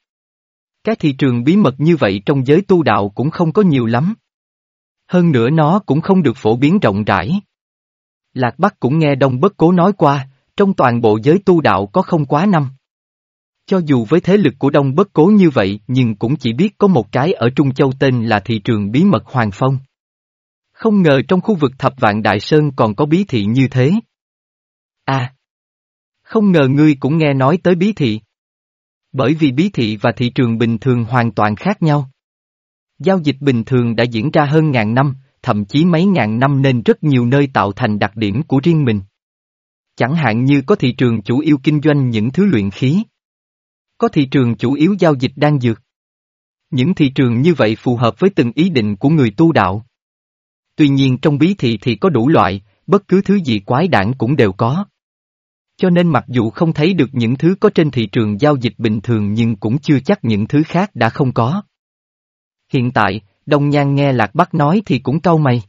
Cái thị trường bí mật như vậy trong giới tu đạo cũng không có nhiều lắm. Hơn nữa nó cũng không được phổ biến rộng rãi. Lạc Bắc cũng nghe Đông Bất Cố nói qua, trong toàn bộ giới tu đạo có không quá năm. Cho dù với thế lực của Đông Bất Cố như vậy nhưng cũng chỉ biết có một cái ở Trung Châu tên là thị trường bí mật Hoàng Phong. Không ngờ trong khu vực Thập Vạn Đại Sơn còn có bí thị như thế. À! Không ngờ ngươi cũng nghe nói tới bí thị. Bởi vì bí thị và thị trường bình thường hoàn toàn khác nhau. Giao dịch bình thường đã diễn ra hơn ngàn năm, thậm chí mấy ngàn năm nên rất nhiều nơi tạo thành đặc điểm của riêng mình. Chẳng hạn như có thị trường chủ yếu kinh doanh những thứ luyện khí. Có thị trường chủ yếu giao dịch đan dược. Những thị trường như vậy phù hợp với từng ý định của người tu đạo. Tuy nhiên trong bí thị thì có đủ loại, bất cứ thứ gì quái đản cũng đều có. Cho nên mặc dù không thấy được những thứ có trên thị trường giao dịch bình thường nhưng cũng chưa chắc những thứ khác đã không có. Hiện tại, Đông Nhan nghe Lạc Bắc nói thì cũng cau mày.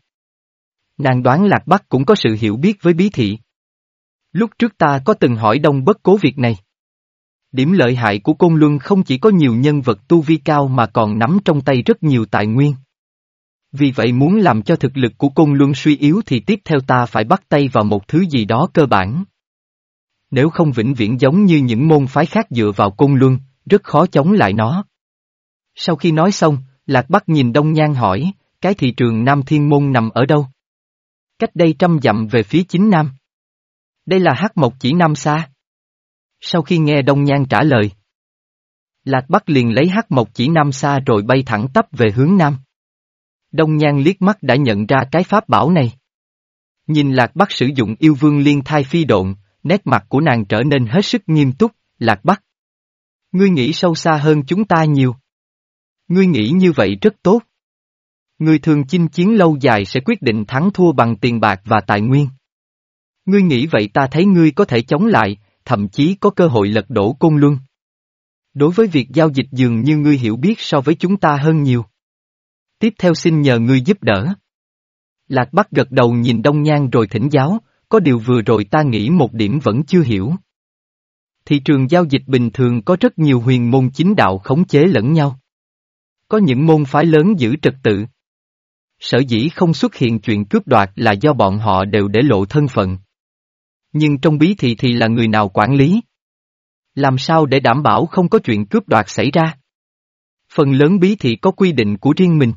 Nàng đoán Lạc Bắc cũng có sự hiểu biết với bí thị. Lúc trước ta có từng hỏi Đông bất cố việc này. Điểm lợi hại của Côn Luân không chỉ có nhiều nhân vật tu vi cao mà còn nắm trong tay rất nhiều tài nguyên. Vì vậy muốn làm cho thực lực của Côn Luân suy yếu thì tiếp theo ta phải bắt tay vào một thứ gì đó cơ bản. Nếu không vĩnh viễn giống như những môn phái khác dựa vào Côn Luân, rất khó chống lại nó. Sau khi nói xong, Lạc Bắc nhìn Đông Nhan hỏi, cái thị trường Nam Thiên Môn nằm ở đâu? Cách đây trăm dặm về phía chính Nam. Đây là hắc mộc chỉ Nam xa. Sau khi nghe Đông Nhan trả lời, Lạc Bắc liền lấy hắc mộc chỉ Nam xa rồi bay thẳng tắp về hướng Nam. Đông Nhan liếc mắt đã nhận ra cái pháp bảo này. Nhìn Lạc Bắc sử dụng yêu vương liên thai phi độn, nét mặt của nàng trở nên hết sức nghiêm túc, Lạc Bắc. Ngươi nghĩ sâu xa hơn chúng ta nhiều. Ngươi nghĩ như vậy rất tốt. Ngươi thường chinh chiến lâu dài sẽ quyết định thắng thua bằng tiền bạc và tài nguyên. Ngươi nghĩ vậy ta thấy ngươi có thể chống lại, thậm chí có cơ hội lật đổ côn luân. Đối với việc giao dịch dường như ngươi hiểu biết so với chúng ta hơn nhiều. Tiếp theo xin nhờ ngươi giúp đỡ. Lạc Bắc gật đầu nhìn Đông Nhan rồi thỉnh giáo, có điều vừa rồi ta nghĩ một điểm vẫn chưa hiểu. Thị trường giao dịch bình thường có rất nhiều huyền môn chính đạo khống chế lẫn nhau. Có những môn phái lớn giữ trật tự. Sở dĩ không xuất hiện chuyện cướp đoạt là do bọn họ đều để lộ thân phận. Nhưng trong bí thị thì là người nào quản lý? Làm sao để đảm bảo không có chuyện cướp đoạt xảy ra? Phần lớn bí thị có quy định của riêng mình.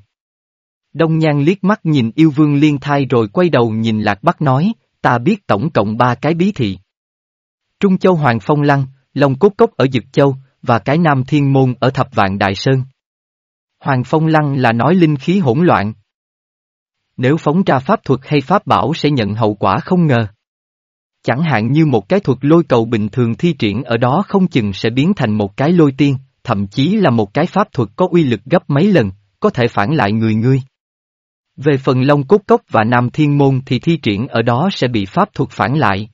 Đông Nhan liếc mắt nhìn yêu vương liên thai rồi quay đầu nhìn Lạc Bắc nói, ta biết tổng cộng ba cái bí thị. Trung Châu Hoàng Phong Lăng, Long Cốt Cốc ở Dực Châu, và cái Nam Thiên Môn ở Thập Vạn Đại Sơn. Hoàng Phong Lăng là nói linh khí hỗn loạn. Nếu phóng ra pháp thuật hay pháp bảo sẽ nhận hậu quả không ngờ. Chẳng hạn như một cái thuật lôi cầu bình thường thi triển ở đó không chừng sẽ biến thành một cái lôi tiên, thậm chí là một cái pháp thuật có uy lực gấp mấy lần, có thể phản lại người ngươi. Về phần Long Cốt Cốc và Nam Thiên Môn thì thi triển ở đó sẽ bị pháp thuật phản lại.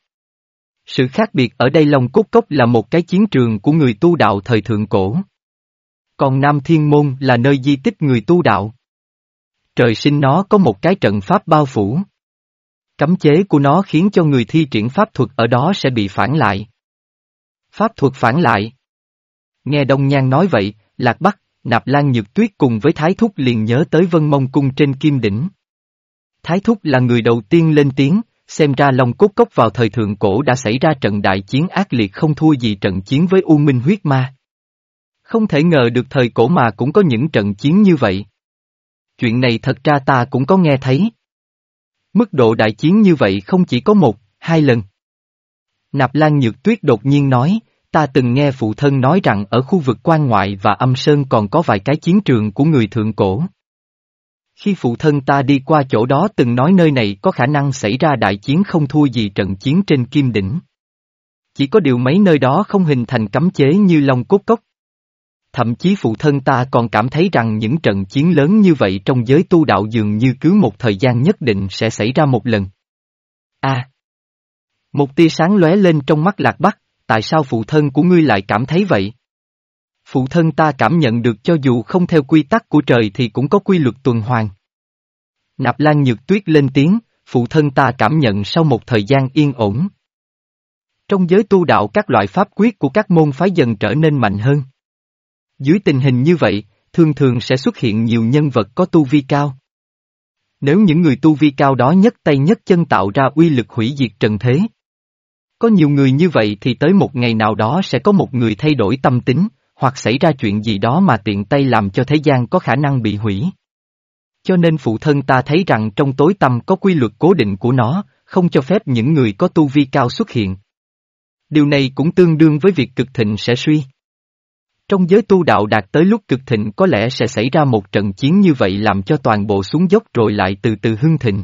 Sự khác biệt ở đây Long Cốt Cốc là một cái chiến trường của người tu đạo thời thượng cổ. Còn Nam Thiên Môn là nơi di tích người tu đạo. Trời sinh nó có một cái trận pháp bao phủ. Cấm chế của nó khiến cho người thi triển pháp thuật ở đó sẽ bị phản lại. Pháp thuật phản lại. Nghe Đông Nhan nói vậy, Lạc Bắc, Nạp Lan Nhược Tuyết cùng với Thái Thúc liền nhớ tới Vân Mông Cung trên Kim Đỉnh. Thái Thúc là người đầu tiên lên tiếng, xem ra Long Cốt Cốc vào thời thượng cổ đã xảy ra trận đại chiến ác liệt không thua gì trận chiến với U Minh huyết ma. Không thể ngờ được thời cổ mà cũng có những trận chiến như vậy. Chuyện này thật ra ta cũng có nghe thấy. Mức độ đại chiến như vậy không chỉ có một, hai lần. Nạp Lan Nhược Tuyết đột nhiên nói, ta từng nghe phụ thân nói rằng ở khu vực quan ngoại và âm sơn còn có vài cái chiến trường của người thượng cổ. Khi phụ thân ta đi qua chỗ đó từng nói nơi này có khả năng xảy ra đại chiến không thua gì trận chiến trên Kim Đỉnh. Chỉ có điều mấy nơi đó không hình thành cấm chế như Long Cốt Cốc. Thậm chí phụ thân ta còn cảm thấy rằng những trận chiến lớn như vậy trong giới tu đạo dường như cứ một thời gian nhất định sẽ xảy ra một lần. A. một tia sáng lóe lên trong mắt lạc bắc, tại sao phụ thân của ngươi lại cảm thấy vậy? Phụ thân ta cảm nhận được cho dù không theo quy tắc của trời thì cũng có quy luật tuần hoàn. Nạp Lan Nhược Tuyết lên tiếng, phụ thân ta cảm nhận sau một thời gian yên ổn. Trong giới tu đạo các loại pháp quyết của các môn phái dần trở nên mạnh hơn. Dưới tình hình như vậy, thường thường sẽ xuất hiện nhiều nhân vật có tu vi cao. Nếu những người tu vi cao đó nhất tay nhất chân tạo ra uy lực hủy diệt trần thế. Có nhiều người như vậy thì tới một ngày nào đó sẽ có một người thay đổi tâm tính, hoặc xảy ra chuyện gì đó mà tiện tay làm cho thế gian có khả năng bị hủy. Cho nên phụ thân ta thấy rằng trong tối tâm có quy luật cố định của nó, không cho phép những người có tu vi cao xuất hiện. Điều này cũng tương đương với việc cực thịnh sẽ suy. Trong giới tu đạo đạt tới lúc cực thịnh có lẽ sẽ xảy ra một trận chiến như vậy làm cho toàn bộ xuống dốc rồi lại từ từ hưng thịnh.